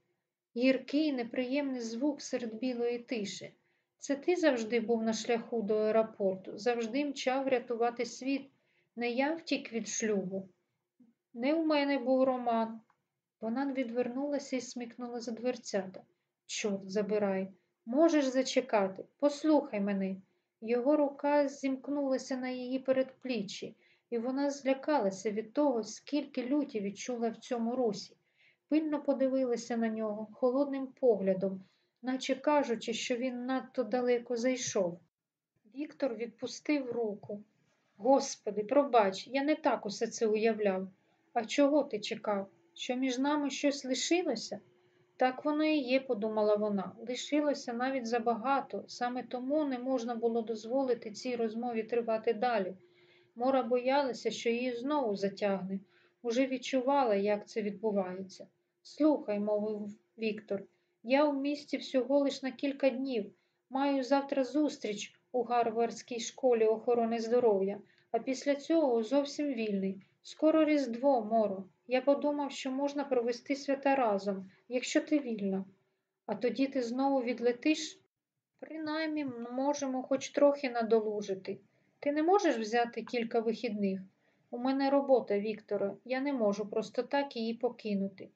Гіркий, неприємний звук серед білої тиші. Це ти завжди був на шляху до аеропорту, завжди мчав рятувати світ. Не я втік від шлюбу. Не у мене був роман. Вона відвернулася і смикнула за дверцята. Чорт забирай, можеш зачекати, послухай мене. Його рука зімкнулася на її передпліччі, і вона злякалася від того, скільки люті відчула в цьому русі. Пильно подивилася на нього холодним поглядом, наче кажучи, що він надто далеко зайшов. Віктор відпустив руку. Господи, пробач, я не так усе це уявляв. А чого ти чекав? Що між нами щось лишилося? Так воно і є, подумала вона. Лишилося навіть забагато, саме тому не можна було дозволити цій розмові тривати далі. Мора боялася, що її знову затягне, уже відчувала, як це відбувається. Слухай, мовив Віктор, я у місті всього лиш на кілька днів. Маю завтра зустріч у Гарвардській школі охорони здоров'я, а після цього зовсім вільний. Скоро Різдво, Моро. Я подумав, що можна провести свята разом, якщо ти вільна. А тоді ти знову відлетиш? Принаймні можемо хоч трохи надолужити. Ти не можеш взяти кілька вихідних? У мене робота, Вікторе, я не можу просто так її покинути.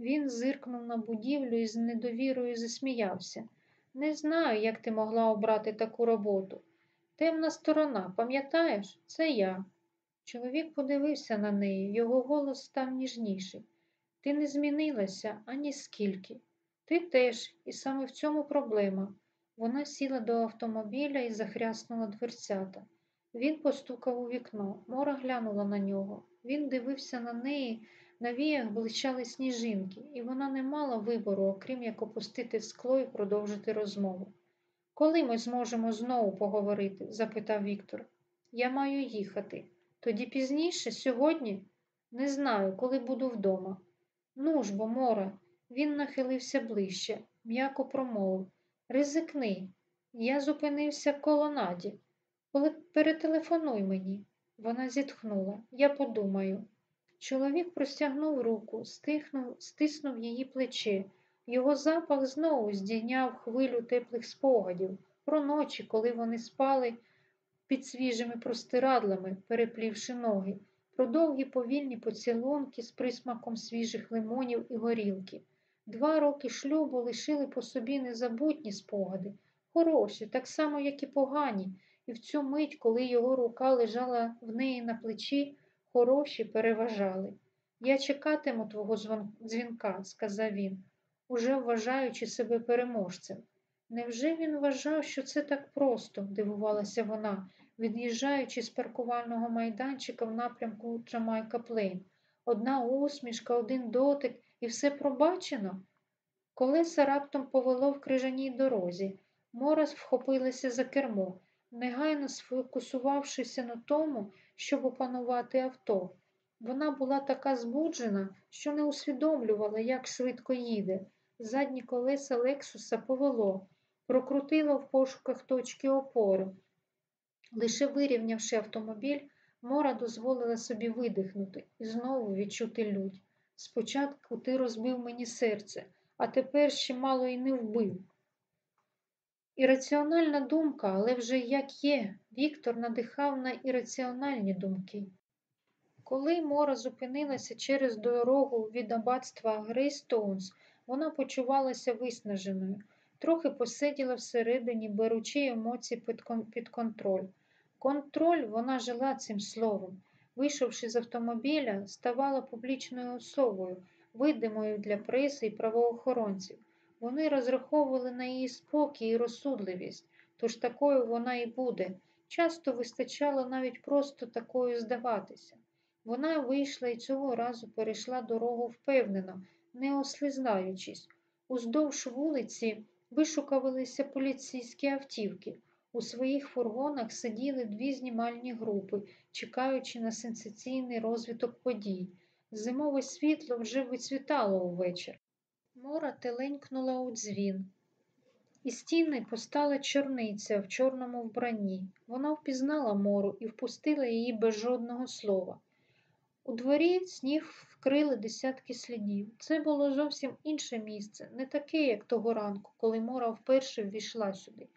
Він зиркнув на будівлю і з недовірою засміявся. Не знаю, як ти могла обрати таку роботу. Темна сторона, пам'ятаєш, це я. Чоловік подивився на неї, його голос став ніжніший. Ти не змінилася ані скільки. Ти теж, і саме в цьому проблема. Вона сіла до автомобіля і захряснула дверцята. Він постукав у вікно, Мора глянула на нього. Він дивився на неї, на віях блищали сніжинки, і вона не мала вибору, окрім як опустити скло і продовжити розмову. Коли ми зможемо знову поговорити? запитав Віктор. Я маю їхати. Тоді пізніше, сьогодні? Не знаю, коли буду вдома. Ну ж бо, Мора, він нахилився ближче, м'яко промовив. Ризикни. Я зупинився в колонаді. Коли перетелефонуй мені. Вона зітхнула. Я подумаю. Чоловік простягнув руку, стихнув, стиснув її плече. Його запах знову здійняв хвилю теплих спогадів про ночі, коли вони спали під свіжими простирадлами, переплівши ноги, про довгі повільні поцілунки з присмаком свіжих лимонів і горілки. Два роки шлюбу лишили по собі незабутні спогади, хороші, так само, як і погані, і в цю мить, коли його рука лежала в неї на плечі, хороші переважали. Я чекатиму твого дзвінка, сказав він, уже вважаючи себе переможцем. Невже він вважав, що це так просто? дивувалася вона, від'їжджаючи з паркувального майданчика в напрямку Джамайка Плейн. Одна усмішка, один дотик і все пробачено. Колеса раптом повело в крижаній дорозі. Морос вхопилася за кермо, негайно сфокусувавшися на тому, щоб опанувати авто. Вона була така збуджена, що не усвідомлювала, як швидко їде. Задні колеса Лексуса повело, прокрутило в пошуках точки опори. Лише вирівнявши автомобіль, Мора дозволила собі видихнути і знову відчути лють. Спочатку ти розбив мені серце, а тепер ще мало й не вбив. Ірраціональна думка, але вже як є, Віктор надихав на ірраціональні думки. Коли Мора зупинилася через дорогу від аббатства Грейстоунс, вона почувалася виснаженою, трохи посиділа всередині, беручи емоції під контроль. Контроль вона жила цим словом. Вийшовши з автомобіля, ставала публічною особою, видимою для преси і правоохоронців. Вони розраховували на її спокій і розсудливість, тож такою вона і буде. Часто вистачало навіть просто такою здаватися. Вона вийшла і цього разу перейшла дорогу впевнено, не ослизнаючись. Уздовж вулиці вишукувалися поліцейські автівки. У своїх фургонах сиділи дві знімальні групи, чекаючи на сенсаційний розвиток подій. Зимове світло вже вицвітало увечір. Мора теленькнула у дзвін. І стіни постала чорниця в чорному вбранні. Вона впізнала мору і впустила її без жодного слова. У дворі сніг вкрили десятки слідів. Це було зовсім інше місце, не таке, як того ранку, коли Мора вперше ввійшла сюди.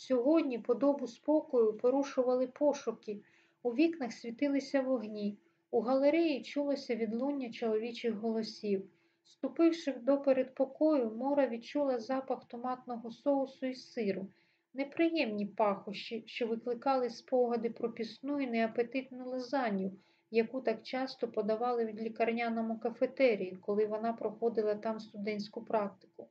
Сьогодні подобу спокою порушували пошуки, у вікнах світилися вогні, у галереї чулося відлуння чоловічих голосів. Ступивши до передпокою, Мора відчула запах томатного соусу і сиру, неприємні пахощі, що викликали спогади про пісну і неапетитну лазанью, яку так часто подавали в лікарняному кафетерії, коли вона проходила там студентську практику.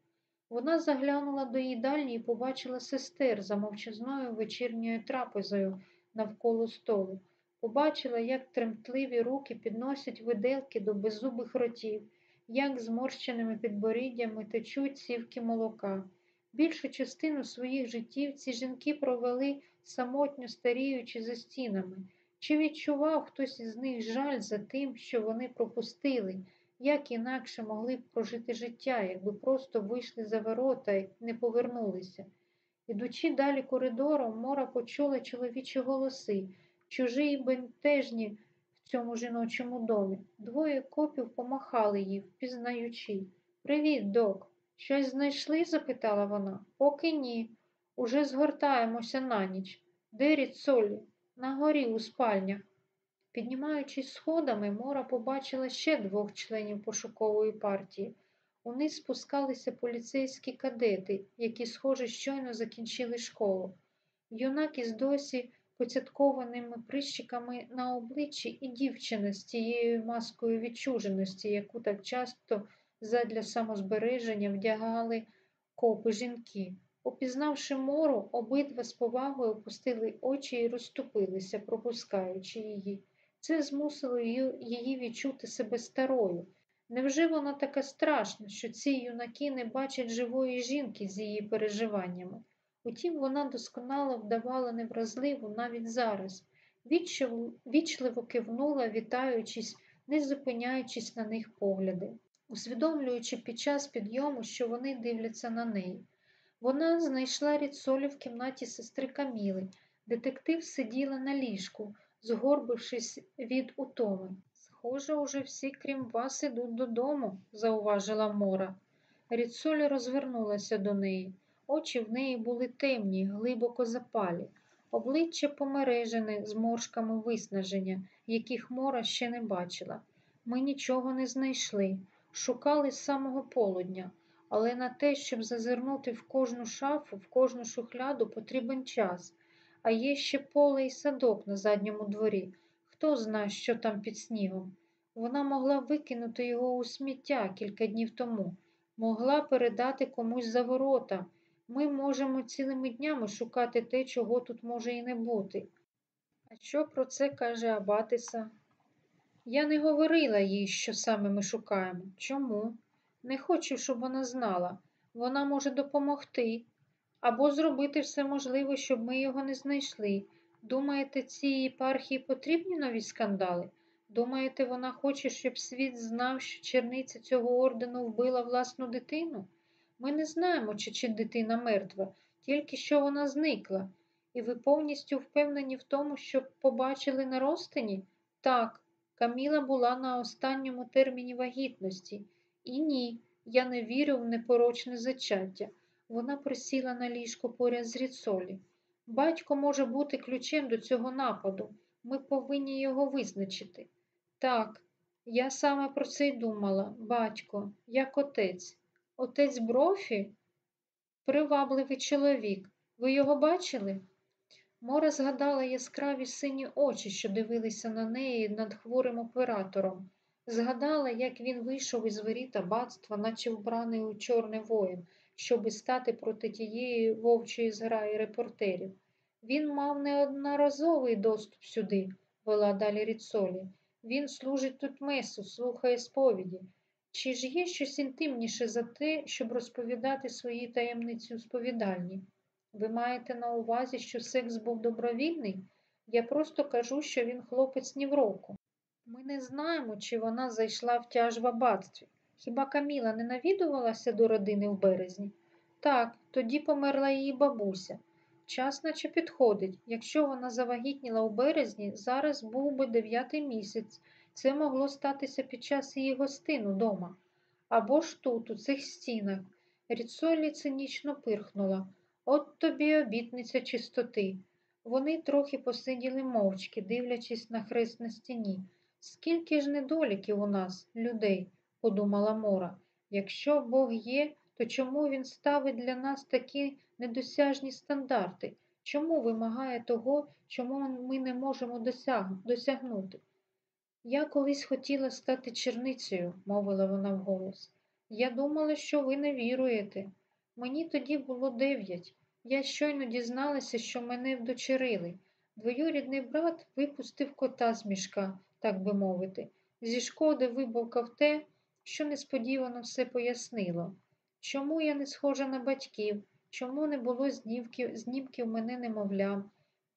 Вона заглянула до їдальні і побачила сестер за мовчазною вечірньою трапезою навколо столу. Побачила, як тремтливі руки підносять виделки до беззубих ротів, як зморщеними підборіддями течуть сівки молока. Більшу частину своїх життів ці жінки провели самотньо старіючи за стінами. Чи відчував хтось із них жаль за тим, що вони пропустили, як інакше могли б прожити життя, якби просто вийшли за ворота і не повернулися? Ідучи далі коридором, Мора почула чоловічі голоси, чужі й бентежні в цьому жіночому домі. Двоє копів помахали їй, впізнаючи. Привіт, док. Щось знайшли? запитала вона. Поки ні. Уже згортаємося на ніч. Де Ріцолі? На горі у спальнях. Піднімаючись сходами, Мора побачила ще двох членів пошукової партії. Униз спускалися поліцейські кадети, які, схоже, щойно закінчили школу. Юнак із досі поцяткованими прищиками на обличчі і дівчина з тією маскою відчуженості, яку так часто задля самозбереження вдягали копи жінки. Упізнавши мору, обидва з повагою опустили очі і розступилися, пропускаючи її. Це змусило її відчути себе старою. Невже вона така страшна, що ці юнаки не бачать живої жінки з її переживаннями? Утім, вона досконало вдавала невразливу навіть зараз, вічливо кивнула, вітаючись, не зупиняючись на них погляди, усвідомлюючи під час підйому, що вони дивляться на неї. Вона знайшла рідсолі в кімнаті сестри Каміли. Детектив сиділа на ліжку, згорбившись від утоми. Схоже, уже всі, крім вас, ідуть додому, зауважила Мора. Рідсолі розвернулася до неї. Очі в неї були темні, глибоко запалі, обличчя помережене з моршками виснаження, яких Мора ще не бачила. Ми нічого не знайшли, шукали з самого полудня але на те, щоб зазирнути в кожну шафу, в кожну шухляду, потрібен час. А є ще поле і садок на задньому дворі. Хто знає, що там під снігом. Вона могла викинути його у сміття кілька днів тому, могла передати комусь за ворота. Ми можемо цілими днями шукати те, чого тут може і не бути. А що про це каже Абатиса? Я не говорила їй, що саме ми шукаємо. Чому? Не хочу, щоб вона знала. Вона може допомогти або зробити все можливе, щоб ми його не знайшли. Думаєте, цій єпархії потрібні нові скандали? Думаєте, вона хоче, щоб світ знав, що черниця цього ордену вбила власну дитину? Ми не знаємо, чи, чи дитина мертва, тільки що вона зникла. І ви повністю впевнені в тому, що побачили на розтині? Так, Каміла була на останньому терміні вагітності. І ні, я не вірю в непорочне зачаття. Вона присіла на ліжко поряд з Ріцолі. Батько може бути ключем до цього нападу. Ми повинні його визначити. Так, я саме про це й думала, батько, як отець. Отець Брофі? Привабливий чоловік. Ви його бачили? Мора згадала яскраві сині очі, що дивилися на неї над хворим оператором. Згадала, як він вийшов із воріт аббатства, наче вбраний у чорний воїн, щоби стати проти тієї вовчої зграї репортерів. Він мав неодноразовий доступ сюди, вела далі Ріцолі. Він служить тут месу, слухає сповіді. Чи ж є щось інтимніше за те, щоб розповідати свої таємниці у сповідальні? Ви маєте на увазі, що секс був добровільний? Я просто кажу, що він хлопець ні в року. Ми не знаємо, чи вона зайшла в тяж в аббатстві. Хіба Каміла не навідувалася до родини в березні? Так, тоді померла її бабуся. Час наче підходить. Якщо вона завагітніла у березні, зараз був би дев'ятий місяць. Це могло статися під час її гостин удома. Або ж тут, у цих стінах. Ріцолі цинічно пирхнула. От тобі обітниця чистоти. Вони трохи посиділи мовчки, дивлячись на хрест на стіні. Скільки ж недоліків у нас, людей, подумала Мора. Якщо Бог є, то чому він ставить для нас такі недосяжні стандарти? Чому вимагає того, чому ми не можемо досягнути? Я колись хотіла стати черницею, мовила вона вголос. Я думала, що ви не віруєте. Мені тоді було дев'ять. Я щойно дізналася, що мене вдочерили. Двоюрідний брат випустив кота з мішка, так би мовити. Зі шкоди вибовкав те, що несподівано все пояснило. Чому я не схожа на батьків, чому не було знімків, знімків мене немовлям?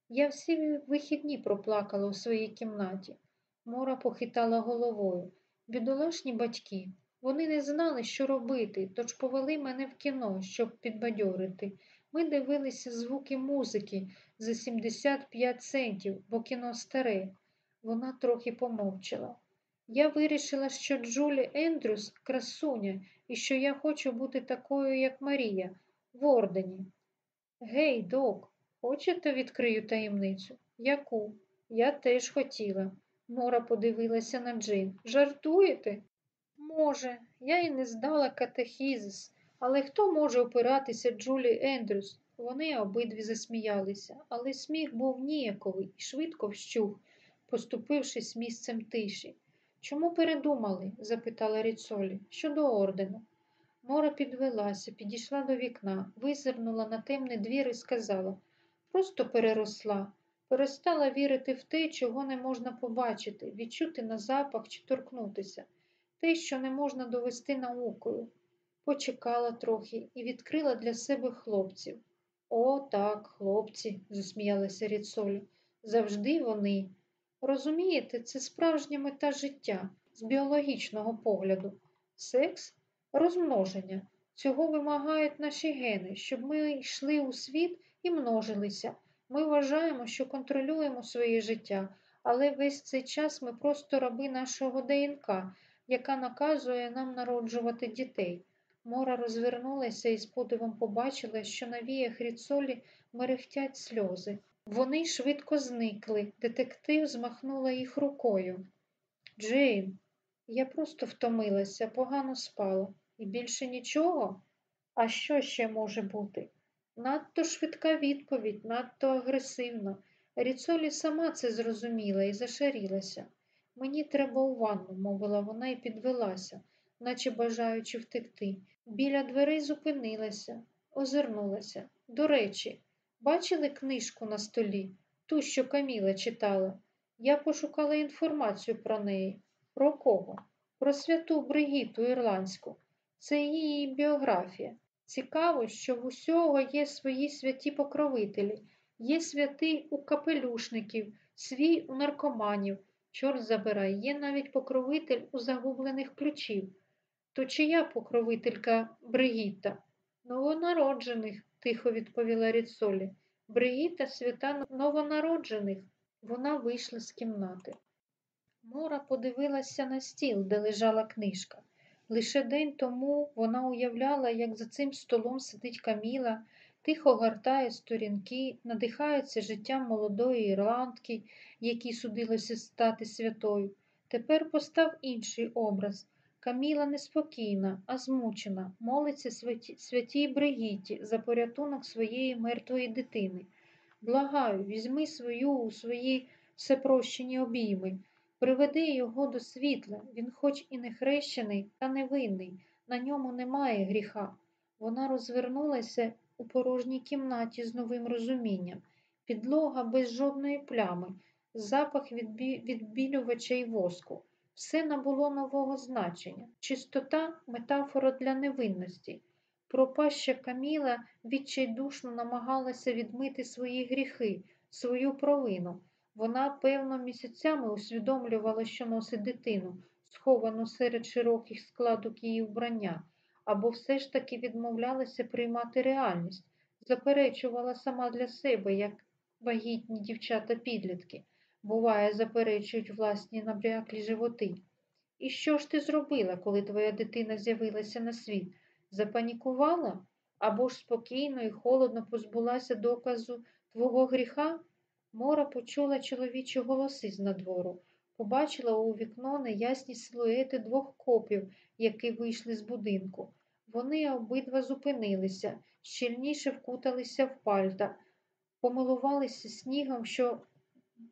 Я всі вихідні проплакала у своїй кімнаті. Мора похитала головою. Бідолашні батьки. Вони не знали, що робити, тож повели мене в кіно, щоб підбадьорити. Ми дивилися звуки музики за 75 центів, бо кіно старе. Вона трохи помовчала. Я вирішила, що Джулі Ендрюс красуня і що я хочу бути такою, як Марія, в ордені. Гей, док, хочете відкрию таємницю? Яку? Я теж хотіла. Мора подивилася на Джин. Жартуєте? Може, я і не здала катехізис, але хто може опиратися Джулі Ендрюс? Вони обидві засміялися, але сміх був ніяковий і швидко вщух, поступившись місцем тиші. Чому передумали? запитала Ріцолі. Щодо ордену. Мора підвелася, підійшла до вікна, визирнула на темний двір і сказала просто переросла, перестала вірити в те, чого не можна побачити, відчути на запах чи торкнутися, те, що не можна довести наукою. Почекала трохи і відкрила для себе хлопців. О, так, хлопці, засміялася Ріцолі. Завжди вони. Розумієте, це справжня мета життя з біологічного погляду. Секс розмноження. Цього вимагають наші гени, щоб ми йшли у світ і множилися. Ми вважаємо, що контролюємо своє життя, але весь цей час ми просто раби нашого ДНК, яка наказує нам народжувати дітей. Мора розвернулася і з подивом побачила, що на віях ріцолі мерехтять сльози. Вони швидко зникли. Детектив змахнула їх рукою. Джейн, я просто втомилася, погано спала. І більше нічого? А що ще може бути? Надто швидка відповідь, надто агресивна. Ріцолі сама це зрозуміла і зашарілася. Мені треба у ванну, мовила вона і підвелася, наче бажаючи втекти. Біля дверей зупинилася, озирнулася. До речі, бачили книжку на столі, ту, що Каміла читала. Я пошукала інформацію про неї. Про кого? Про святу Бригіту Ірландську. Це її біографія. Цікаво, що в усього є свої святі покровителі, є святий у капелюшників, свій у наркоманів. Чорт забирай, є навіть покровитель у загублених ключів. То чия покровителька Бригіта? Новонароджених, тихо відповіла Ріцолі. Бригіта свята новонароджених. Вона вийшла з кімнати. Мора подивилася на стіл, де лежала книжка. Лише день тому вона уявляла, як за цим столом сидить Каміла, тихо гартає сторінки, надихається життям молодої ірландки, якій судилося стати святою. Тепер постав інший образ. Каміла неспокійна, а змучена, молиться святі, святій Бригіті за порятунок своєї мертвої дитини. Благаю, візьми свою у свої всепрощені обійми. Приведи його до світла, він хоч і не хрещений, та невинний, на ньому немає гріха. Вона розвернулася у порожній кімнаті з новим розумінням, підлога без жодної плями, запах відбілювача й воску. Все набуло нового значення. Чистота метафора для невинності. Пропаща Каміла відчайдушно намагалася відмити свої гріхи, свою провину. Вона, певно, місяцями усвідомлювала, що носить дитину, сховану серед широких складок її вбрання, або все ж таки відмовлялася приймати реальність, заперечувала сама для себе, як вагітні дівчата-підлітки, буває, заперечують власні набряклі животи. І що ж ти зробила, коли твоя дитина з'явилася на світ? Запанікувала? Або ж спокійно і холодно позбулася доказу твого гріха? Мора почула чоловічі голоси з надвору, побачила у вікно неясні силуети двох копів, які вийшли з будинку. Вони обидва зупинилися, щільніше вкуталися в пальта, помилувалися снігом, що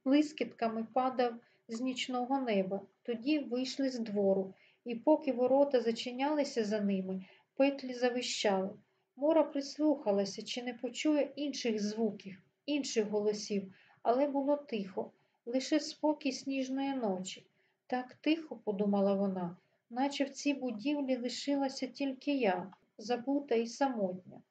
блискітками падав з нічного неба. Тоді вийшли з двору, і поки ворота зачинялися за ними, петлі завищали. Мора прислухалася, чи не почує інших звуків, інших голосів, але було тихо, лише спокій сніжної ночі. Так тихо, подумала вона, наче в цій будівлі лишилася тільки я, забута і самотня.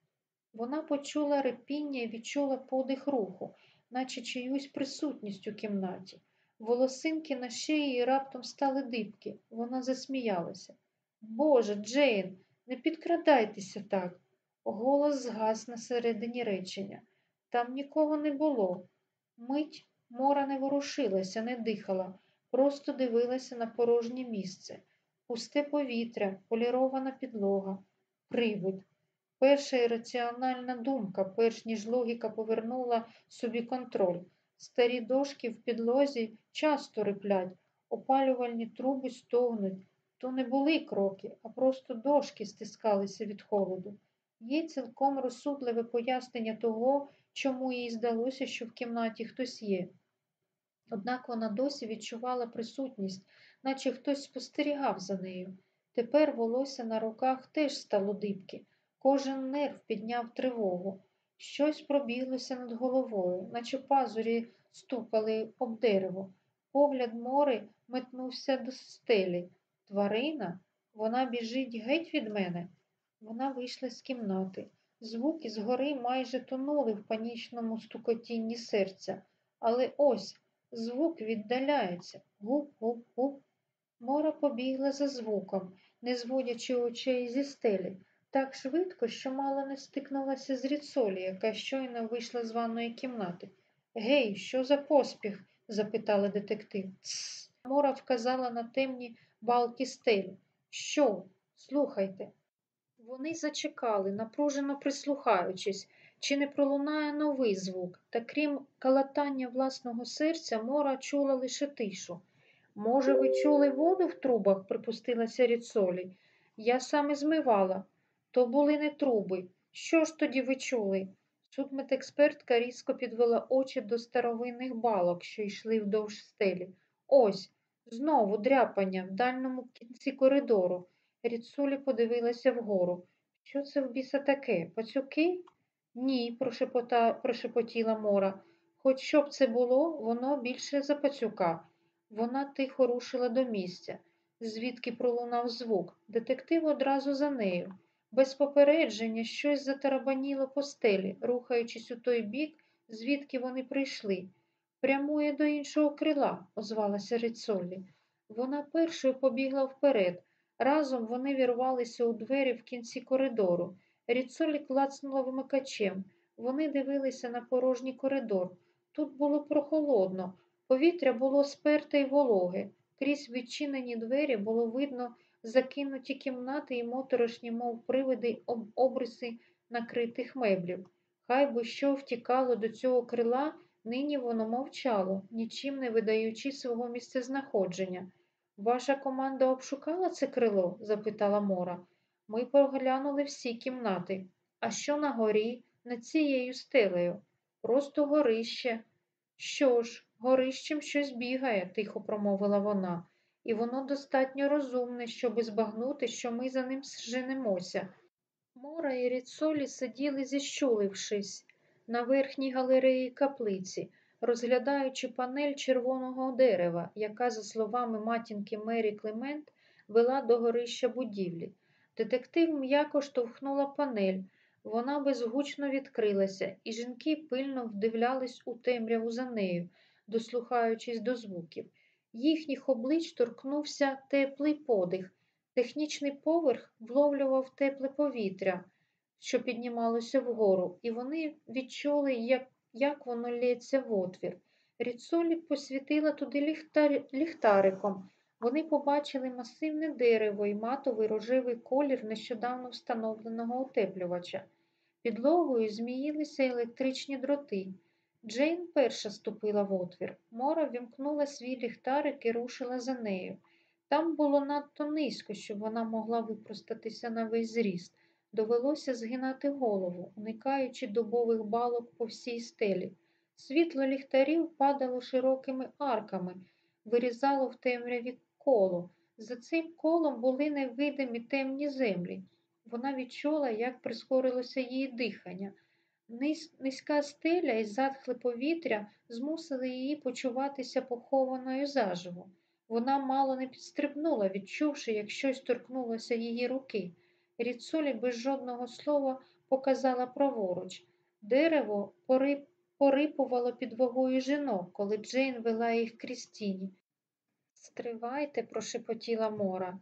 Вона почула репіння і відчула подих руху, наче чиюсь присутність у кімнаті. Волосинки на шиї раптом стали дибки. Вона засміялася. Боже, Джейн, не підкрадайтеся так. Голос згас на середині речення. Там нікого не було. Мить мора не ворушилася, не дихала, просто дивилася на порожнє місце. Пусте повітря, полірована підлога, привид. Перша ірраціональна думка, перш ніж логіка повернула собі контроль. Старі дошки в підлозі часто риплять, опалювальні труби стогнуть. То не були кроки, а просто дошки стискалися від холоду. Є цілком розсудливе пояснення того, чому їй здалося, що в кімнаті хтось є. Однак вона досі відчувала присутність, наче хтось спостерігав за нею. Тепер волосся на руках теж стало дибки. Кожен нерв підняв тривогу. Щось пробіглося над головою, наче пазурі стукали об дерево. Погляд мори метнувся до стелі. Тварина, вона біжить геть від мене. Вона вийшла з кімнати. Звуки згори майже тонули в панічному стукотінні серця. Але ось звук віддаляється. Гуп-гуп-гуп. Мора побігла за звуком, не зводячи очей зі стелі, так швидко, що мало не стикнулася з ріцолі, яка щойно вийшла з ванної кімнати. Гей, що за поспіх? запитала детектив. Тсс. Мора вказала на темні балки стелі. Що? Слухайте. Вони зачекали, напружено прислухаючись, чи не пролунає новий звук, та крім калатання власного серця, Мора чула лише тишу. Може, ви чули воду в трубах? припустилася Ріцолі. Я саме змивала. То були не труби. Що ж тоді ви чули? Судмедекспертка різко підвела очі до старовинних балок, що йшли вдовж стелі. Ось, знову дряпання в дальньому кінці коридору. Ріцулі подивилася вгору. Що це в біса таке? Пацюки? Ні, прошепота, прошепотіла Мора. Хоч що б це було, воно більше за пацюка. Вона тихо рушила до місця, звідки пролунав звук. Детектив одразу за нею. Без попередження щось затарабаніло по стелі, рухаючись у той бік, звідки вони прийшли. Прямує до іншого крила, озвалася Рицолі. Вона першою побігла вперед. Разом вони вірвалися у двері в кінці коридору. Ріцолі клацнула вимикачем. Вони дивилися на порожній коридор. Тут було прохолодно, повітря було сперте й вологе. Крізь відчинені двері було видно закинуті кімнати і моторошні, мов привиди обриси накритих меблів. Хай би що втікало до цього крила, нині воно мовчало, нічим не видаючи свого місцезнаходження. Ваша команда обшукала це крило? запитала Мора. Ми поглянули всі кімнати. А що на горі, над цією стелею? Просто горище. Що ж, горищем щось бігає, тихо промовила вона, і воно достатньо розумне, щоби збагнути, що ми за ним женемося. Мора і Ріцолі сиділи, зіщулившись на верхній галереї каплиці розглядаючи панель червоного дерева, яка, за словами матінки Мері Клемент, вела до горища будівлі. Детектив м'яко штовхнула панель. Вона безгучно відкрилася, і жінки пильно вдивлялись у темряву за нею, дослухаючись до звуків. Їхніх облич торкнувся теплий подих. Технічний поверх вловлював тепле повітря, що піднімалося вгору, і вони відчули, як, як воно лється в отвір. Ріцолі посвітила туди ліхтар... ліхтариком. Вони побачили масивне дерево і матовий рожевий колір нещодавно встановленого утеплювача. Підлогою зміїлися електричні дроти. Джейн перша ступила в отвір. Мора вімкнула свій ліхтарик і рушила за нею. Там було надто низько, щоб вона могла випростатися на весь зріст. Довелося згинати голову, уникаючи дубових балок по всій стелі. Світло ліхтарів падало широкими арками, вирізало в темряві коло. За цим колом були невидимі темні землі. Вона відчула, як прискорилося її дихання. Низ, низька стеля і затхле повітря змусили її почуватися похованою заживо. Вона мало не підстрибнула, відчувши, як щось торкнулося її руки. Ріцолі без жодного слова показала праворуч. Дерево порип, порипувало під вагою жінок, коли Джейн вела їх крізь тіні. Стривайте, прошепотіла Мора.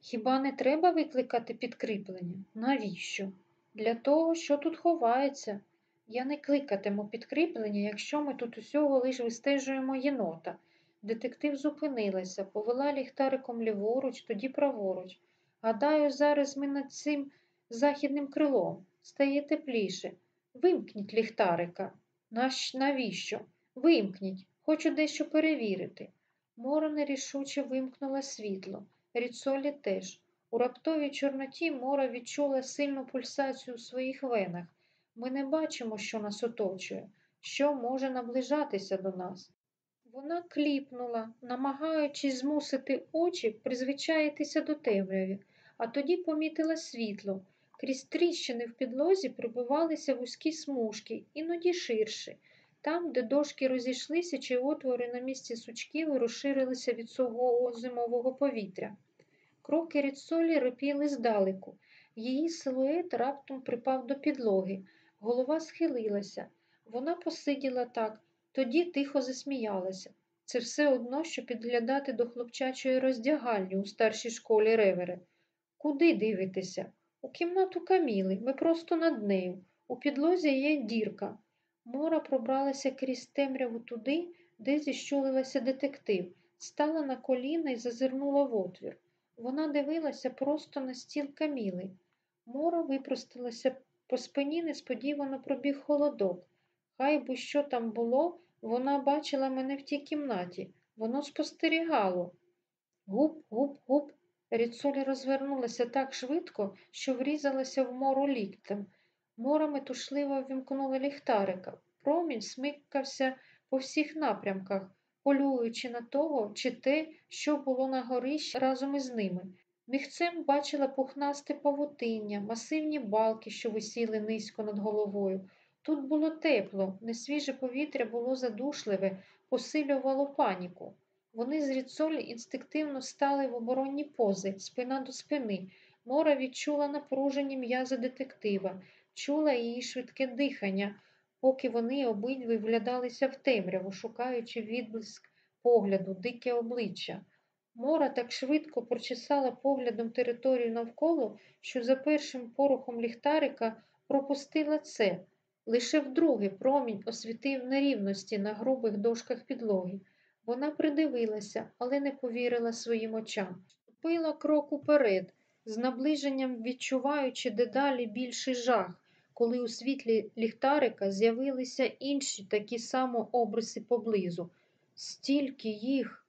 Хіба не треба викликати підкріплення? Навіщо? Для того, що тут ховається. Я не кликатиму підкріплення, якщо ми тут усього лиш вистежуємо єнота. Детектив зупинилася, повела ліхтариком ліворуч, тоді праворуч. Гадаю, зараз ми над цим західним крилом. Стає тепліше. Вимкніть ліхтарика. Наш... Навіщо? Вимкніть. Хочу дещо перевірити. Мора нерішуче вимкнула світло. Ріцолі теж. У раптовій чорноті Мора відчула сильну пульсацію у своїх венах. Ми не бачимо, що нас оточує, що може наближатися до нас. Вона кліпнула, намагаючись змусити очі призвичаїтися до темряві, а тоді помітила світло. Крізь тріщини в підлозі пробивалися вузькі смужки, іноді ширші. Там, де дошки розійшлися, чи отвори на місці сучків розширилися від свого зимового повітря. Кроки Ріцолі рипіли здалеку. Її силует раптом припав до підлоги. Голова схилилася. Вона посиділа так, тоді тихо засміялася. Це все одно, що підглядати до хлопчачої роздягальні у старшій школі ревери. Куди дивитеся? У кімнату Каміли, ми просто над нею. У підлозі є дірка. Мора пробралася крізь темряву туди, де зіщулилася детектив, стала на коліна і зазирнула в отвір. Вона дивилася просто на стіл Каміли. Мора випростилася по спині, несподівано пробіг холодок. Хай би що там було, вона бачила мене в тій кімнаті. Воно спостерігало. Гуп, гуп, гуп. Ріцолі розвернулася так швидко, що врізалася в мору ліктем. Мора метушливо ввімкнула ліхтарика. Промінь смикався по всіх напрямках, полюючи на того чи те, що було на горищі разом із ними. Мігцем бачила пухнасте павутиння, масивні балки, що висіли низько над головою. Тут було тепло, несвіже повітря було задушливе, посилювало паніку. Вони з Ріцолі інстинктивно стали в оборонні пози, спина до спини. Мора відчула напружені м'язи детектива, чула її швидке дихання, поки вони обидві вглядалися в темряву, шукаючи відблиск погляду, дике обличчя. Мора так швидко прочесала поглядом територію навколо, що за першим порухом ліхтарика пропустила це. Лише вдруге промінь освітив нерівності на грубих дошках підлоги. Вона придивилася, але не повірила своїм очам. Ступила крок уперед, з наближенням відчуваючи дедалі більший жах, коли у світлі ліхтарика з'явилися інші такі само обриси поблизу. Стільки їх.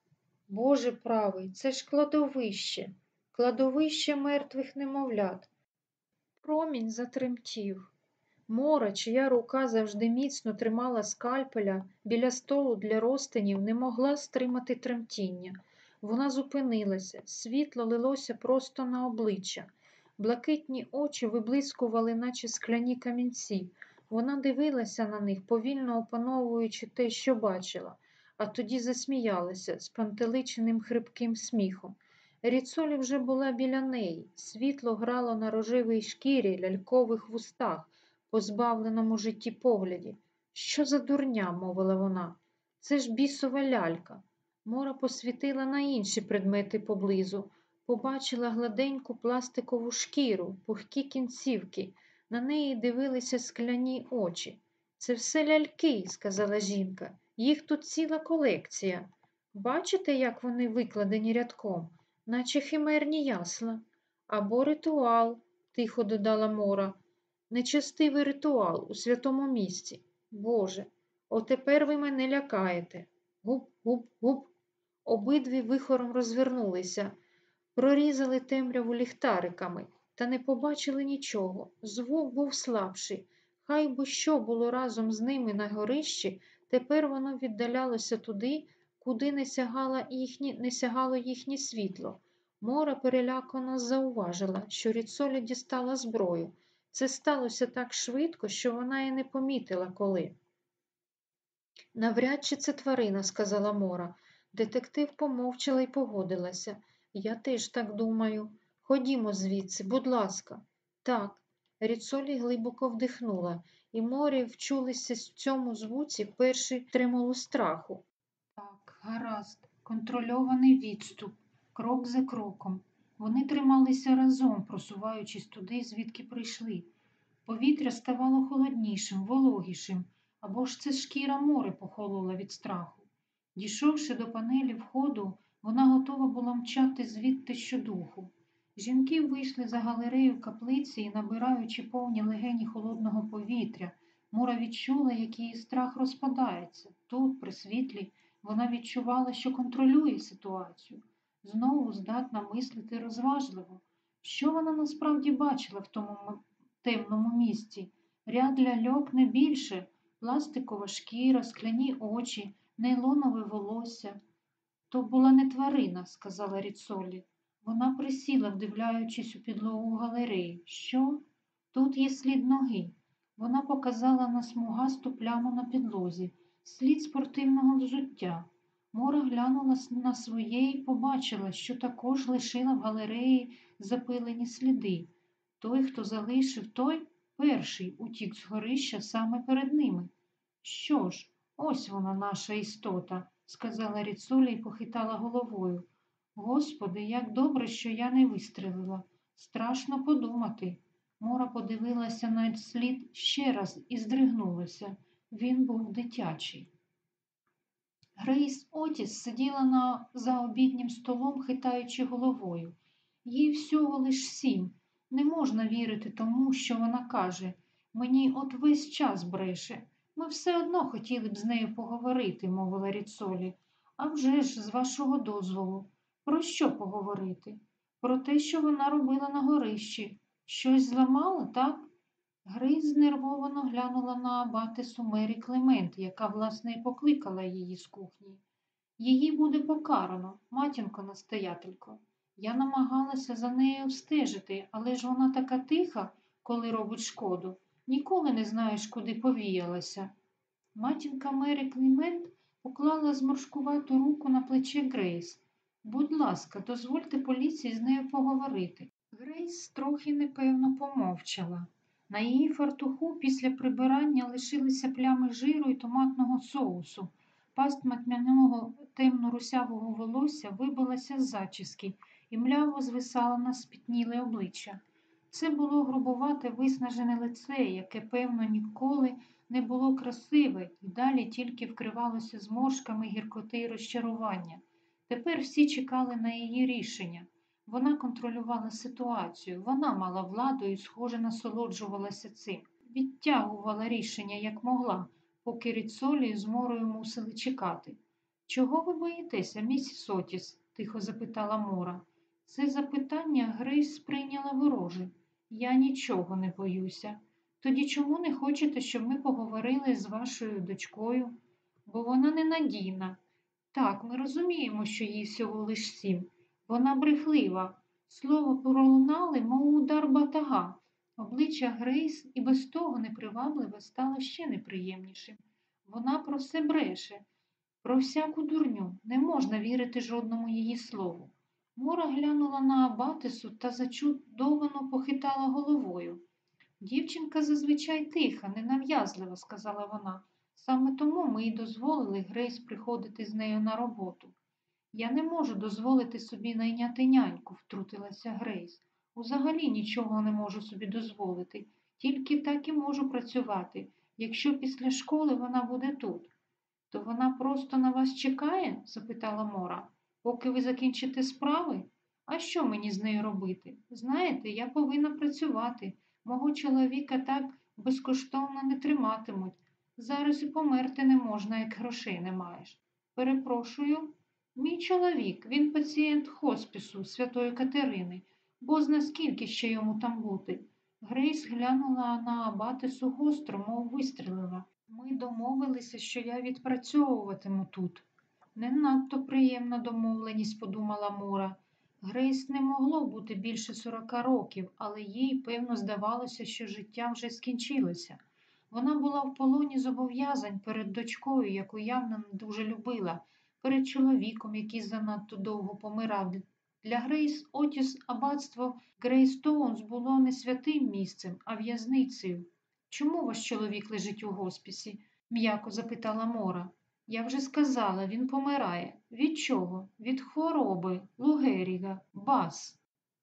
Боже правий, це ж кладовище, кладовище мертвих немовлят. Промінь затремтів. Мора, чия рука завжди міцно тримала скальпеля біля столу для розтинів, не могла стримати тремтіння. Вона зупинилася, світло лилося просто на обличчя. Блакитні очі виблискували, наче скляні камінці. Вона дивилася на них, повільно опановуючи те, що бачила, а тоді засміялася з пантеличеним хрипким сміхом. Ріцолі вже була біля неї. Світло грало на рожевій шкірі, лялькових вустах, позбавленому житті погляді. Що за дурня, мовила вона. Це ж бісова лялька. Мора посвітила на інші предмети поблизу, побачила гладеньку пластикову шкіру, пухкі кінцівки. На неї дивилися скляні очі. Це все ляльки, сказала жінка. Їх тут ціла колекція. Бачите, як вони викладені рядком, наче химерні ясла. Або ритуал, тихо додала Мора. Нечестивий ритуал у святому місці. Боже, отепер ви мене лякаєте. Гуп, гуп, гуп. Обидві вихором розвернулися, прорізали темряву ліхтариками та не побачили нічого. Звук був слабший. Хай би що було разом з ними на горищі, тепер воно віддалялося туди, куди не сягало їхнє, не сягало їхнє світло. Мора перелякано зауважила, що Ріцолі дістала зброю. Це сталося так швидко, що вона і не помітила коли. Навряд чи це тварина, сказала Мора. Детектив помовчала і погодилася. Я теж так думаю. Ходімо звідси, будь ласка. Так. Ріцолі глибоко вдихнула, і морі вчулися в цьому звуці перший тримолу страху. Так, гаразд, контрольований відступ, крок за кроком. Вони трималися разом, просуваючись туди, звідки прийшли. Повітря ставало холоднішим, вологішим, або ж це шкіра море похолола від страху. Дійшовши до панелі входу, вона готова була мчати звідти щодуху. Жінки вийшли за галерею каплиці і, набираючи повні легені холодного повітря, Мура відчула, як її страх розпадається. Тут, при світлі, вона відчувала, що контролює ситуацію, знову здатна мислити розважливо. Що вона насправді бачила в тому темному місці? Ряд ляльок не більше, пластикова шкіра, скляні очі, нейлонове волосся. То була не тварина, сказала Ріцолі. Вона присіла, вдивляючись у підлогу галереї. Що? Тут є слід ноги. Вона показала на смугасту пляму на підлозі, слід спортивного взуття. Мора глянула на своє і побачила, що також лишила в галереї запилені сліди. Той, хто залишив той, перший утік з горища саме перед ними. Що ж, ось вона, наша істота, сказала Ріцуля і похитала головою. Господи, як добре, що я не вистрелила. Страшно подумати. Мора подивилася на слід ще раз і здригнулася. Він був дитячий. Грейс Отіс сиділа на, за обіднім столом, хитаючи головою. Їй всього лиш сім. Не можна вірити тому, що вона каже. Мені от весь час бреше. Ми все одно хотіли б з нею поговорити, мовила Ріцолі. «А вже ж, з вашого дозволу. Про що поговорити? Про те, що вона робила на горищі. Щось зламала, так? Грейс знервовано глянула на абатису Мері Клемент, яка, власне, і покликала її з кухні. Її буде покарано, матінко настоятелько. Я намагалася за нею стежити, але ж вона така тиха, коли робить шкоду. Ніколи не знаєш, куди повіялася. Матінка Мері Клемент поклала зморшкувату руку на плече Грейс. Будь ласка, дозвольте поліції з нею поговорити. Грейс трохи непевно помовчала. На її фартуху після прибирання лишилися плями жиру і томатного соусу. Пасма тьмяного темно-русявого волосся вибилася з зачіски і мляво звисала на спітніле обличчя. Це було грубувате виснажене лице, яке, певно, ніколи не було красиве і далі тільки вкривалося зморшками гіркоти й розчарування. Тепер всі чекали на її рішення. Вона контролювала ситуацію, вона мала владу і, схоже, насолоджувалася цим. Відтягувала рішення, як могла, поки Ріцолі з морою мусили чекати. Чого ви боїтеся, місіс Отіс? тихо запитала Мора. Це запитання Грейс сприйняла вороже. Я нічого не боюся. Тоді чому не хочете, щоб ми поговорили з вашою дочкою? Бо вона ненадійна. Так, ми розуміємо, що їй всього лиш сім. Вона брехлива. Слово пролунали, мов удар батага. Обличчя Грейс і без того непривабливе стало ще неприємнішим. Вона про все бреше, про всяку дурню. Не можна вірити жодному її слову. Мора глянула на Абатису та зачудовано похитала головою. Дівчинка зазвичай тиха, ненав'язлива, сказала вона. Саме тому ми й дозволили Грейс приходити з нею на роботу. Я не можу дозволити собі найняти няньку, втрутилася Грейс. Узагалі нічого не можу собі дозволити, тільки так і можу працювати. Якщо після школи вона буде тут, то вона просто на вас чекає? запитала Мора. Поки ви закінчите справи? А що мені з нею робити? Знаєте, я повинна працювати. Мого чоловіка так безкоштовно не триматимуть. Зараз і померти не можна, як грошей не маєш. Перепрошую, мій чоловік, він пацієнт хоспісу Святої Катерини, бо зна скільки ще йому там бути. Грейс глянула на Абатису гостро, мов вистрілила. Ми домовилися, що я відпрацьовуватиму тут. Не надто приємна домовленість, подумала Мора. Грейс не могло бути більше сорока років, але їй, певно, здавалося, що життя вже скінчилося. Вона була в полоні зобов'язань перед дочкою, яку явно не дуже любила, перед чоловіком, який занадто довго помирав. Для Грейс Отіс аббатство Грейстоунс було не святим місцем, а в'язницею. Чому ваш чоловік лежить у госпісі? м'яко запитала Мора. Я вже сказала, він помирає. Від чого? Від хвороби, Лу Геріґа, БАС.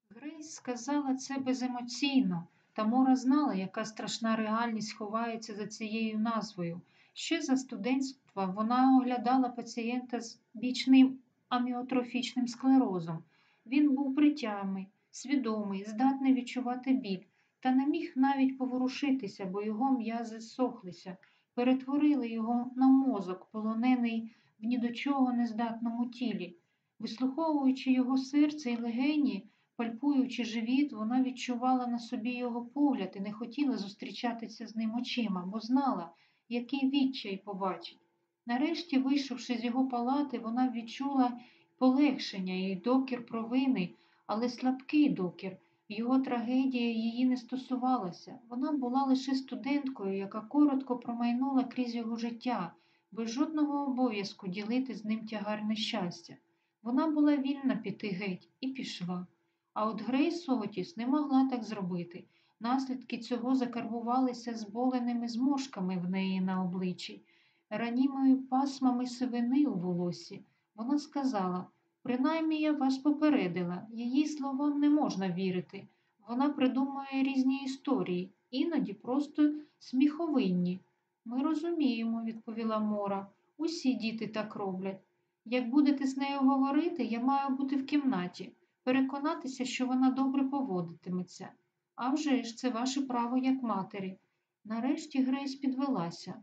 Грейс сказала це беземоційно, та Мора знала, яка страшна реальність ховається за цією назвою. Ще за студентства вона оглядала пацієнта з бічним аміотрофічним склерозом. Він був притямий, свідомий, здатний відчувати біль, та не міг навіть поворушитися, бо його м'язи сохлися, перетворили його на мозок, полонений в ні до чого нездатному тілі. Вислуховуючи його серце і легені, пальпуючи живіт, вона відчувала на собі його погляд і не хотіла зустрічатися з ним очима, бо знала, який відчай побачить. Нарешті, вийшовши з його палати, вона відчула полегшення і докір провини, але слабкий докір. Його трагедія її не стосувалася. Вона була лише студенткою, яка коротко промайнула крізь його життя, без жодного обов'язку ділити з ним тягар нещастя. Вона була вільна піти геть і пішла. А от Грейс Отіс не могла так зробити. Наслідки цього закарбувалися зболеними зморшками в неї на обличчі, ранімою пасмами сивини у волосі. Вона сказала принаймні я вас попередила, її словам не можна вірити. Вона придумує різні історії, іноді просто сміховинні. Ми розуміємо, відповіла Мора. Усі діти так роблять. Як будете з нею говорити, я маю бути в кімнаті, переконатися, що вона добре поводитиметься. А вже ж це ваше право як матері. Нарешті Грейс підвелася.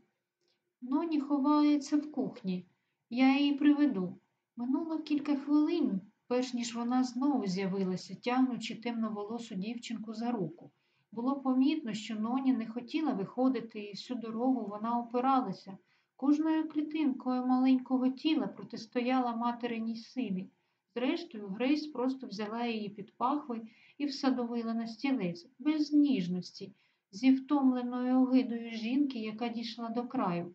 Ноні ховається в кухні. Я її приведу. Минуло кілька хвилин, перш ніж вона знову з'явилася, тягнучи темноволосу дівчинку за руку. Було помітно, що Ноні не хотіла виходити, і всю дорогу вона опиралася. Кожною клітинкою маленького тіла протистояла материній силі. Зрештою, Грейс просто взяла її під пахви і всадовила на стілець, без ніжності, зі втомленою огидою жінки, яка дійшла до краю.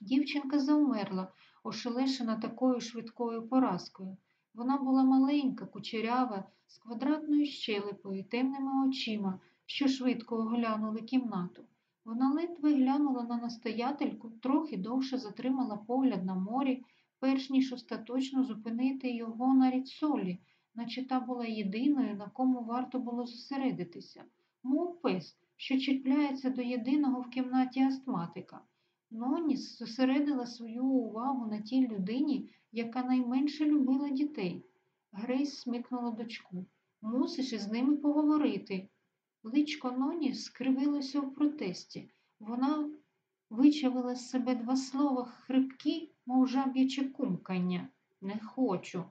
Дівчинка завмерла, ошелешена такою швидкою поразкою. Вона була маленька, кучерява, з квадратною щелепою і темними очима, що швидко оглянули кімнату. Вона ледве глянула на настоятельку, трохи довше затримала погляд на морі, перш ніж остаточно зупинити його на рідсолі, наче та була єдиною, на кому варто було зосередитися, мов пес, що чіпляється до єдиного в кімнаті астматика. Ноніс зосередила свою увагу на тій людині, яка найменше любила дітей. Грейс смикнула дочку. Мусиш із ними поговорити. Личко Ноні скривилося в протесті. Вона вичавила з себе два слова хрипкі, мов жаб'яче кумкання. Не хочу.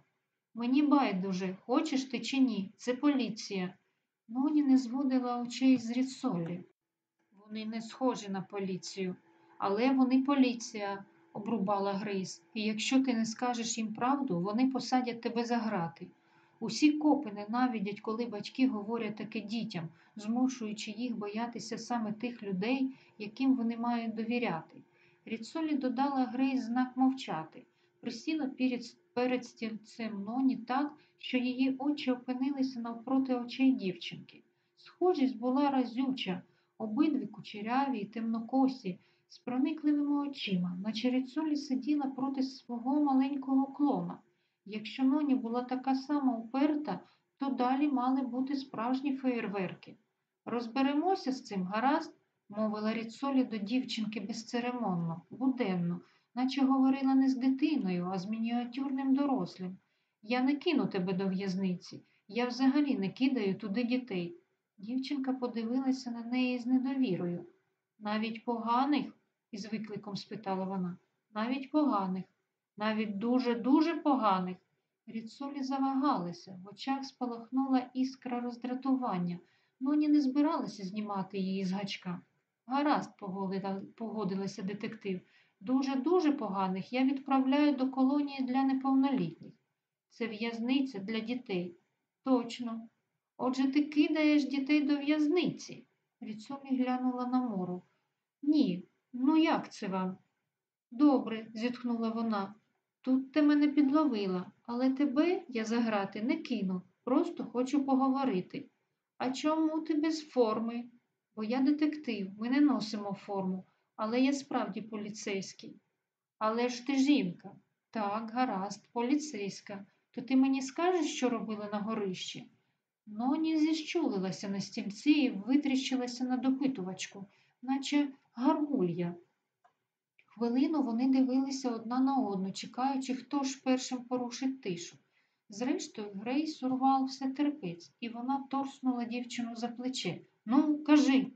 Мені байдуже, хочеш ти чи ні, це поліція. Ноні не зводила очей з рідсолі. Вони не схожі на поліцію. Але вони поліція, обрубала Грейс, і якщо ти не скажеш їм правду, вони посадять тебе за грати. Усі копи ненавидять, коли батьки говорять таке дітям, змушуючи їх боятися саме тих людей, яким вони мають довіряти. Ріцолі додала Грейс знак мовчати, присіла перед перед стільцем ноні так, що її очі опинилися навпроти очей дівчинки. Схожість була разюча, обидві кучеряві й темнокосі, з проникливими очима, наче Ріцолі сиділа проти свого маленького клона. Якщо ноні була така сама уперта, то далі мали бути справжні феєрверки. Розберемося з цим, гаразд, мовила Ріцолі до дівчинки безцеремонно, буденно, наче говорила не з дитиною, а з мініатюрним дорослим. Я не кину тебе до в'язниці, я взагалі не кидаю туди дітей. Дівчинка подивилася на неї з недовірою. Навіть поганих? Із викликом спитала вона. Навіть поганих, навіть дуже-дуже поганих. Ріцолі завагалася, в очах спалахнула іскра роздратування. Ноні не збиралася знімати її з гачка. Гаразд, погодилася детектив. Дуже-дуже поганих я відправляю до колонії для неповнолітніх. Це в'язниця для дітей. Точно. Отже, ти кидаєш дітей до в'язниці. Ріцолі глянула на мору. Ні, ну як це вам? Добре, зітхнула вона. Тут ти мене підловила, але тебе я заграти не кину, просто хочу поговорити. А чому ти без форми? Бо я детектив, ми не носимо форму, але я справді поліцейський. Але ж ти жінка. Так, гаразд, поліцейська. То ти мені скажеш, що робила на горищі? Ноні зіщулилася на стільці і витріщилася на допитувачку, наче гаргулья. Хвилину вони дивилися одна на одну, чекаючи, хто ж першим порушить тишу. Зрештою, Грейс урвав все терпець, і вона торснула дівчину за плече. Ну, кажи.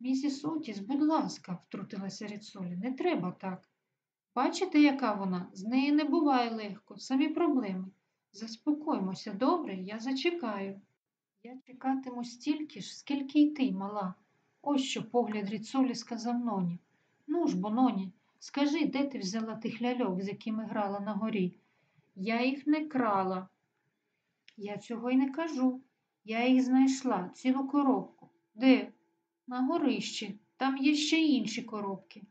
Місіс Отіс, будь ласка, втрутилася Ріцолі, не треба так. Бачите, яка вона? З неї не буває легко, самі проблеми. Заспокоймося, добре, я зачекаю. Я чекатиму стільки ж, скільки й ти, мала. Ось що погляд Ріцолі сказав Ноні. Ну ж бо, Ноні, скажи, де ти взяла тих ляльок, з якими грала на горі? Я їх не крала. Я цього й не кажу. Я їх знайшла, цілу коробку. Де? На горищі. Там є ще інші коробки.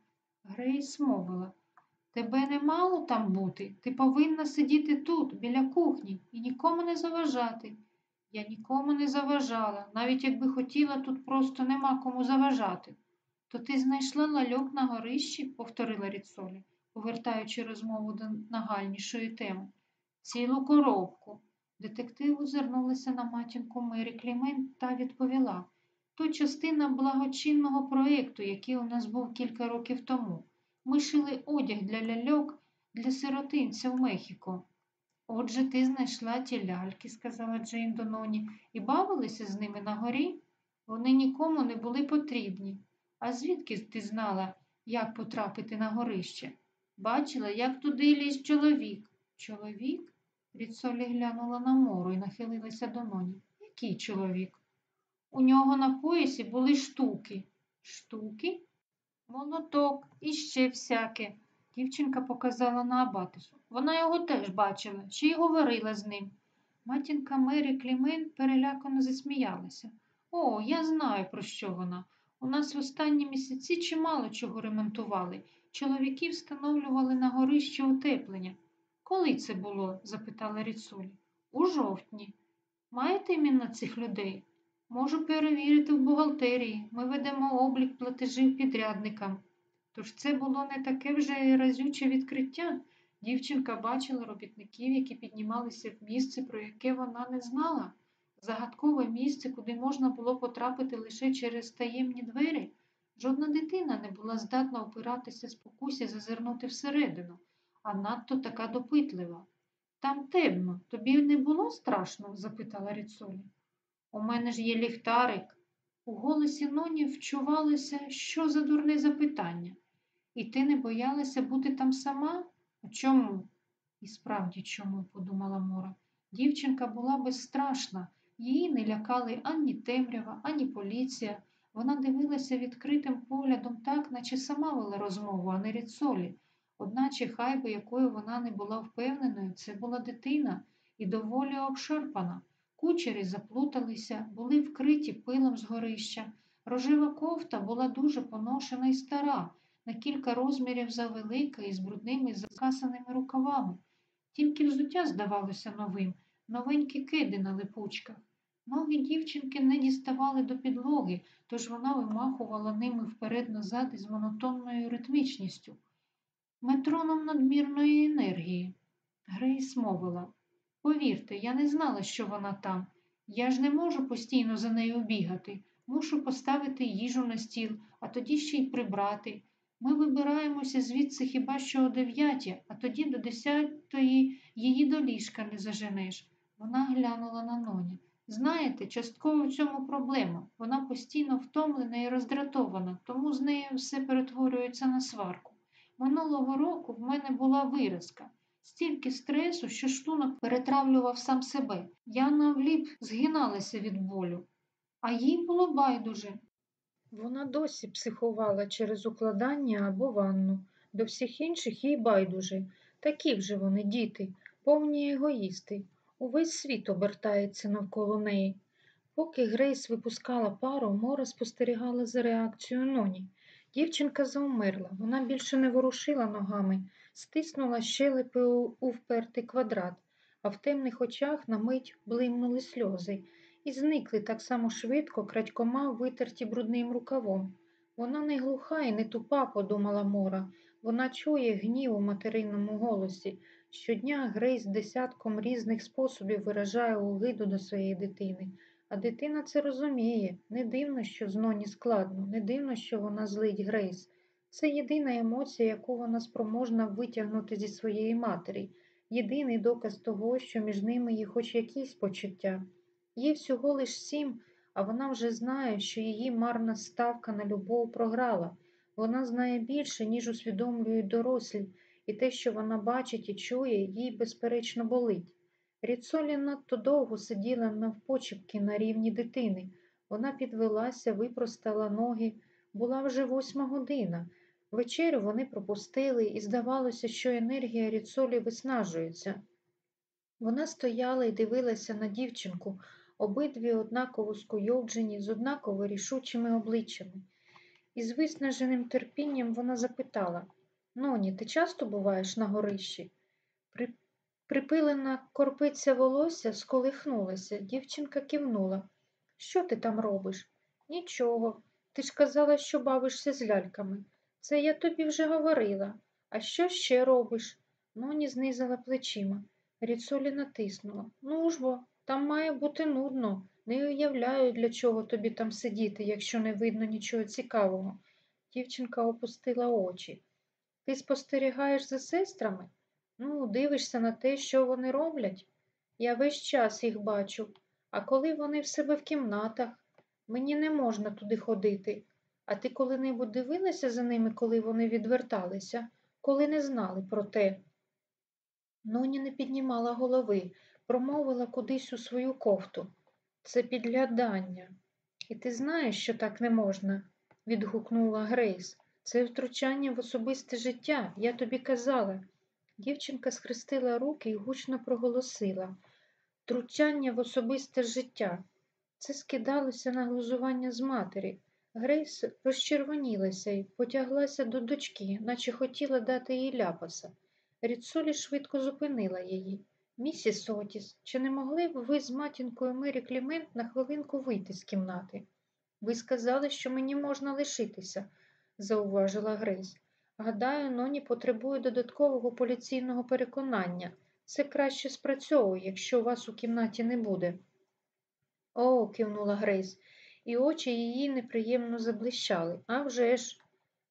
Грейс мовила. Тебе не мало там бути. Ти повинна сидіти тут, біля кухні, і нікому не заважати. Я нікому не заважала, навіть якби хотіла, тут просто нема кому заважати. То ти знайшла лальок на горищі, повторила Ріцолі, повертаючи розмову до нагальнішої теми. Цілу коробку. Детектив озирнулася на матінку Мері Клімент та відповіла то частина благочинного проєкту, який у нас був кілька років тому. Ми шили одяг для ляльок для сиротинця в Мехіко. Отже, ти знайшла ті ляльки, сказала Джейн Дононі, і бавилися з ними на горі. Вони нікому не були потрібні. А звідки ти знала, як потрапити на горище? Бачила, як туди ліз чоловік. Чоловік? Ріцолі глянула на мору і нахилилася до ноні. Який чоловік? У нього на поясі були штуки. Штуки? Молоток і ще всяке. Дівчинка показала на Абатису. Вона його теж бачила, ще й говорила з ним. Матінка Мері Клімен перелякано засміялася. О, я знаю, про що вона. У нас в останні місяці чимало чого ремонтували. Чоловіки встановлювали на горище утеплення. Коли це було? запитала Ріцолі. У жовтні. Маєте іменно цих людей? Можу перевірити в бухгалтерії. Ми ведемо облік платежів підрядникам. Тож це було не таке вже разюче відкриття. Дівчинка бачила робітників, які піднімалися в місце, про яке вона не знала. Загадкове місце, куди можна було потрапити лише через таємні двері. Жодна дитина не була здатна опиратися спокусі зазирнути всередину, а надто така допитлива. Там темно, тобі не було страшно? запитала Ріцолі. У мене ж є ліхтарик. У голосі Ноні вчувалося, що за дурне запитання. І ти не боялася бути там сама? Чому? І справді чому, подумала Мора. Дівчинка була безстрашна, її не лякали ані темрява, ані поліція. Вона дивилася відкритим поглядом так, наче сама вела розмову, а не ріцолі. Одначе, хай би якою вона не була впевненою, це була дитина і доволі обшарпана. Кучері заплуталися, були вкриті пилом з горища. Рожева кофта була дуже поношена і стара, на кілька розмірів завелика і з брудними закасаними рукавами. Тільки взуття здавалося новим, новенькі кеди на липучках. Ноги дівчинки не діставали до підлоги, тож вона вимахувала ними вперед-назад із монотонною ритмічністю. Метроном надмірної енергії. Грейс мовила. Повірте, я не знала, що вона там. Я ж не можу постійно за нею бігати. Мушу поставити їжу на стіл, а тоді ще й прибрати. Ми вибираємося звідси хіба що о дев'ятій, а тоді до десятої її до ліжка не заженеш. Вона глянула на ноні. Знаєте, частково в цьому проблема. Вона постійно втомлена і роздратована, тому з нею все перетворюється на сварку. Минулого року в мене була виразка. Стільки стресу, що шлунок перетравлював сам себе. Я навліп згиналася від болю, а їй було байдуже. Вона досі психувала через укладання або ванну. До всіх інших їй байдуже. Такі вже вони, діти, повні егоїсти. Увесь світ обертається навколо неї. Поки Грейс випускала пару, Мора спостерігала за реакцією Ноні. Дівчинка завмерла, вона більше не ворушила ногами, стиснула щелепи у, впертий квадрат, а в темних очах на мить блимнули сльози і зникли так само швидко, крадькома витерті брудним рукавом. Вона не глуха і не тупа, подумала Мора. Вона чує гнів у материнному голосі. Щодня Грейс десятком різних способів виражає огиду до своєї дитини. А дитина це розуміє. Не дивно, що з Ноні складно, не дивно, що вона злить Грейс. Це єдина емоція, яку вона спроможна витягнути зі своєї матері, єдиний доказ того, що між ними є хоч якісь почуття. Їй всього лиш сім, а вона вже знає, що її марна ставка на любов програла. Вона знає більше, ніж усвідомлюють дорослі, і те, що вона бачить і чує, їй безперечно болить. Ріцолі надто довго сиділа навпочепки на рівні дитини. Вона підвелася, випростала ноги. Була вже восьма година. Вечерю вони пропустили, і здавалося, що енергія Ріцолі виснажується. Вона стояла і дивилася на дівчинку, обидві однаково скуйовджені, з однаково рішучими обличчями. Із виснаженим терпінням вона запитала Ноні, ти часто буваєш на горищі? При... Припилена корпиця волосся сколихнулася. Дівчинка кивнула. Що ти там робиш? Нічого. Ти ж казала, що бавишся з ляльками. Це я тобі вже говорила. А що ще робиш? Ноні знизила плечима. Ріцолі натиснула. Ну ж бо, там має бути нудно. Не уявляю, для чого тобі там сидіти, якщо не видно нічого цікавого. Дівчинка опустила очі. Ти спостерігаєш за сестрами? Ну, дивишся на те, що вони роблять. Я весь час їх бачу, а коли вони в себе в кімнатах, мені не можна туди ходити. А ти коли-небудь дивилася за ними, коли вони відверталися, коли не знали про те? Ноні не піднімала голови, промовила кудись у свою кофту. Це підглядання. І ти знаєш, що так не можна, відгукнула Грейс. Це втручання в особисте життя, я тобі казала. Дівчинка схрестила руки і гучно проголосила Втручання в особисте життя. Це скидалося на глузування з матері. Грейс розчервонілася і потяглася до дочки, наче хотіла дати їй ляпаса. Ріцолі швидко зупинила її. Місіс Отіс, чи не могли б ви з матінкою Мері Клімент на хвилинку вийти з кімнати? Ви сказали, що мені можна лишитися, зауважила Грейс. Гадаю, Ноні потребує додаткового поліційного переконання. Це краще спрацьовує, якщо вас у кімнаті не буде. О, кивнула Грейс, і очі її неприємно заблищали. «А вже ж!»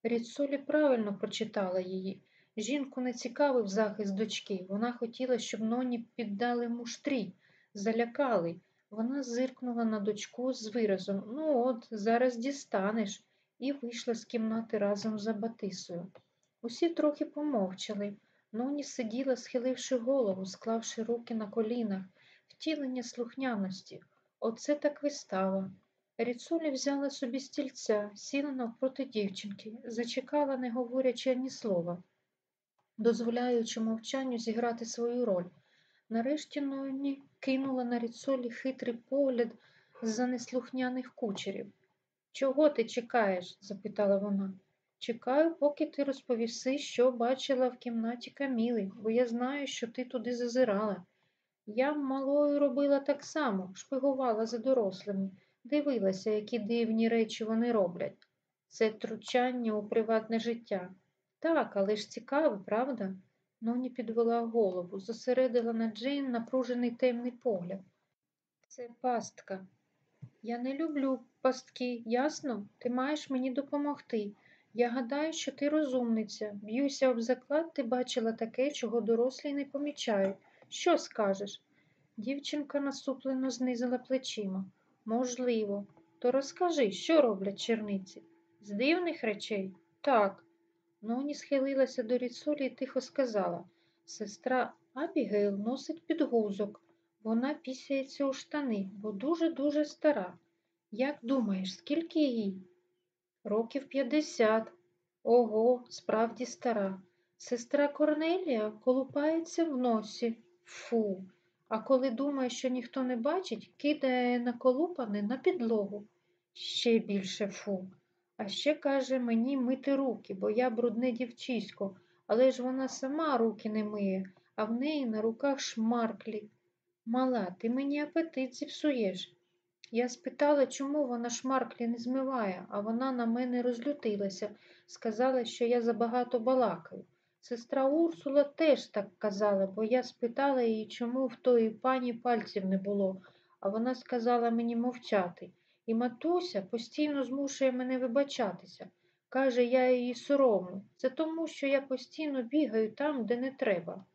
Ріцолі правильно прочитала її. Жінку не цікавив захист дочки. Вона хотіла, щоб Ноні піддали муштрі, залякали. Вона зиркнула на дочку з виразом Ну от, зараз дістанеш, і вийшла з кімнати разом з Батисою. Усі трохи помовчали. Ноні сиділа, схиливши голову, склавши руки на колінах, втілення слухняності. Оце так вистава. Ріцулі взяла собі стільця, сіла навпроти дівчинки, зачекала, не говорячи ані слова, дозволяючи мовчанню зіграти свою роль. Нарешті Ноні кинула на Ріцолі хитрий погляд з-за неслухняних кучерів. Чого ти чекаєш? запитала вона. Чекаю, поки ти розповіси, що бачила в кімнаті Каміли, бо я знаю, що ти туди зазирала. Я малою робила так само, шпигувала за дорослими, дивилася, які дивні речі вони роблять. Це втручання у приватне життя. Так, але ж цікаво, правда? Ноні підвела голову, зосередила на Джейн напружений темний погляд. Це пастка. Я не люблю пастки, ясно? Ти маєш мені допомогти. Я гадаю, що ти розумниця. Б'юся об заклад, ти бачила таке, чого дорослі не помічають. Що скажеш? Дівчинка насуплено знизила плечима. Можливо. То розкажи, що роблять черниці? З дивних речей? Так. Ноні схилилася до ріцолі і тихо сказала. Сестра Абігейл носить підгузок. Вона пісяється у штани, бо дуже-дуже стара. Як думаєш, скільки їй? Років п'ятдесят. Ого, справді стара. Сестра Корнелія колупається в носі. Фу. А коли думає, що ніхто не бачить, кидає наколупане на підлогу. Ще більше фу. А ще каже мені мити руки, бо я брудне дівчисько, але ж вона сама руки не миє, а в неї на руках шмарклі. Мала, ти мені апетит зіпсуєш. Я спитала, чому вона шмарклі не змиває, а вона на мене розлютилася, сказала, що я забагато балакаю. Сестра Урсула теж так казала, бо я спитала її, чому в тої пані пальців не було, а вона сказала мені мовчати. І матуся постійно змушує мене вибачатися. Каже, я її соромлю. Це тому, що я постійно бігаю там, де не треба.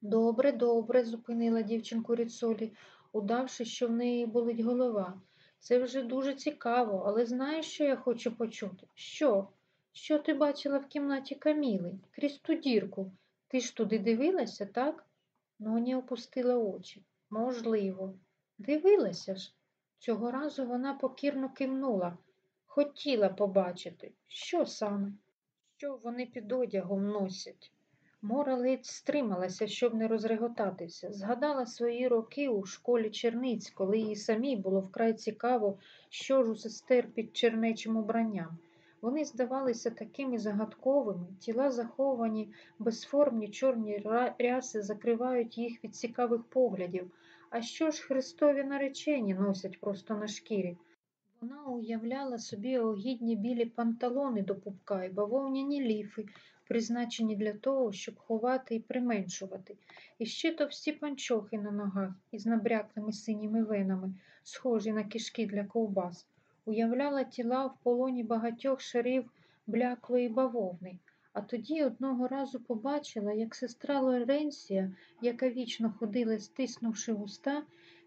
Добре, добре, зупинила дівчинку Ріцолі, удавши, що в неї болить голова. Це вже дуже цікаво, але знаєш, що я хочу почути? Що? Що ти бачила в кімнаті Каміли? Крізь ту дірку. Ти ж туди дивилася, так? Ноня опустила очі. Можливо. Дивилася ж. Цього разу вона покірно кивнула. Хотіла побачити. Що саме? Що вони під одягом носять? Мора ледь стрималася, щоб не розреготатися. Згадала свої роки у школі черниць, коли їй самій було вкрай цікаво, що ж у сестер під чернечим убранням. Вони здавалися такими загадковими, тіла заховані, безформні чорні ряси закривають їх від цікавих поглядів. А що ж Христові наречені носять просто на шкірі? Вона уявляла собі огідні білі панталони до пупка і бавовняні ліфи, призначені для того, щоб ховати і применшувати, і ще товсті панчохи на ногах із набряклими синіми венами, схожі на кишки для ковбас, уявляла тіла в полоні багатьох шарів бляклої бавовни. А тоді одного разу побачила, як сестра Лоренція, яка вічно ходила, стиснувши вуста,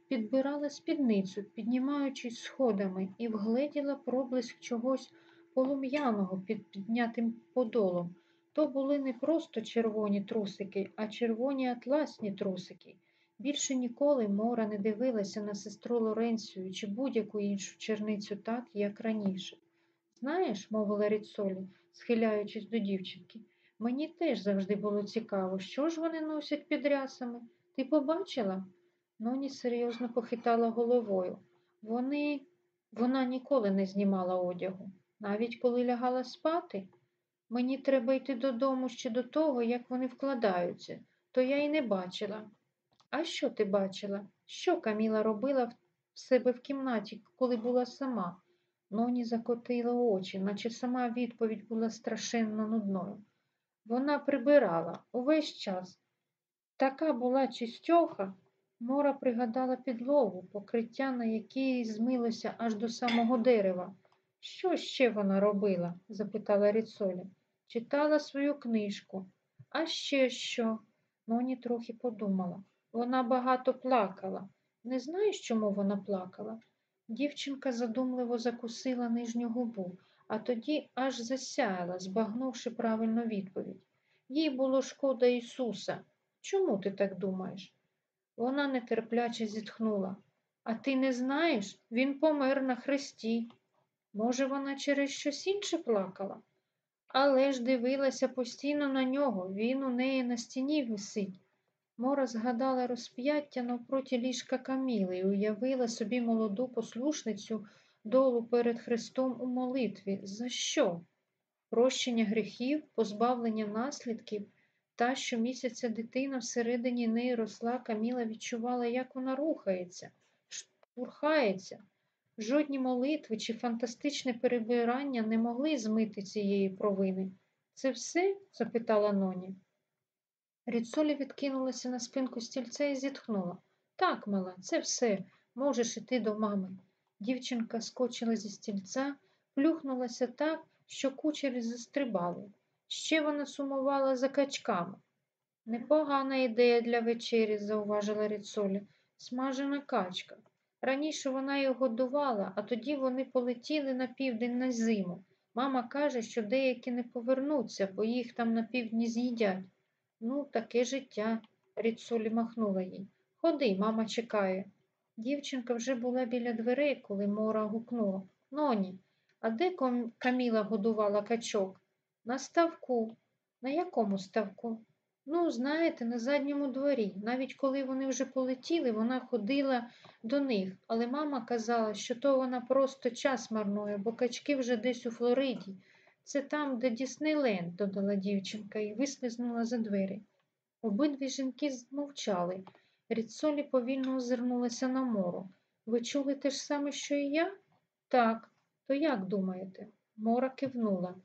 підбирала спідницю, піднімаючись сходами, і вгледіла проблиск чогось полум'яного під піднятим подолом. То були не просто червоні трусики, а червоні атласні трусики. Більше ніколи Мора не дивилася на сестру Лоренцію чи будь-яку іншу черницю так, як раніше. Знаєш, мовила Ріцолі, схиляючись до дівчинки, мені теж завжди було цікаво, що ж вони носять під рясами. Ти побачила? Ноні серйозно похитала головою. Вони, вона ніколи не знімала одягу, навіть коли лягала спати. Мені треба йти додому ще до того, як вони вкладаються, то я й не бачила. А що ти бачила? Що Каміла робила в себе в кімнаті, коли була сама? Ноні закотила очі, наче сама відповідь була страшенно нудною. Вона прибирала увесь час. Така була чистьоха. Мора пригадала підлогу, покриття, на якій змилося аж до самого дерева. Що ще вона робила? запитала Ріцоля. Читала свою книжку. А ще що? Ноні трохи подумала. Вона багато плакала. Не знаєш, чому вона плакала? Дівчинка задумливо закусила нижню губу, а тоді аж засяяла, збагнувши правильну відповідь. Їй було шкода Ісуса. Чому ти так думаєш? Вона нетерпляче зітхнула. А ти не знаєш? Він помер на хресті. Може, вона через щось інше плакала? Але ж дивилася постійно на нього, він у неї на стіні висить. Мора згадала розп'яття навпроти ліжка Каміли і уявила собі молоду послушницю долу перед Христом у молитві. За що? прощення гріхів, позбавлення наслідків. Та щомісяця дитина всередині неї росла, Каміла відчувала, як вона рухається, штурхається. Жодні молитви чи фантастичне перебирання не могли змити цієї провини. Це все? запитала Ноні. Ріцолі відкинулася на спинку стільця і зітхнула. Так, мала, це все. Можеш іти до мами. Дівчинка скочила зі стільця, плюхнулася так, що кучері застрибали. Ще вона сумувала за качками. Непогана ідея для вечері, зауважила Ріцолі. Смажена качка. Раніше вона їх годувала, а тоді вони полетіли на південь на зиму. Мама каже, що деякі не повернуться, бо їх там на півдні з'їдять. Ну, таке життя, Ріцолі махнула їй. Ходи, мама чекає. Дівчинка вже була біля дверей, коли Мора гукнула. Ноні, а де Каміла годувала качок? На ставку. На якому ставку? Ну, знаєте, на задньому дворі. Навіть коли вони вже полетіли, вона ходила до них, але мама казала, що то вона просто час марнує, бо качки вже десь у Флориді. Це там, де Діснейленд, додала дівчинка і вислизнула за двері. Обидві жінки змовчали. Ріцолі повільно озирнулася на мору. Ви чули те ж саме, що і я? Так, то як думаєте? Мора кивнула.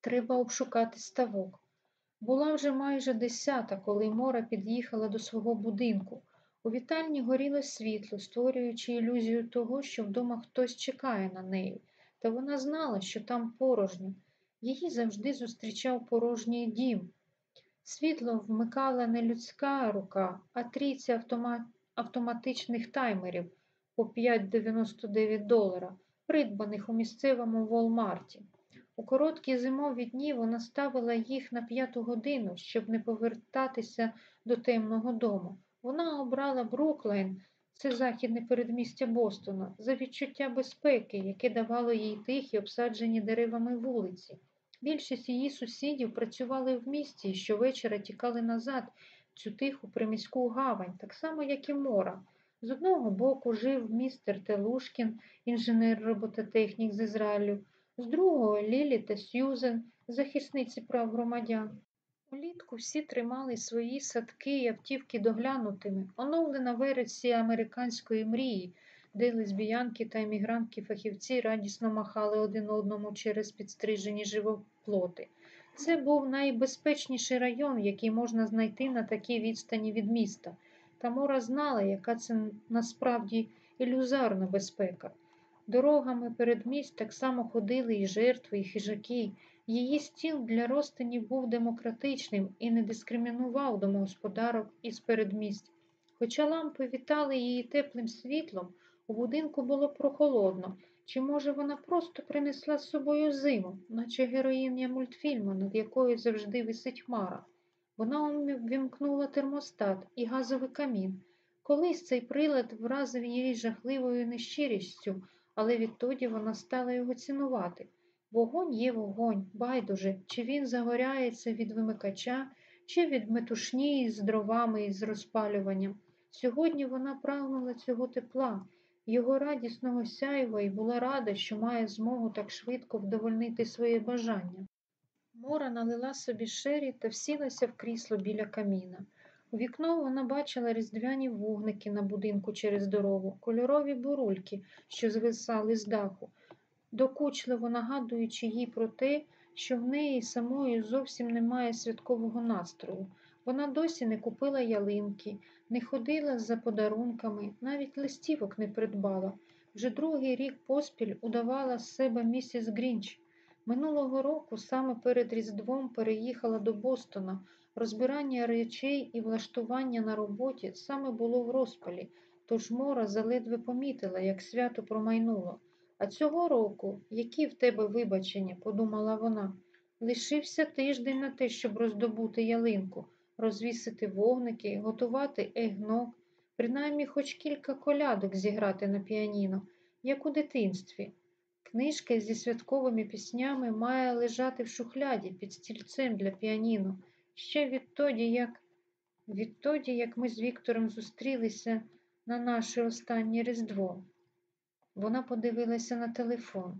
Треба обшукати ставок. Була вже майже десята, коли Мора під'їхала до свого будинку. У вітальні горіло світло, створюючи ілюзію того, що вдома хтось чекає на неї, та вона знала, що там порожньо. Її завжди зустрічав порожній дім. Світло вмикала не людська рука, а трійця автомат... автоматичних таймерів по 5,99 долара, придбаних у місцевому Волмарті. У короткі зимові дні вона ставила їх на п'яту годину, щоб не повертатися до темного дому. Вона обрала Бруклайн, це західне передмістя Бостона, за відчуття безпеки, яке давало їй тихі, обсаджені деревами вулиці. Більшість її сусідів працювали в місті і щовечора тікали назад цю тиху приміську гавань, так само, як і Мора. З одного боку жив містер Телушкін, інженер-робототехнік з Ізраїлю, з другого Лілі та Сьюзен, захисниці прав громадян. Улітку всі тримали свої садки і автівки доглянутими, оновлена версії американської мрії, де лесбіянки та емігрантки фахівці радісно махали один одному через підстрижені живоплоти. Це був найбезпечніший район, який можна знайти на такій відстані від міста. Тамора знала, яка це насправді ілюзарна безпека. Дорогами перед міст так само ходили і жертви, і хижаки. Її стіл для розтинів був демократичним і не дискримінував домогосподарок із передмість. Хоча лампи вітали її теплим світлом, у будинку було прохолодно. Чи, може, вона просто принесла з собою зиму, наче героїня мультфільму, над якою завжди висить хмара. Вона вімкнула термостат і газовий камін. Колись цей прилад вразив її жахливою нещирістю, але відтоді вона стала його цінувати. Вогонь є вогонь, байдуже, чи він загоряється від вимикача, чи від метушні з дровами і з розпалюванням. Сьогодні вона прагнула цього тепла, його радісного сяйва і була рада, що має змогу так швидко вдовольнити своє бажання. Мора налила собі шері та всілася в крісло біля каміна. У вікно вона бачила різдвяні вогники на будинку через дорогу, кольорові бурульки, що звисали з даху, докучливо нагадуючи їй про те, що в неї самої зовсім немає святкового настрою. Вона досі не купила ялинки, не ходила за подарунками, навіть листівок не придбала. Вже другий рік поспіль удавала з себе місіс Грінч. Минулого року, саме перед Різдвом, переїхала до Бостона. Розбирання речей і влаштування на роботі саме було в розпалі, тож Мора заледве помітила, як свято промайнуло. А цього року, які в тебе вибачення, подумала вона, лишився тиждень на те, щоб роздобути ялинку, розвісити вогники, готувати егнок, принаймні хоч кілька колядок зіграти на піаніно, як у дитинстві. Книжка зі святковими піснями має лежати в шухляді під стільцем для піаніно. Ще відтоді, як відтоді, як ми з Віктором зустрілися на наше останнє Різдво. Вона подивилася на телефон.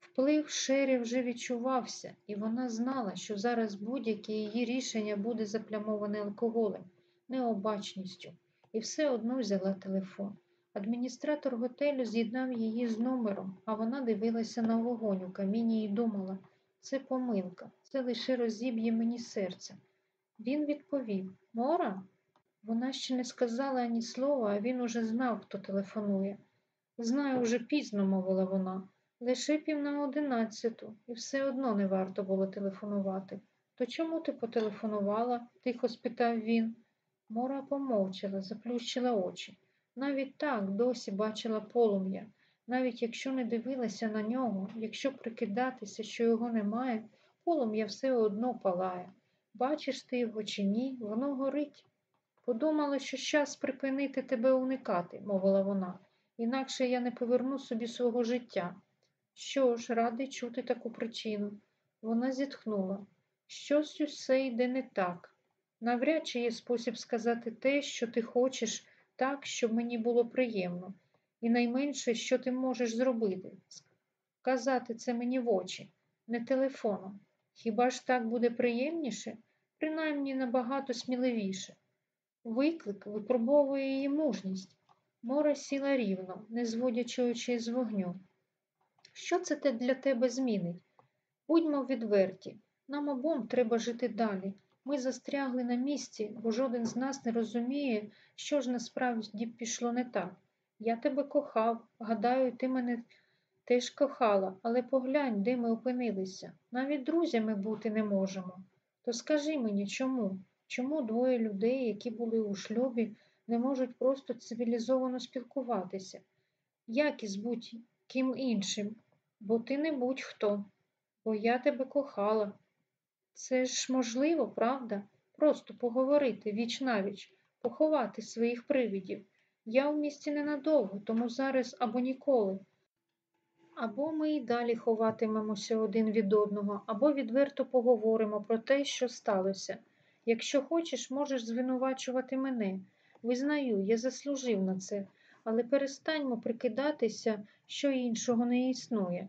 Вплив Шері вже відчувався, і вона знала, що зараз будь-яке її рішення буде заплямоване алкоголем, необачністю, і все одно взяла телефон. Адміністратор готелю з'єднав її з номером, а вона дивилася на вогонь у каміні і думала це помилка, це лише розіб'є мені серце. Він відповів Мора? Вона ще не сказала ані слова, а він уже знав, хто телефонує. Знаю, вже пізно, мовила вона. Лише пів на одинадцяту, і все одно не варто було телефонувати. То чому ти потелефонувала? тихо спитав він. Мора помовчала, заплющила очі. Навіть так досі бачила полум'я. Навіть якщо не дивилася на нього, якщо прикидатися, що його немає, полум'я все одно палає. Бачиш ти його чи ні, воно горить. Подумала, що час припинити тебе уникати, мовила вона, інакше я не поверну собі свого життя. Що ж, радий чути таку причину. Вона зітхнула. Щось усе йде не так. Навряд чи є спосіб сказати те, що ти хочеш, так, щоб мені було приємно. І найменше, що ти можеш зробити, сказати це мені в очі, не телефоном. Хіба ж так буде приємніше? Принаймні набагато сміливіше. Виклик випробовує її мужність. Мора сіла рівно, не зводячи очей з вогню. Що це те для тебе змінить? Будьмо відверті, нам обом треба жити далі. Ми застрягли на місці, бо жоден з нас не розуміє, що ж насправді пішло не так. Я тебе кохав, гадаю, ти мене теж кохала, але поглянь, де ми опинилися. Навіть друзями бути не можемо. То скажи мені, чому? Чому двоє людей, які були у шлюбі, не можуть просто цивілізовано спілкуватися? Як із будь-ким іншим? Бо ти не будь-хто, бо я тебе кохала. Це ж можливо, правда? Просто поговорити віч навіч, поховати своїх привидів. Я в місті ненадовго, тому зараз або ніколи. Або ми й далі ховатимемося один від одного, або відверто поговоримо про те, що сталося. Якщо хочеш, можеш звинувачувати мене. Визнаю, я заслужив на це, але перестаньмо прикидатися, що іншого не існує.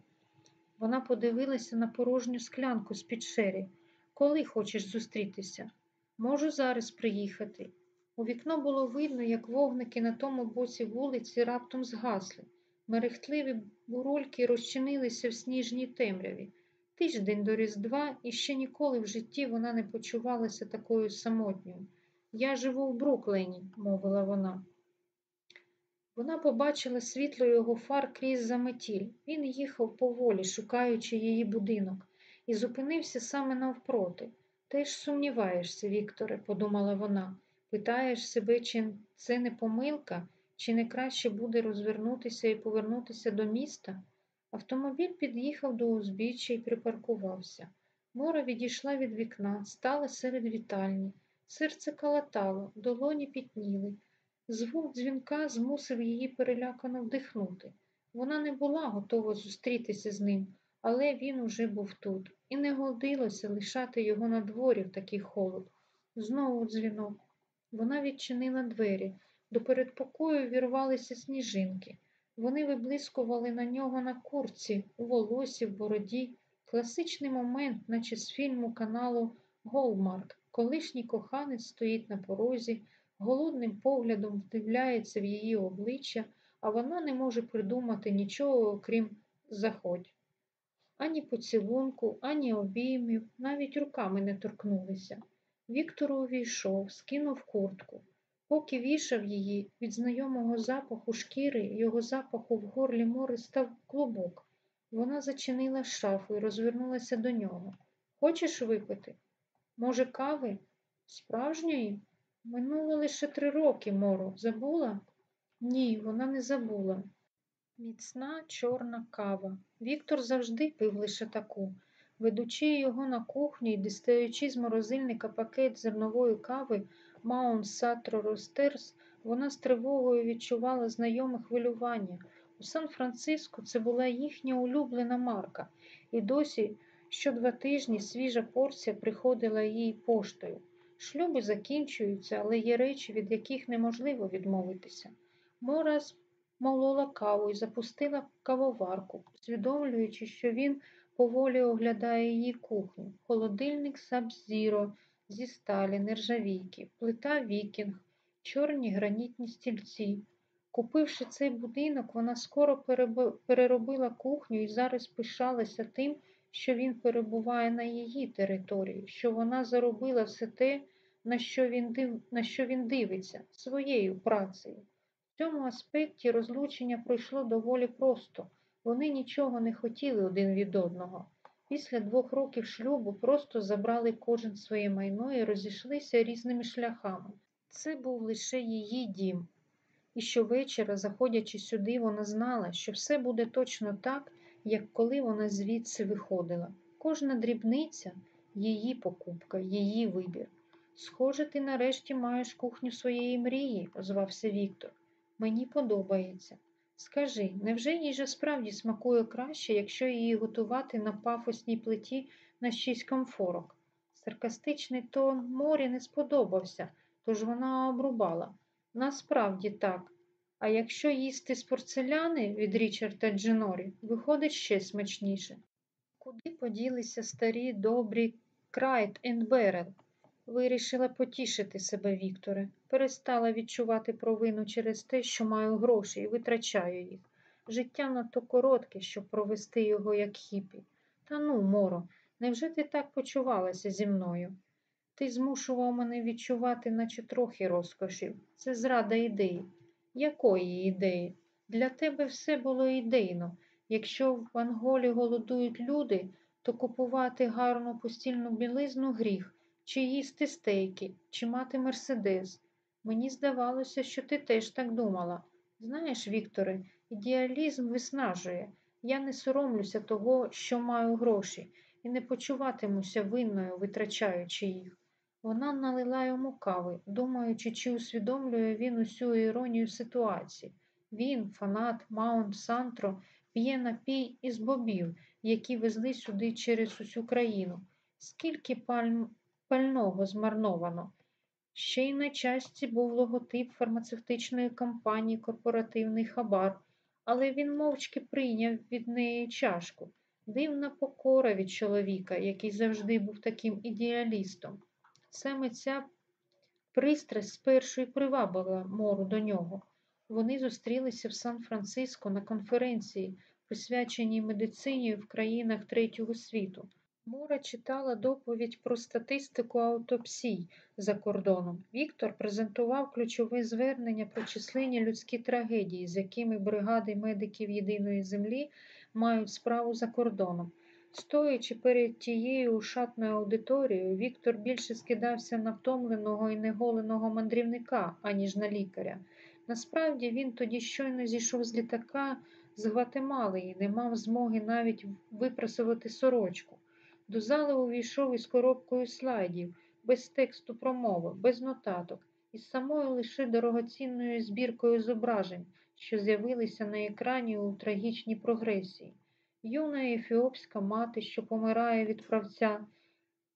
Вона подивилася на порожню склянку з-під шері. Коли хочеш зустрітися? Можу зараз приїхати. У вікно було видно, як вогники на тому боці вулиці раптом згасли. Мерехтливі бурульки розчинилися в сніжній темряві. Тиждень до Різдва і ще ніколи в житті вона не почувалася такою самотньою. Я живу в Бруклені, мовила вона. Вона побачила світло його фар крізь заметіль. Він їхав поволі, шукаючи її будинок, і зупинився саме навпроти. Ти ж сумніваєшся, Вікторе, подумала вона. Питаєш себе, чи це не помилка, чи не краще буде розвернутися і повернутися до міста? Автомобіль під'їхав до узбіччя і припаркувався. Мора відійшла від вікна, стала серед вітальні. Серце калатало, долоні пітніли. Звук дзвінка змусив її перелякано вдихнути. Вона не була готова зустрітися з ним, але він уже був тут, і не годилося лишати його на дворі в такий холод. Знову дзвінок. Вона відчинила двері. До передпокою вірвалися сніжинки. Вони виблискували на нього на курці, у волосі, в бороді. Класичний момент, наче з фільму каналу Голмарк. Колишній коханець стоїть на порозі, голодним поглядом вдивляється в її обличчя, а вона не може придумати нічого, окрім заходь. Ані поцілунку, ані обіймів, навіть руками не торкнулися. Віктор увійшов, скинув куртку. Поки вішав її, від знайомого запаху шкіри, його запаху в горлі мори став клубок. Вона зачинила шафу і розвернулася до нього. Хочеш випити? Може, кави? Справжньої? Минуло лише три роки, Моро. Забула? Ні, вона не забула. Міцна чорна кава. Віктор завжди пив лише таку. Ведучи його на кухню і дістаючи з морозильника пакет зернової кави Маунт Сатро Ростерс, вона з тривогою відчувала знайоме хвилювання. У Сан-Франциско це була їхня улюблена марка, і досі що два тижні свіжа порція приходила їй поштою. Шлюби закінчуються, але є речі, від яких неможливо відмовитися. Мора молола каву і запустила кавоварку, усвідомлюючи, що він поволі оглядає її кухню. Холодильник Sub-Zero зі сталі, нержавійки, плита Viking, чорні гранітні стільниці. Купивши цей будинок, вона скоро переробила кухню і зараз пишалася тим, що він перебуває на її території, що вона заробила все те, на що він див... на що він дивиться, своєю працею. В цьому аспекті розлучення пройшло доволі просто. Вони нічого не хотіли один від одного. Після двох років шлюбу просто забрали кожен своє майно і розійшлися різними шляхами. Це був лише її дім. І щовечора, заходячи сюди, вона знала, що все буде точно так, як коли вона звідси виходила. Кожна дрібниця її покупка, її вибір. Схоже, ти нарешті маєш кухню своєї мрії, озвався Віктор. Мені подобається. Скажи, невже їжа справді смакує краще, якщо її готувати на пафосній плиті на шість комфорок? Саркастичний тон морі не сподобався, тож вона обрубала. Насправді так. А якщо їсти з порцеляни від Річарда Дженорі, виходить ще смачніше. Куди поділися старі добрі Крайт енд Берел? Вирішила потішити себе, Вікторе, перестала відчувати провину через те, що маю гроші і витрачаю їх. Життя надто коротке, щоб провести його як хіпі. Та ну, Моро, невже ти так почувалася зі мною? Ти змушував мене відчувати, наче трохи розкошів. Це зрада ідеї. Якої ідеї? Для тебе все було ідейно. Якщо в Анголі голодують люди, то купувати гарну постільну білизну гріх чи їсти стейки, чи мати мерседес. Мені здавалося, що ти теж так думала. Знаєш, Вікторе, ідеалізм виснажує. Я не соромлюся того, що маю гроші, і не почуватимуся винною, витрачаючи їх. Вона налила йому кави, думаючи, чи усвідомлює він усю іронію ситуації. Він, фанат Маунт Сантро, п'є напій із бобів, які везли сюди через усю країну. Скільки пальм пального змарновано. Ще й на часті був логотип фармацевтичної компанії Корпоративний хабар, але він мовчки прийняв від неї чашку. Дивна покора від чоловіка, який завжди був таким ідеалістом. Саме ця пристрасть спершу й привабила мору до нього. Вони зустрілися в Сан-Франциско на конференції, присвяченій медицині в країнах третього світу. Мура читала доповідь про статистику аутопсій за кордоном. Віктор презентував ключове звернення про численні людські трагедії, з якими бригади медиків єдиної землі мають справу за кордоном. Стоячи перед тією ушатною аудиторією, Віктор більше скидався на втомленого і неголеного мандрівника, аніж на лікаря. Насправді він тоді щойно зійшов з літака з Гватемали і не мав змоги навіть випрасувати сорочку. До зали увійшов із коробкою слайдів, без тексту промови, без нотаток, із самою лише дорогоцінною збіркою зображень, що з'явилися на екрані у трагічній прогресії. Юна ефіопська мати, що помирає від правця,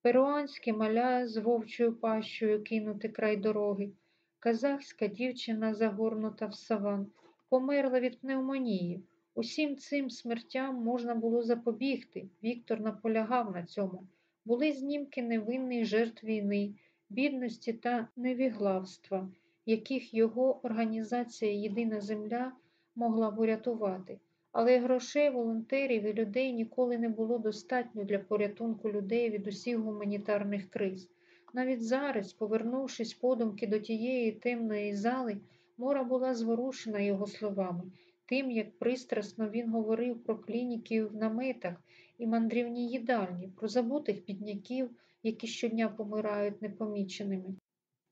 перуанське маля з вовчою пащою кинути край дороги, казахська дівчина, загорнута в саван, померла від пневмонії. Усім цим смертям можна було запобігти. Віктор наполягав на цьому. Були знімки невинних жертв війни, бідності та невіглавства, яких його організація Єдина Земля могла б урятувати. Але грошей, волонтерів і людей ніколи не було достатньо для порятунку людей від усіх гуманітарних криз. Навіть зараз, повернувшись подумки до тієї темної зали, Мора була зворушена його словами тим, як пристрасно він говорив про клініки в наметах і мандрівні їдальні, про забутих бідняків, які щодня помирають непоміченими.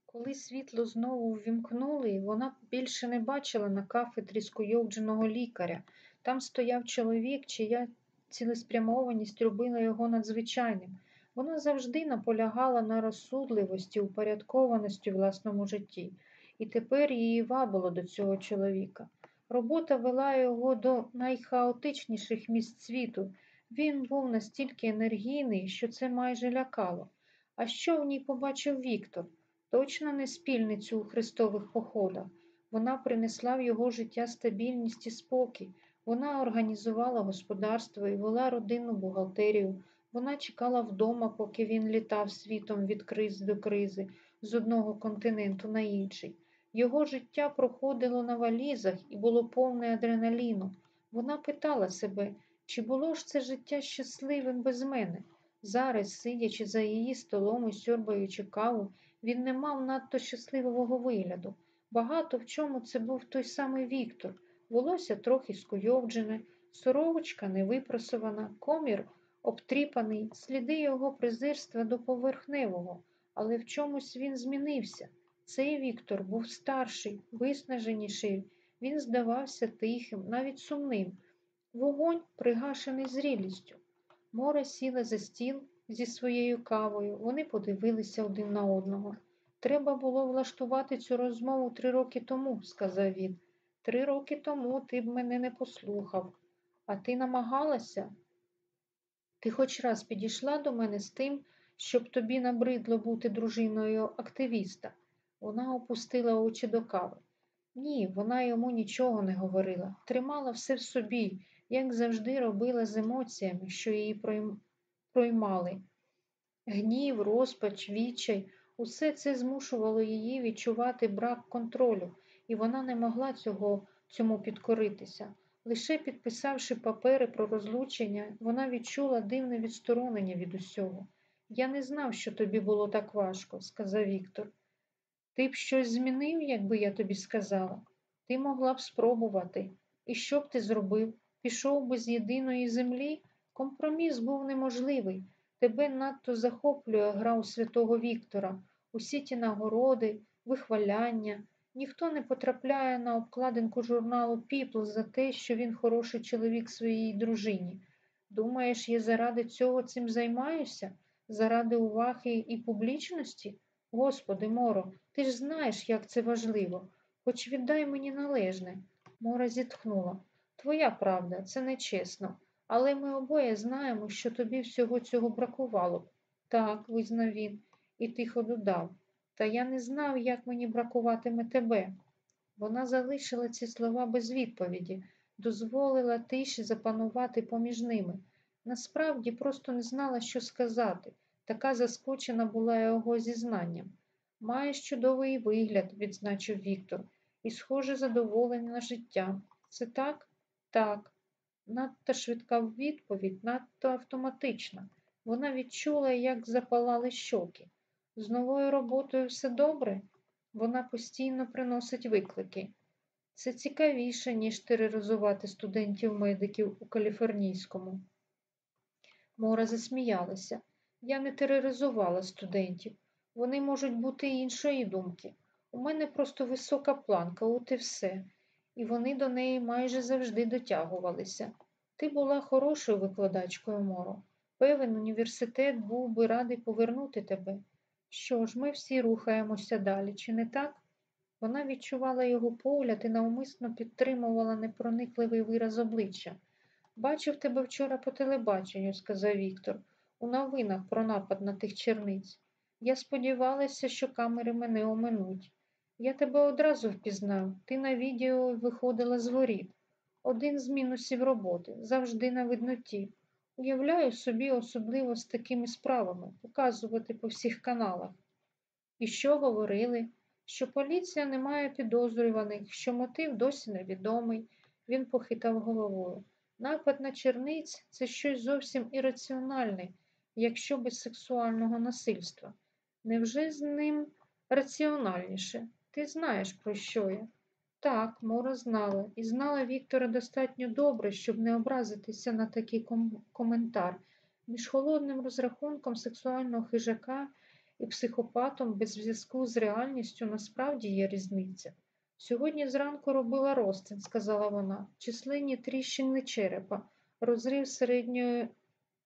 Коли світло знову ввімкнули, вона більше не бачила на кафедрі скуйовдженого лікаря. Там стояв чоловік, чия цілеспрямованість робила його надзвичайним. Вона завжди наполягала на розсудливості, упорядкованості власному житті, і тепер її вабило до цього чоловіка. Робота вела його до найхаотичніших місць світу. Він був настільки енергійний, що це майже лякало. А що в ній побачив Віктор? Точно не спільницю у хрестових походах. Вона принесла в його життя стабільність і спокій. Вона організувала господарство і вела родинну бухгалтерію. Вона чекала вдома, поки він літав світом від кризи до кризи, з одного континенту на інший. Його життя проходило на валізах і було повне адреналіну. Вона питала себе, чи було ж це життя щасливим без мене? Зараз, сидячи за її столом і сьорбаючи каву, він не мав надто щасливого вигляду. Багато в чому це був той самий Віктор. Волосся трохи скуйовджене, сорочка невипросована, комір обтріпаний, сліди його презирства до поверхневого, але в чомусь він змінився. Цей Віктор був старший, виснаженіший, він здавався тихим, навіть сумним. Вогонь пригашений зрілістю. Море сіла за стіл зі своєю кавою. Вони подивилися один на одного. Треба було влаштувати цю розмову три роки тому, сказав він. Три роки тому ти б мене не послухав. А ти намагалася? Ти хоч раз підійшла до мене з тим, щоб тобі набридло бути дружиною активіста. Вона опустила очі до кави. Ні, вона йому нічого не говорила, тримала все в собі, як завжди робила з емоціями, що її проймали. Гнів, розпач, відчай, усе це змушувало її відчувати брак контролю, і вона не могла цього, цьому підкоритися. Лише підписавши папери про розлучення, вона відчула дивне відсторонення від усього. Я не знав, що тобі було так важко, сказав Віктор. Ти б щось змінив, якби я тобі сказала. Ти могла б спробувати. І що б ти зробив? Пішов би з єдиної землі? Компроміс був неможливий. Тебе надто захоплює гра у святого Віктора, усі ті нагороди, вихваляння. Ніхто не потрапляє на обкладинку журналу Піпл за те, що він хороший чоловік своїй дружині. Думаєш, я заради цього цим займаюся? Заради уваги і публічності? Господи, Моро, ти ж знаєш, як це важливо. Хоч віддай мені належне. Мора зітхнула. Твоя правда, це нечесно. Але ми обоє знаємо, що тобі всього цього бракувало. Так, визнав він, і тихо додав. Та я не знав, як мені бракуватиме тебе. Вона залишила ці слова без відповіді, дозволила тиші запанувати поміж ними. Насправді просто не знала, що сказати. Така заскочена була його зізнанням. Маєш чудовий вигляд, відзначив Віктор, і, схоже, задоволення на життя. Це так? Так. Надто швидка відповідь, надто автоматична. Вона відчула, як запалали щоки. З новою роботою все добре? Вона постійно приносить виклики. Це цікавіше, ніж тероризувати студентів-медиків у Каліфорнійському. Мора засміялася. Я не тероризувала студентів. Вони можуть бути іншої думки. У мене просто висока планка, от і все, і вони до неї майже завжди дотягувалися. Ти була хорошою викладачкою, Моро. Певен університет був би радий повернути тебе. Що ж, ми всі рухаємося далі, чи не так? Вона відчувала його погляд і навмисно підтримувала непроникливий вираз обличчя. Бачив тебе вчора по телебаченню, сказав Віктор, у новинах про напад на тих черниць. Я сподівалася, що камери мене оминуть. Я тебе одразу впізнав. Ти на відео виходила з воріт. Один з мінусів роботи, завжди на видноті. Уявляю собі, особливо з такими справами, показувати по всіх каналах. І що говорили? Що поліція не має підозрюваних, що мотив досі невідомий. Він похитав головою. Напад на черниць це щось зовсім ірраціональне, якщо без сексуального насильства. Невже з ним раціональніше? Ти знаєш, про що я? Так, Мора знала, і знала Віктора достатньо добре, щоб не образитися на такий ком коментар. Між холодним розрахунком сексуального хижака і психопатом без зв'язку з реальністю насправді є різниця. Сьогодні зранку робила розтин, сказала вона, численні тріщини черепа, розрив середньої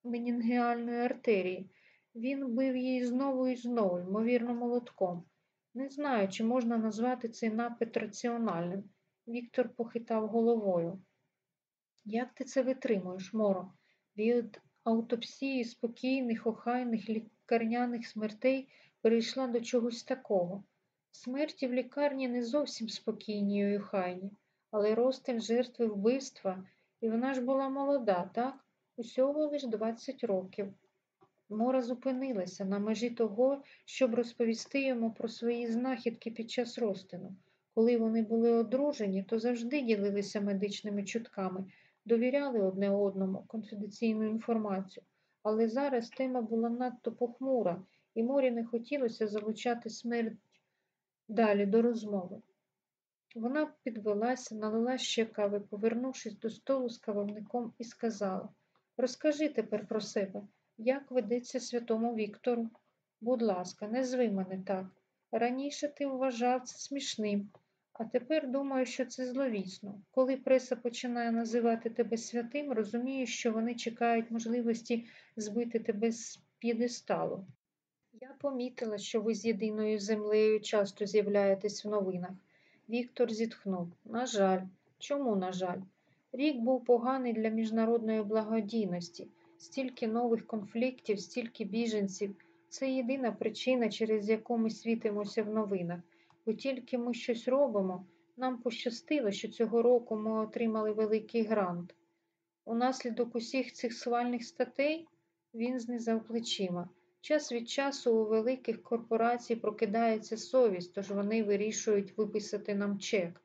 менінгіальної артерії. Він бив її знову і знову, ймовірно, молотком. Не знаю, чи можна назвати цей напит раціональним. Віктор похитав головою. Як ти це витримуєш, Моро? Від аутопсії спокійних, охайних лікарняних смертей перейшла до чогось такого. Смерті в лікарні не зовсім спокійні і охайні, але розтин жертви вбивства, і вона ж була молода, так? Усього лиш 20 років. Мора зупинилася на межі того, щоб розповісти йому про свої знахідки під час розтину. Коли вони були одружені, то завжди ділилися медичними чутками, довіряли одне одному конфіденційну інформацію. Але зараз тема була надто похмура, і морі не хотілося залучати смерть далі до розмови. Вона підвелася, налила ще кави, повернувшись до столу з кавовником, і сказала Розкажи тепер про себе, як ведеться святому Віктору. Будь ласка, не зви мене так. Раніше ти вважав це смішним, а тепер думаю, що це зловісно. Коли преса починає називати тебе святим, розумієш, що вони чекають можливості збити тебе з п'єдесталу. Я помітила, що ви з єдиною землею часто з'являєтесь в новинах. Віктор зітхнув. На жаль, чому, на жаль? Рік був поганий для міжнародної благодійності, стільки нових конфліктів, стільки біженців. Це єдина причина, через яку ми світимося в новинах. Бо тільки ми щось робимо, нам пощастило, що цього року ми отримали великий грант. Унаслідок усіх цих свальних статей він знизав плечима. Час від часу у великих корпорацій прокидається совість, тож вони вирішують виписати нам чек.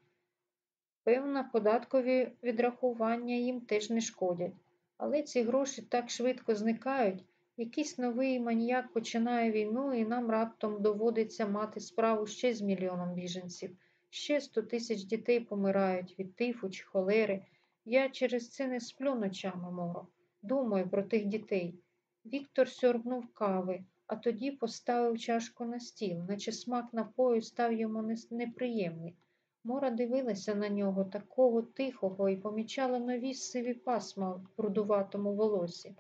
Певно, податкові відрахування їм теж не шкодять, але ці гроші так швидко зникають. Якийсь новий маніяк починає війну, і нам раптом доводиться мати справу ще з мільйоном біженців. Ще сто тисяч дітей помирають від тифу чи холери. Я через це не сплю ночами, моро. Думаю про тих дітей. Віктор сьорбнув кави, а тоді поставив чашку на стіл, наче смак напою став йому неприємний. Мора дивилася на нього такого тихого і помічала нові сиві пасма в брудуватому волосі.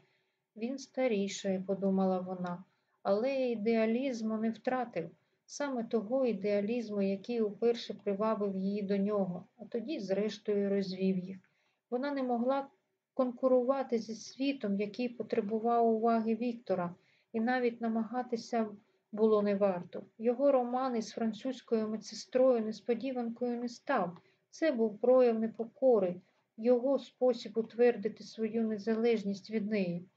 Він старішає, подумала вона, але ідеалізму не втратив, саме того ідеалізму, який уперше привабив її до нього, а тоді, зрештою, розвів їх. Вона не могла конкурувати зі світом, який потребував уваги Віктора, і навіть намагатися було не варто. Його роман із французькою медсестрою несподіванкою не став. Це був прояв непокори, його спосіб утвердити свою незалежність від неї.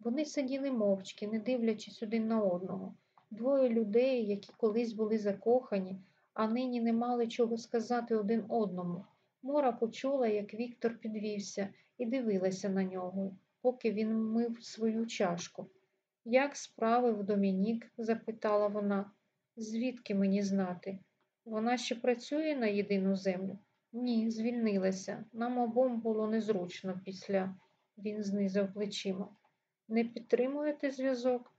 Вони сиділи мовчки, не дивлячись один на одного. Двоє людей, які колись були закохані, а нині не мали чого сказати один одному. Мора почула, як Віктор підвівся і дивилася на нього, поки він мив свою чашку. Як справи в Домінік? запитала вона. Звідки мені знати? Вона ще працює на єдину землю? Ні, звільнилася. Нам обом було незручно після він знизав плечима. Не підтримуєте зв'язок?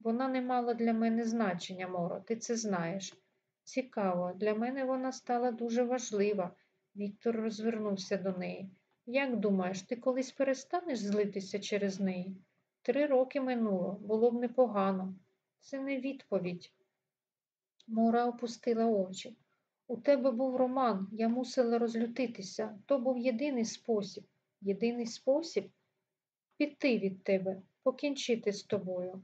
Вона не мала для мене значення, Моро, ти це знаєш. Цікаво, для мене вона стала дуже важлива. Віктор розвернувся до неї. Як думаєш, ти колись перестанеш злитися через неї? Три роки минуло, було б непогано. Це не відповідь. Мора опустила очі. У тебе був роман, я мусила розлютитися. То був єдиний спосіб. Єдиний спосіб піти від тебе, покінчити з тобою.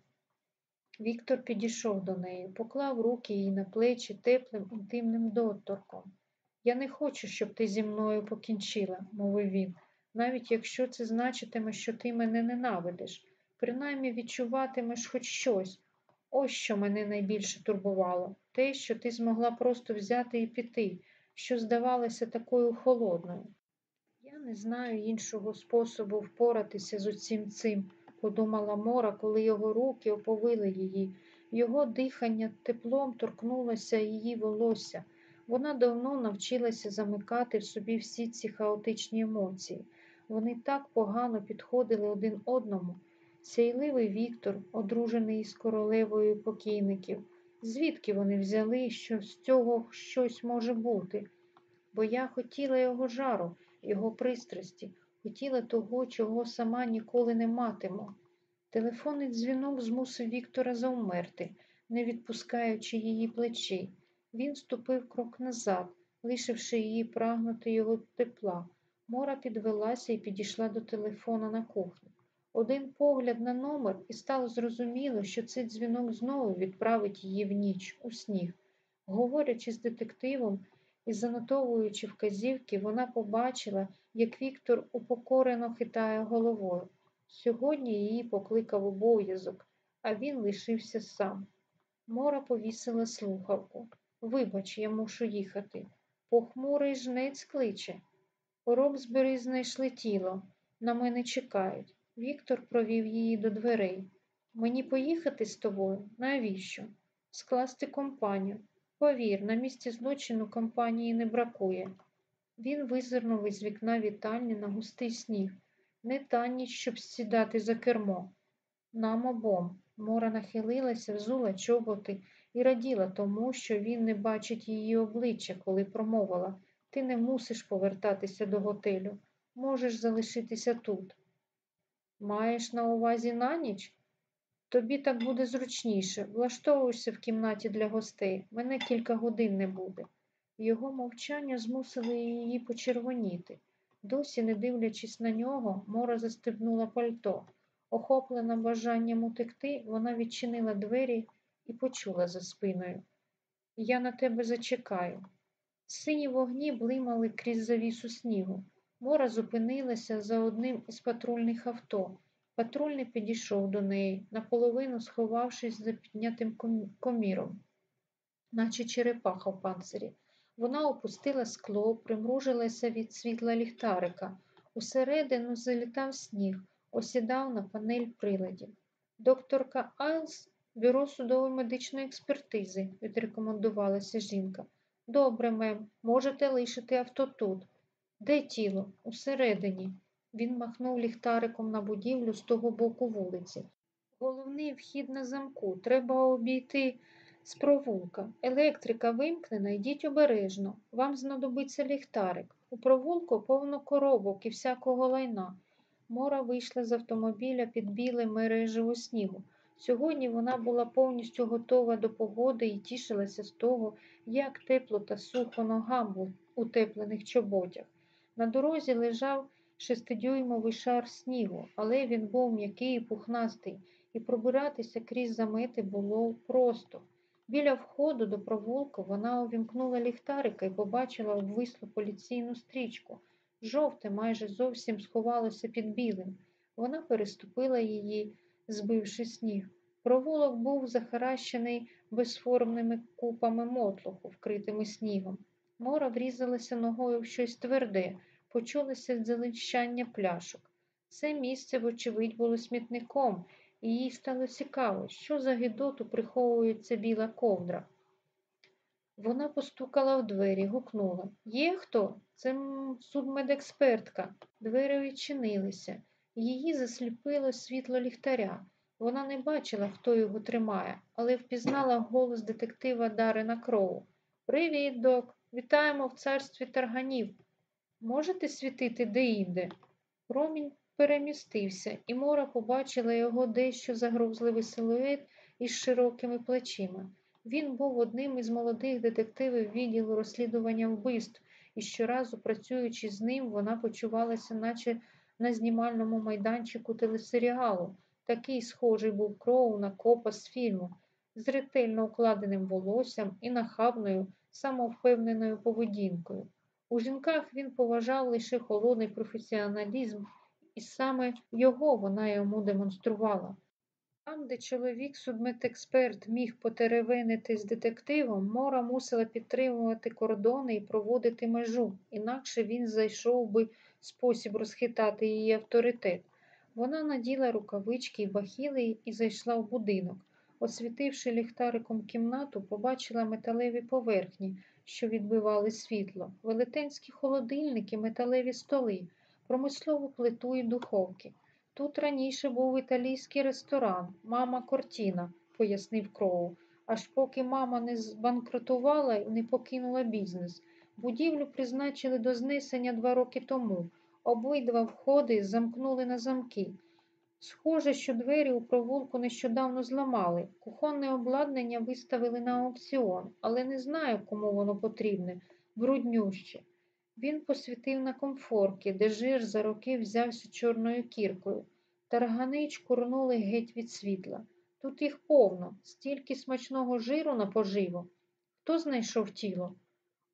Віктор підійшов до неї, поклав руки їй на плечі теплим інтимним доторком. Я не хочу, щоб ти зі мною покінчила, мовив він, навіть якщо це значитиме, що ти мене ненавидиш принаймні відчуватимеш хоч щось. Ось що мене найбільше турбувало те, що ти змогла просто взяти і піти, що здавалося такою холодною. Я не знаю іншого способу впоратися з усім цим, подумала Мора, коли його руки оповили її. Його дихання теплом торкнулося її волосся. Вона давно навчилася замикати в собі всі ці хаотичні емоції. Вони так погано підходили один одному. Сяйливий Віктор, одружений із королевою покійників. Звідки вони взяли, що з цього щось може бути? Бо я хотіла його жару, його пристрасті, хотіла того, чого сама ніколи не матиму. Телефонний дзвінок змусив Віктора заумерти, не відпускаючи її плечей. Він ступив крок назад, лишивши її прагнути його тепла. Мора підвелася і підійшла до телефона на кухню. Один погляд на номер і стало зрозуміло, що цей дзвінок знову відправить її в ніч у сніг. Говорячи з детективом і занотовуючи вказівки, вона побачила, як Віктор упокорено хитає головою. Сьогодні її покликав обов'язок, а він лишився сам. Мора повісила слухавку. Вибач, я мушу їхати. Похмурий жнець кличе. Робсбери знайшли тіло. На мене чекають. Віктор провів її до дверей. Мені поїхати з тобою? Навіщо? Скласти компанію. Повір, на місці злочину компанії не бракує. Він визирнув із вікна вітальні на густий сніг. Не та ніч, щоб сідати за кермо. Нам обом. Мора нахилилася, взула чоботи і раділа тому, що він не бачить її обличчя, коли промовила Ти не мусиш повертатися до готелю. Можеш залишитися тут. Маєш на увазі на ніч? Тобі так буде зручніше. Влаштовуйся в кімнаті для гостей. Мене кілька годин не буде. Його мовчання змусили її почервоніти. Досі, не дивлячись на нього, Мора застебнула пальто. Охоплена бажанням утекти, вона відчинила двері і почула за спиною. Я на тебе зачекаю. Сині вогні блимали крізь завісу снігу. Мора зупинилася за одним із патрульних авто. Патрульний підійшов до неї, наполовину сховавшись за піднятим коміром, наче черепаха в панцирі. Вона опустила скло, примружилася від світла ліхтарика. Усередину залітав сніг, осідав на панель приладів. Докторка Айлс, бюро судової медичної експертизи, відрекомендувалася жінка. Добре, мем, можете лишити авто тут. Де тіло? Усередині. Він махнув ліхтариком на будівлю з того боку вулиці. Головний вхід на замку. Треба обійти з провулка. Електрика вимкнена, йдіть обережно. Вам знадобиться ліхтарик. У провулку повно коробок і всякого лайна. Мора вийшла з автомобіля під біле мережево снігу. Сьогодні вона була повністю готова до погоди і тішилася з того, як тепло та сухо ногам в утеплених чоботях. На дорозі лежав шестидюймовий шар снігу, але він був м'який і пухнастий, і пробиратися крізь замети було просто. Біля входу до провулку вона увімкнула ліхтарика і побачила обвислу поліційну стрічку. Жовте майже зовсім сховалося під білим. Вона переступила її, збивши сніг. Провулок був захаращений безформними купами мотлуху, вкритими снігом. Мора врізалася ногою в щось тверде, почулося дзеленщання пляшок. Це місце, вочевидь, було смітником, і їй стало цікаво, що за гидоту приховується біла ковдра. Вона постукала в двері, гукнула Є хто? Це судмедекспертка. Двері відчинилися. Її засліпило світло ліхтаря. Вона не бачила, хто його тримає, але впізнала голос детектива Дарина Кроу. Привіт, док! Вітаємо в царстві тарганів. Можете світити деінде? Промінь перемістився, і Мора побачила його дещо загрозливий силует із широкими плечима. Він був одним із молодих детективів відділу розслідування вбивств, і щоразу, працюючи з ним, вона почувалася, наче на знімальному майданчику телесеріалу. Такий схожий був кроу на копа з фільму, з ретельно укладеним волоссям і нахабною, самовпевненою поведінкою. У жінках він поважав лише холодний професіоналізм, і саме його вона йому демонструвала. Там, де чоловік, судмедексперт, міг потеревенити з детективом, Мора мусила підтримувати кордони і проводити межу, інакше він зайшов би спосіб розхитати її авторитет. Вона наділа рукавички й бахіли і зайшла в будинок. Освітивши ліхтариком кімнату, побачила металеві поверхні, що відбивали світло, велетенські холодильники, металеві столи, промислову плиту і духовки. Тут раніше був італійський ресторан, мама Кортіна, пояснив Кроу. Аж поки мама не збанкрутувала і не покинула бізнес. Будівлю призначили до знесення два роки тому. Обидва входи замкнули на замки. Схоже, що двері у провулку нещодавно зламали. Кухонне обладнання виставили на аукціон, але не знаю, кому воно потрібне, бруднюще. Він посвітив на комфорки, де жир за роки взявся чорною кіркою. Таргани чкурнули геть від світла. Тут їх повно, стільки смачного жиру на поживу. Хто знайшов тіло?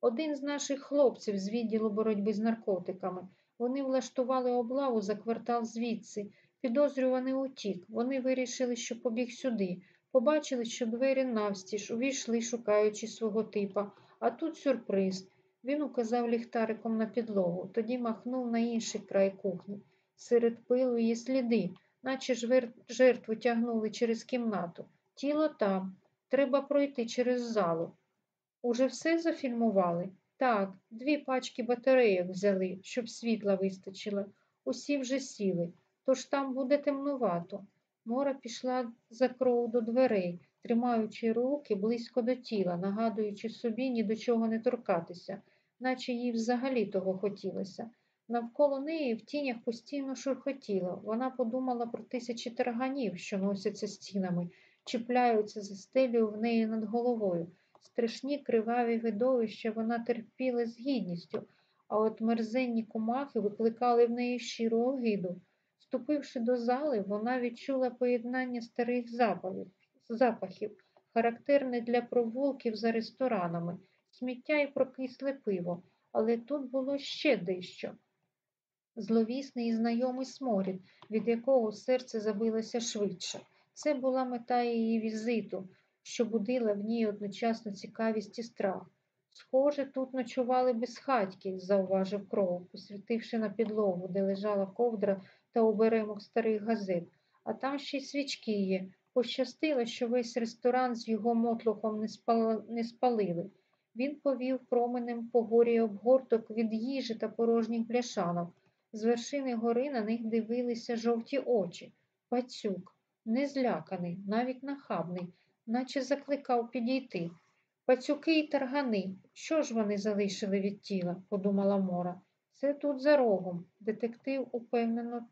Один з наших хлопців з відділу боротьби з наркотиками. Вони влаштували облаву за квартал звідси. Підозрюваний утік. Вони вирішили, що побіг сюди. Побачили, що двері навстіж, увійшли, шукаючи свого типа. А тут сюрприз. Він указав ліхтариком на підлогу, тоді махнув на інший край кухні. Серед пилу є сліди, наче жертву тягнули через кімнату. Тіло там. Треба пройти через залу. Уже все зафільмували? Так, дві пачки батарейок взяли, щоб світла вистачило. Усі вже сіли, тож там буде темнувато. Мора пішла за кров до дверей, тримаючи руки близько до тіла, нагадуючи собі ні до чого не торкатися, наче їй взагалі того хотілося. Навколо неї в тінях постійно шурхотіло. Вона подумала про тисячі тарганів, що носяться стінами, чіпляються за стелю в неї над головою. Страшні криваві видовища вона терпіла з гідністю, а от мерзенні комахи викликали в неї щиру огиду. Вступивши до зали, вона відчула поєднання старих запахів, характерне для провулків за ресторанами, сміття і прокисле пиво, але тут було ще дещо. Зловісний і знайомий сморід, від якого серце забилося швидше. Це була мета її візиту, що будила в ній одночасно цікавість і страх. Схоже, тут ночували безхатьки, зауважив кров, посвітивши на підлогу, де лежала ковдра та оберемок старих газет, а там ще й свічки є. Пощастило, що весь ресторан з його мотлухом не, спал... не спалили. Він повів променем по горі обгорток від їжі та порожніх бляшанок. З вершини гори на них дивилися жовті очі. Пацюк, незляканий, навіть нахабний, наче закликав підійти. Пацюки й таргани, що ж вони залишили від тіла, подумала Мора. Це тут за рогом. Детектив упевнено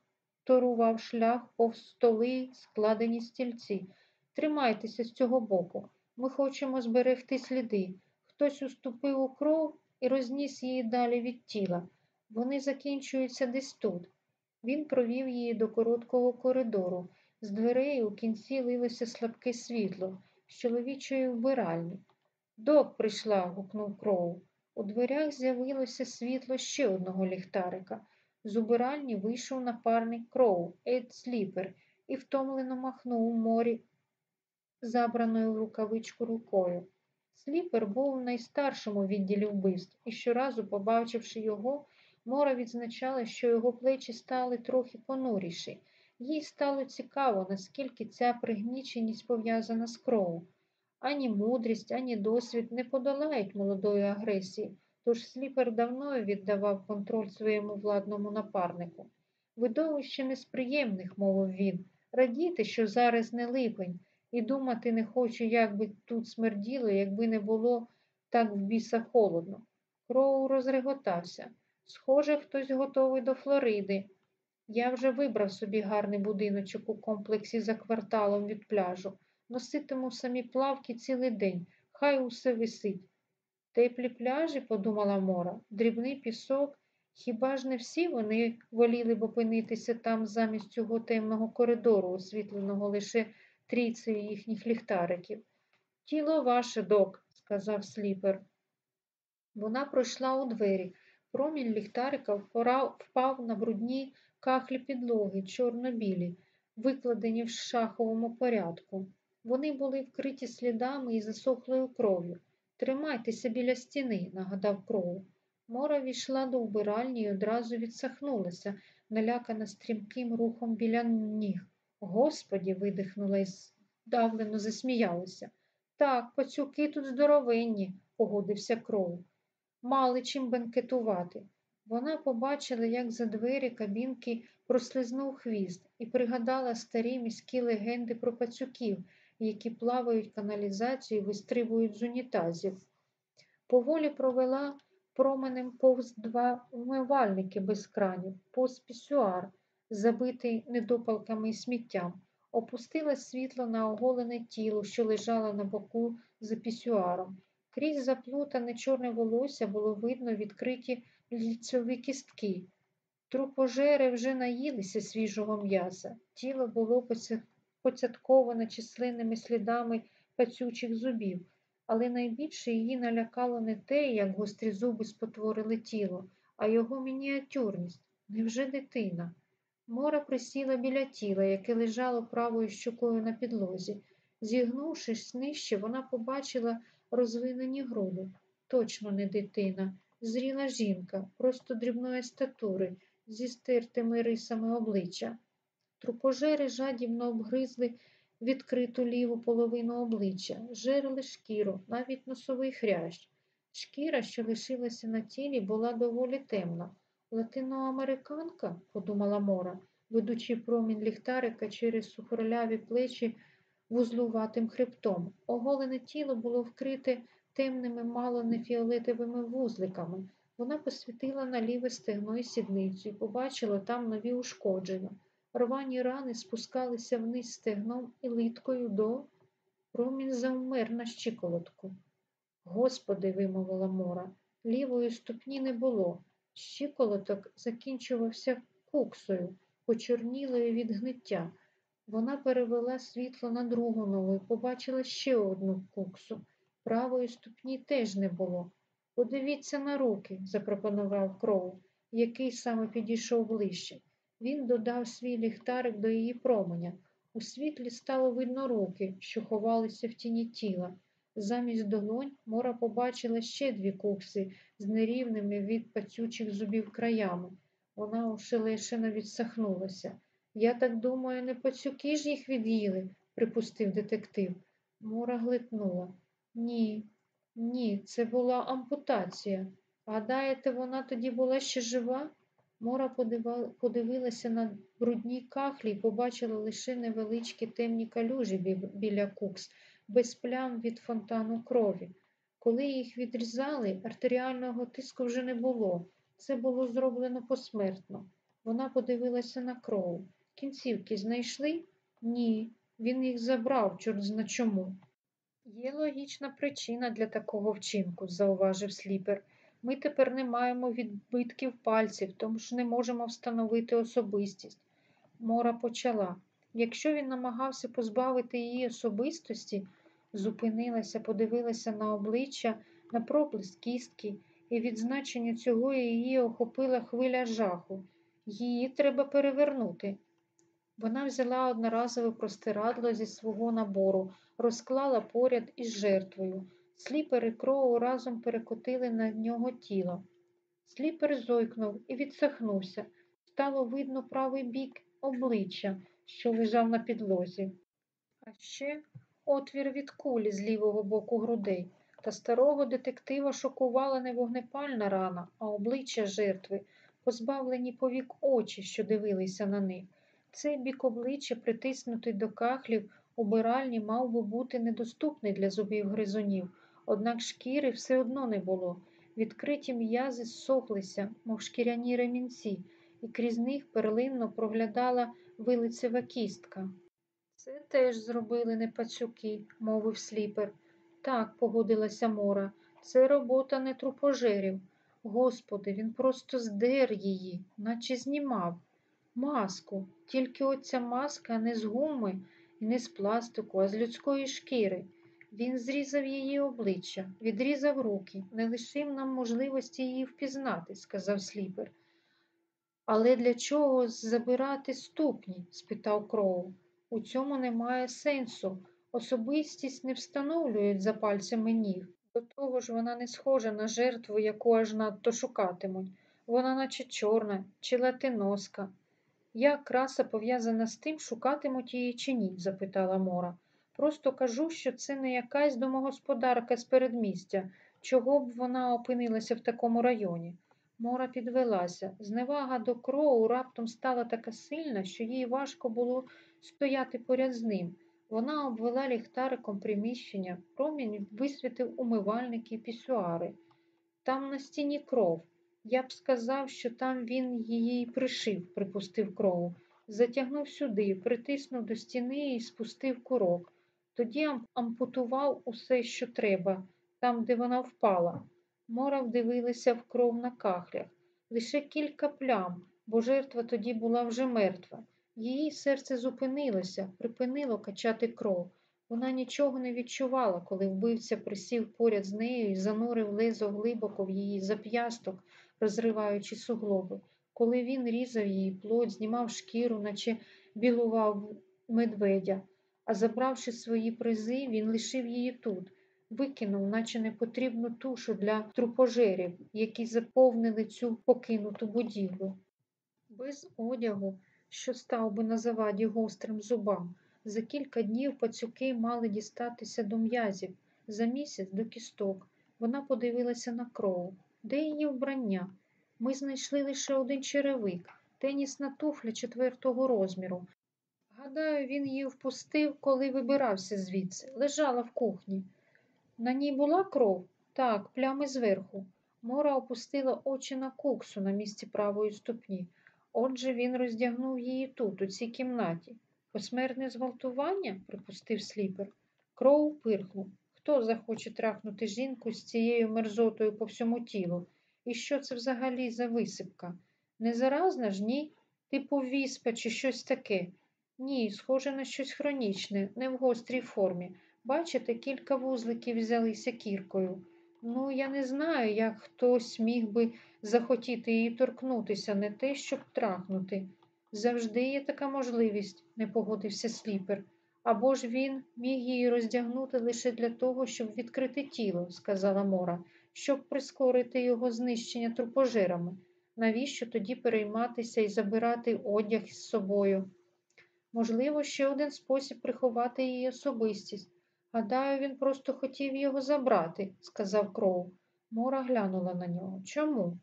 торував шлях повз столи, складені стільці. Тримайтеся з цього боку. Ми хочемо зберегти сліди. Хтось уступив у кров і розніс її далі від тіла. Вони закінчуються десь тут. Він провів її до короткого коридору. З дверей у кінці лилося слабке світло з чоловічої вбиральні. Док прийшла, гукнув кров. У дверях з'явилося світло ще одного ліхтарика. З убиральні вийшов напарник кров, Ед Сліпер, і втомлено махнув у морі забраною в рукавичку рукою. Сліпер був в найстаршому відділі вбивств, і щоразу, побачивши його, Мора відзначала, що його плечі стали трохи понуріші. Їй стало цікаво, наскільки ця пригніченість пов'язана з кров'ю. Ані мудрість, ані досвід не подолають молодої агресії, тож сліпер давно віддавав контроль своєму владному напарнику. Видовище не з приємних, мовив він, радіти, що зараз не липень, і думати не хочу, як би тут смерділо, якби не було так в біса холодно. Кроу розреготався. Схоже, хтось готовий до Флориди. Я вже вибрав собі гарний будиночок у комплексі за кварталом від пляжу. Носитиму самі плавки цілий день, хай усе висить. Теплі пляжі, подумала Мора, дрібний пісок. Хіба ж не всі вони воліли б опинитися там замість цього темного коридору, освітленого лише трійцею їхніх ліхтариків? Тіло ваше, док, сказав сліпер. Вона пройшла у двері. Промінь ліхтарика впав на брудні кахлі підлоги, чорно-білі, викладені в шаховому порядку. Вони були вкриті слідами і засохлою кров'ю. Тримайтеся біля стіни, нагадав кров. Мора війшла до вбиральні і одразу відсахнулася, налякана стрімким рухом біля ніг. Господі, видихнула і здавлено засміялася. Так, пацюки тут здоровенні, погодився кров. Мали чим бенкетувати. Вона побачила, як за двері кабінки прослизнув хвіст, і пригадала старі міські легенди про пацюків, які плавають каналізацію і вистрибують з унітазів. Поволі провела променем повз два вмивальники без кранів, повз пісюар, забитий недопалками і сміттям, опустила світло на оголене тіло, що лежало на боку за пісюаром. Крізь заплутане чорне волосся було видно відкриті ліцьові кістки. Трупожери вже наїлися свіжого м'яса. Тіло було поцятковане численними слідами пацючих зубів, але найбільше її налякало не те, як гострі зуби спотворили тіло, а його мініатюрність. Невже дитина? Мора присіла біля тіла, яке лежало правою щокою на підлозі. Зігнувшись нижче, вона побачила розвинені груди. Точно не дитина, зріла жінка, просто дрібної статури, зі стертими рисами обличчя. Трупожери жадібно обгризли відкриту ліву половину обличчя, жерли шкіру, навіть носовий хрящ. Шкіра, що лишилася на тілі, була доволі темна. Латиноамериканка, подумала Мора, ведучи промінь ліхтарика через сухорляві плечі вузлуватим хребтом. Оголене тіло було вкрите темними, мало не фіолетовими вузликами. Вона посвітила на ліве стегно і сідницю і побачила там нові ушкодження. Рвані рани спускалися вниз стегном і литкою до промінь завмер на щиколотку. Господи, вимовила Мора, лівої ступні не було. Щиколоток закінчувався куксою, почорнілою від гниття. Вона перевела світло на другу ногу і побачила ще одну куксу. Правої ступні теж не було. Подивіться на руки, запропонував Кроу, який саме підійшов ближче. Він додав свій ліхтарик до її променя. У світлі стало видно руки, що ховалися в тіні тіла. Замість долонь Мора побачила ще дві кукси з нерівними від пацючих зубів краями. Вона ошелешено відсахнулася. Я так думаю, не пацюки ж їх від'їли, припустив детектив. Мора глитнула. Ні, ні, це була ампутація. Гадаєте, вона тоді була ще жива? Мора подивилася на брудні кахлі і побачила лише невеличкі темні калюжі біля кукс, без плям від фонтану крові. Коли їх відрізали, артеріального тиску вже не було. Це було зроблено посмертно. Вона подивилася на кров. Кінцівки знайшли? Ні. Він їх забрав, чорт зна чому. Є логічна причина для такого вчинку, зауважив сліпер. Ми тепер не маємо відбитків пальців, тому ж не можемо встановити особистість. Мора почала. Якщо він намагався позбавити її особистості, зупинилася, подивилася на обличчя, на проблиск кістки, і від значення цього її охопила хвиля жаху. Її треба перевернути. Вона взяла одноразове простирадло зі свого набору, розклала поряд із жертвою. Сліпер і кроу разом перекотили на нього тіло. Сліпер зойкнув і відсахнувся. Стало видно правий бік обличчя, що лежав на підлозі. А ще отвір від кулі з лівого боку грудей. Та старого детектива шокувала не вогнепальна рана, а обличчя жертви, позбавлені повік очі, що дивилися на них. Цей бік обличчя, притиснутий до кахлів, убиральні, мав би бути недоступний для зубів гризунів, однак шкіри все одно не було. Відкриті м'язи зсохлися, мов шкіряні ремінці, і крізь них перлинно проглядала вилицева кістка. Це теж зробили не пацюки, мовив сліпер. Так, погодилася Мора, це робота не трупожерів. Господи, він просто здер її, наче знімав. Маску, тільки оця маска не з гуми і не з пластику, а з людської шкіри. Він зрізав її обличчя, відрізав руки, не лишив нам можливості її впізнати, сказав сліпер. Але для чого забирати ступні? спитав Кроу. У цьому немає сенсу. Особистість не встановлюють за пальцями ніг. До того ж вона не схожа на жертву, яку аж надто шукатимуть. Вона наче чорна чи латиноска. Як краса пов'язана з тим, шукатимуть її чи ні? запитала Мора. Просто кажу, що це не якась домогосподарка з передмістя, чого б вона опинилася в такому районі. Мора підвелася. Зневага до кроу раптом стала така сильна, що їй важко було стояти поряд з ним. Вона обвела ліхтариком приміщення, промінь висвітив умивальники і пісюари. Там на стіні кров. Я б сказав, що там він її пришив, припустив кроу. Затягнув сюди, притиснув до стіни і спустив курок. Тоді ампутував усе, що треба, там, де вона впала. Мора вдивилася в кров на кахлях. Лише кілька плям, бо жертва тоді була вже мертва. Її серце зупинилося, припинило качати кров. Вона нічого не відчувала, коли вбивця присів поряд з нею і занурив лезо глибоко в її зап'ясток, розриваючи суглоби. Коли він різав її плоть, знімав шкіру, наче білував медведя, а забравши свої призи, він лишив її тут, викинув, наче непотрібну тушу для трупожерів, які заповнили цю покинуту будівлю. Без одягу, що став би на заваді гострим зубам. За кілька днів пацюки мали дістатися до м'язів, за місяць до кісток. Вона подивилася на кров. Де її вбрання? Ми знайшли лише один черевик, тенісна туфля четвертого розміру. Гадаю, він її впустив, коли вибирався звідси. Лежала в кухні. На ній була кров? Так, плями зверху. Мора опустила очі на куксу на місці правої ступні. Отже, він роздягнув її тут, у цій кімнаті. Посмертне зґвалтування? припустив сліпер. Кроу пирхнув. Хто захоче трахнути жінку з цією мерзотою по всьому тілу? І що це взагалі за висипка? Не заразна ж, ні? Типу віспа чи щось таке? Ні, схоже на щось хронічне, не в гострій формі. Бачите, кілька вузликів взялися кіркою. Ну, я не знаю, як хтось міг би захотіти її торкнутися, не те, щоб трахнути. Завжди є така можливість, не погодився сліпер. Або ж він міг її роздягнути лише для того, щоб відкрити тіло, сказала Мора, щоб прискорити його знищення трупожирами. Навіщо тоді перейматися і забирати одяг з собою? Можливо, ще один спосіб приховати її особистість. Гадаю, він просто хотів його забрати, сказав Кроу. Мора глянула на нього. Чому?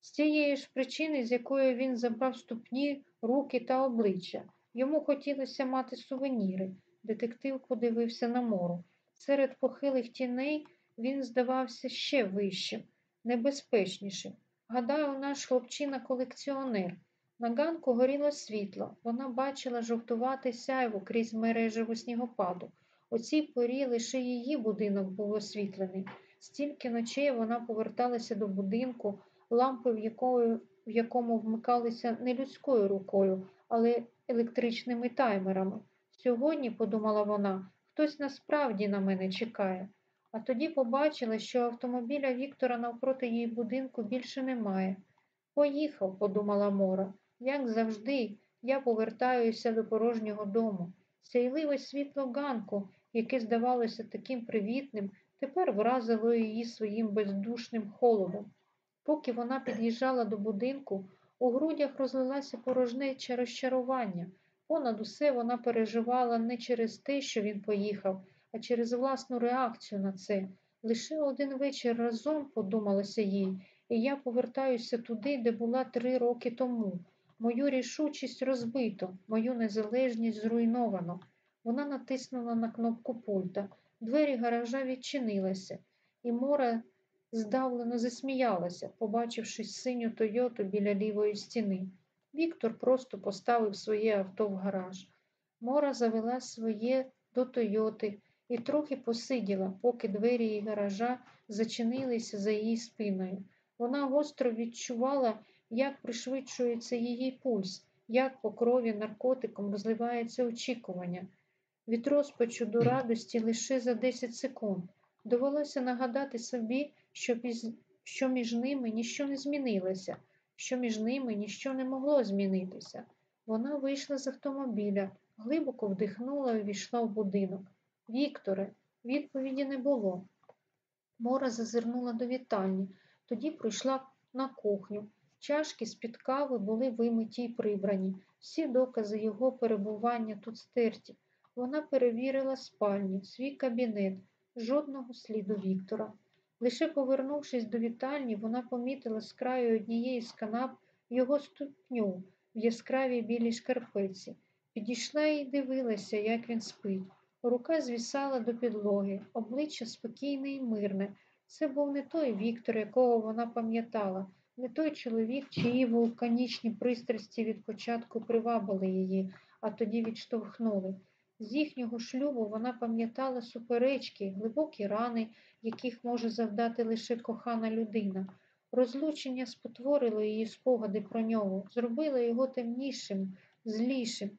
З тієї ж причини, з якої він забрав ступні, руки та обличчя. Йому хотілося мати сувеніри. Детектив подивився на мору. Серед похилих тіней він здавався ще вищим, небезпечнішим. Гадаю, наш хлопчина колекціонер. На ганку горіло світло. Вона бачила жовтувати сяйво крізь мережеву снігопаду. У цій порі лише її будинок був освітлений. Стільки ночей вона поверталася до будинку, лампи, в, якої, в якому вмикалися не людською рукою, але електричними таймерами. Сьогодні, подумала вона, хтось насправді на мене чекає. А тоді побачила, що автомобіля Віктора навпроти її будинку більше немає. Поїхав, подумала Мора. Як завжди, я повертаюся до порожнього дому. Сяйливе світло ганку, яке здавалося таким привітним, тепер вразило її своїм бездушним холодом. Поки вона під'їжджала до будинку, у грудях розлилася порожнеча розчарування. Понад усе вона переживала не через те, що він поїхав, а через власну реакцію на це. Лише один вечір разом, подумалося їй, і я повертаюся туди, де була три роки тому. Мою рішучість розбито, мою незалежність зруйновано. Вона натиснула на кнопку пульта. Двері гаража відчинилися, і Мора здавлено засміялася, побачивши синю Тойоту біля лівої стіни. Віктор просто поставив своє авто в гараж. Мора завела своє до Тойоти і трохи посиділа, поки двері її гаража зачинилися за її спиною. Вона гостро відчувала, як пришвидшується її пульс, як по крові наркотиком розливається очікування. Від розпачу до радості лише за 10 секунд. Довелося нагадати собі, що, піз... що між ними ніщо не змінилося, що між ними ніщо не могло змінитися. Вона вийшла з автомобіля, глибоко вдихнула і війшла в будинок. Вікторе, відповіді не було. Мора зазирнула до вітальні, тоді пройшла на кухню. Чашки з-під кави були вимиті й прибрані. Всі докази його перебування тут стерті. Вона перевірила спальню, свій кабінет, жодного сліду Віктора. Лише повернувшись до вітальні, вона помітила з краю однієї з канап його ступню в яскравій білій шкарпеці. Підійшла і дивилася, як він спить. Рука звісала до підлоги, обличчя спокійне і мирне. Це був не той Віктор, якого вона пам'ятала, не той чоловік, чиї вулканічні пристрасті від початку привабили її, а тоді відштовхнули. З їхнього шлюбу вона пам'ятала суперечки, глибокі рани, яких може завдати лише кохана людина. Розлучення спотворило її спогади про нього, зробило його темнішим, злішим.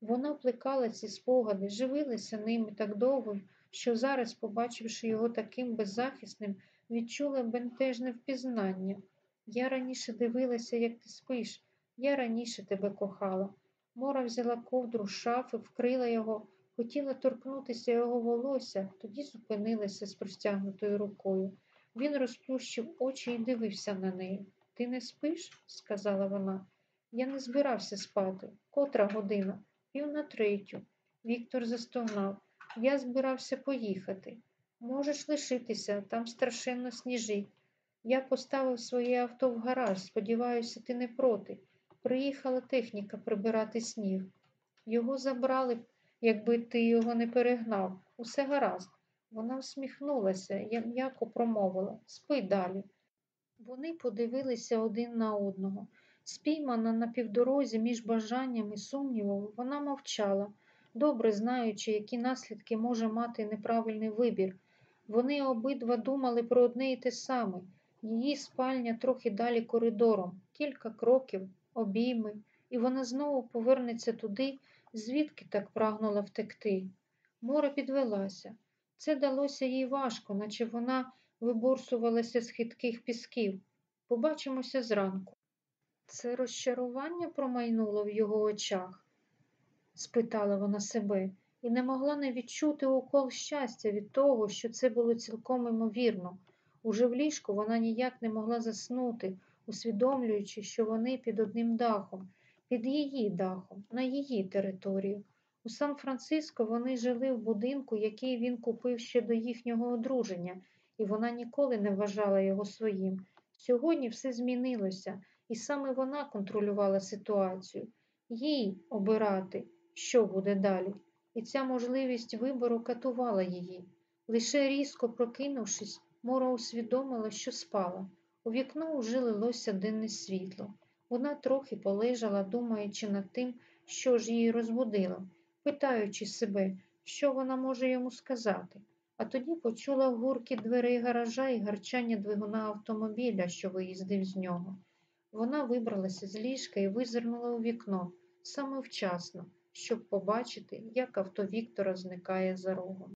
Вона плекала ці спогади, живилася ними так довго, що зараз, побачивши його таким беззахисним, відчула бентежне впізнання. Я раніше дивилася, як ти спиш, я раніше тебе кохала. Мора взяла ковдру з шафи, вкрила його, хотіла торкнутися його волосся, тоді зупинилася з простягнутою рукою. Він розплющив очі і дивився на неї. Ти не спиш? сказала вона. Я не збирався спати. Котра година? Пів на третю. Віктор застогнав. Я збирався поїхати. Можеш лишитися, там страшенно сніжить. Я поставив своє авто в гараж, сподіваюся, ти не проти. Приїхала техніка прибирати сніг. Його забрали б, якби ти його не перегнав. Усе гаразд. Вона всміхнулася, я м'яко промовила спи далі. Вони подивилися один на одного. Спіймана на півдорозі між бажанням і сумнівом, вона мовчала, добре знаючи, які наслідки може мати неправильний вибір. Вони обидва думали про одне і те саме. Її спальня трохи далі коридором, кілька кроків, обійми, і вона знову повернеться туди, звідки так прагнула втекти. Море підвелася. Це далося їй важко, наче вона виборсувалася з хитких пісків. Побачимося зранку. Це розчарування промайнуло в його очах? спитала вона себе, і не могла не відчути укол щастя від того, що це було цілком імовірно. Уже в ліжку вона ніяк не могла заснути, усвідомлюючи, що вони під одним дахом, під її дахом, на її території. У Сан-Франциско вони жили в будинку, який він купив ще до їхнього одруження, і вона ніколи не вважала його своїм. Сьогодні все змінилося, і саме вона контролювала ситуацію. Їй обирати, що буде далі. І ця можливість вибору катувала її. Лише різко прокинувшись, Мора усвідомила, що спала. У вікно уже лилося денне світло. Вона трохи полежала, думаючи над тим, що ж її розбудило, питаючи себе, що вона може йому сказати. А тоді почула гурки дверей гаража і гарчання двигуна автомобіля, що виїздив з нього. Вона вибралася з ліжка і визирнула у вікно саме вчасно, щоб побачити, як авто Віктора зникає за рогом.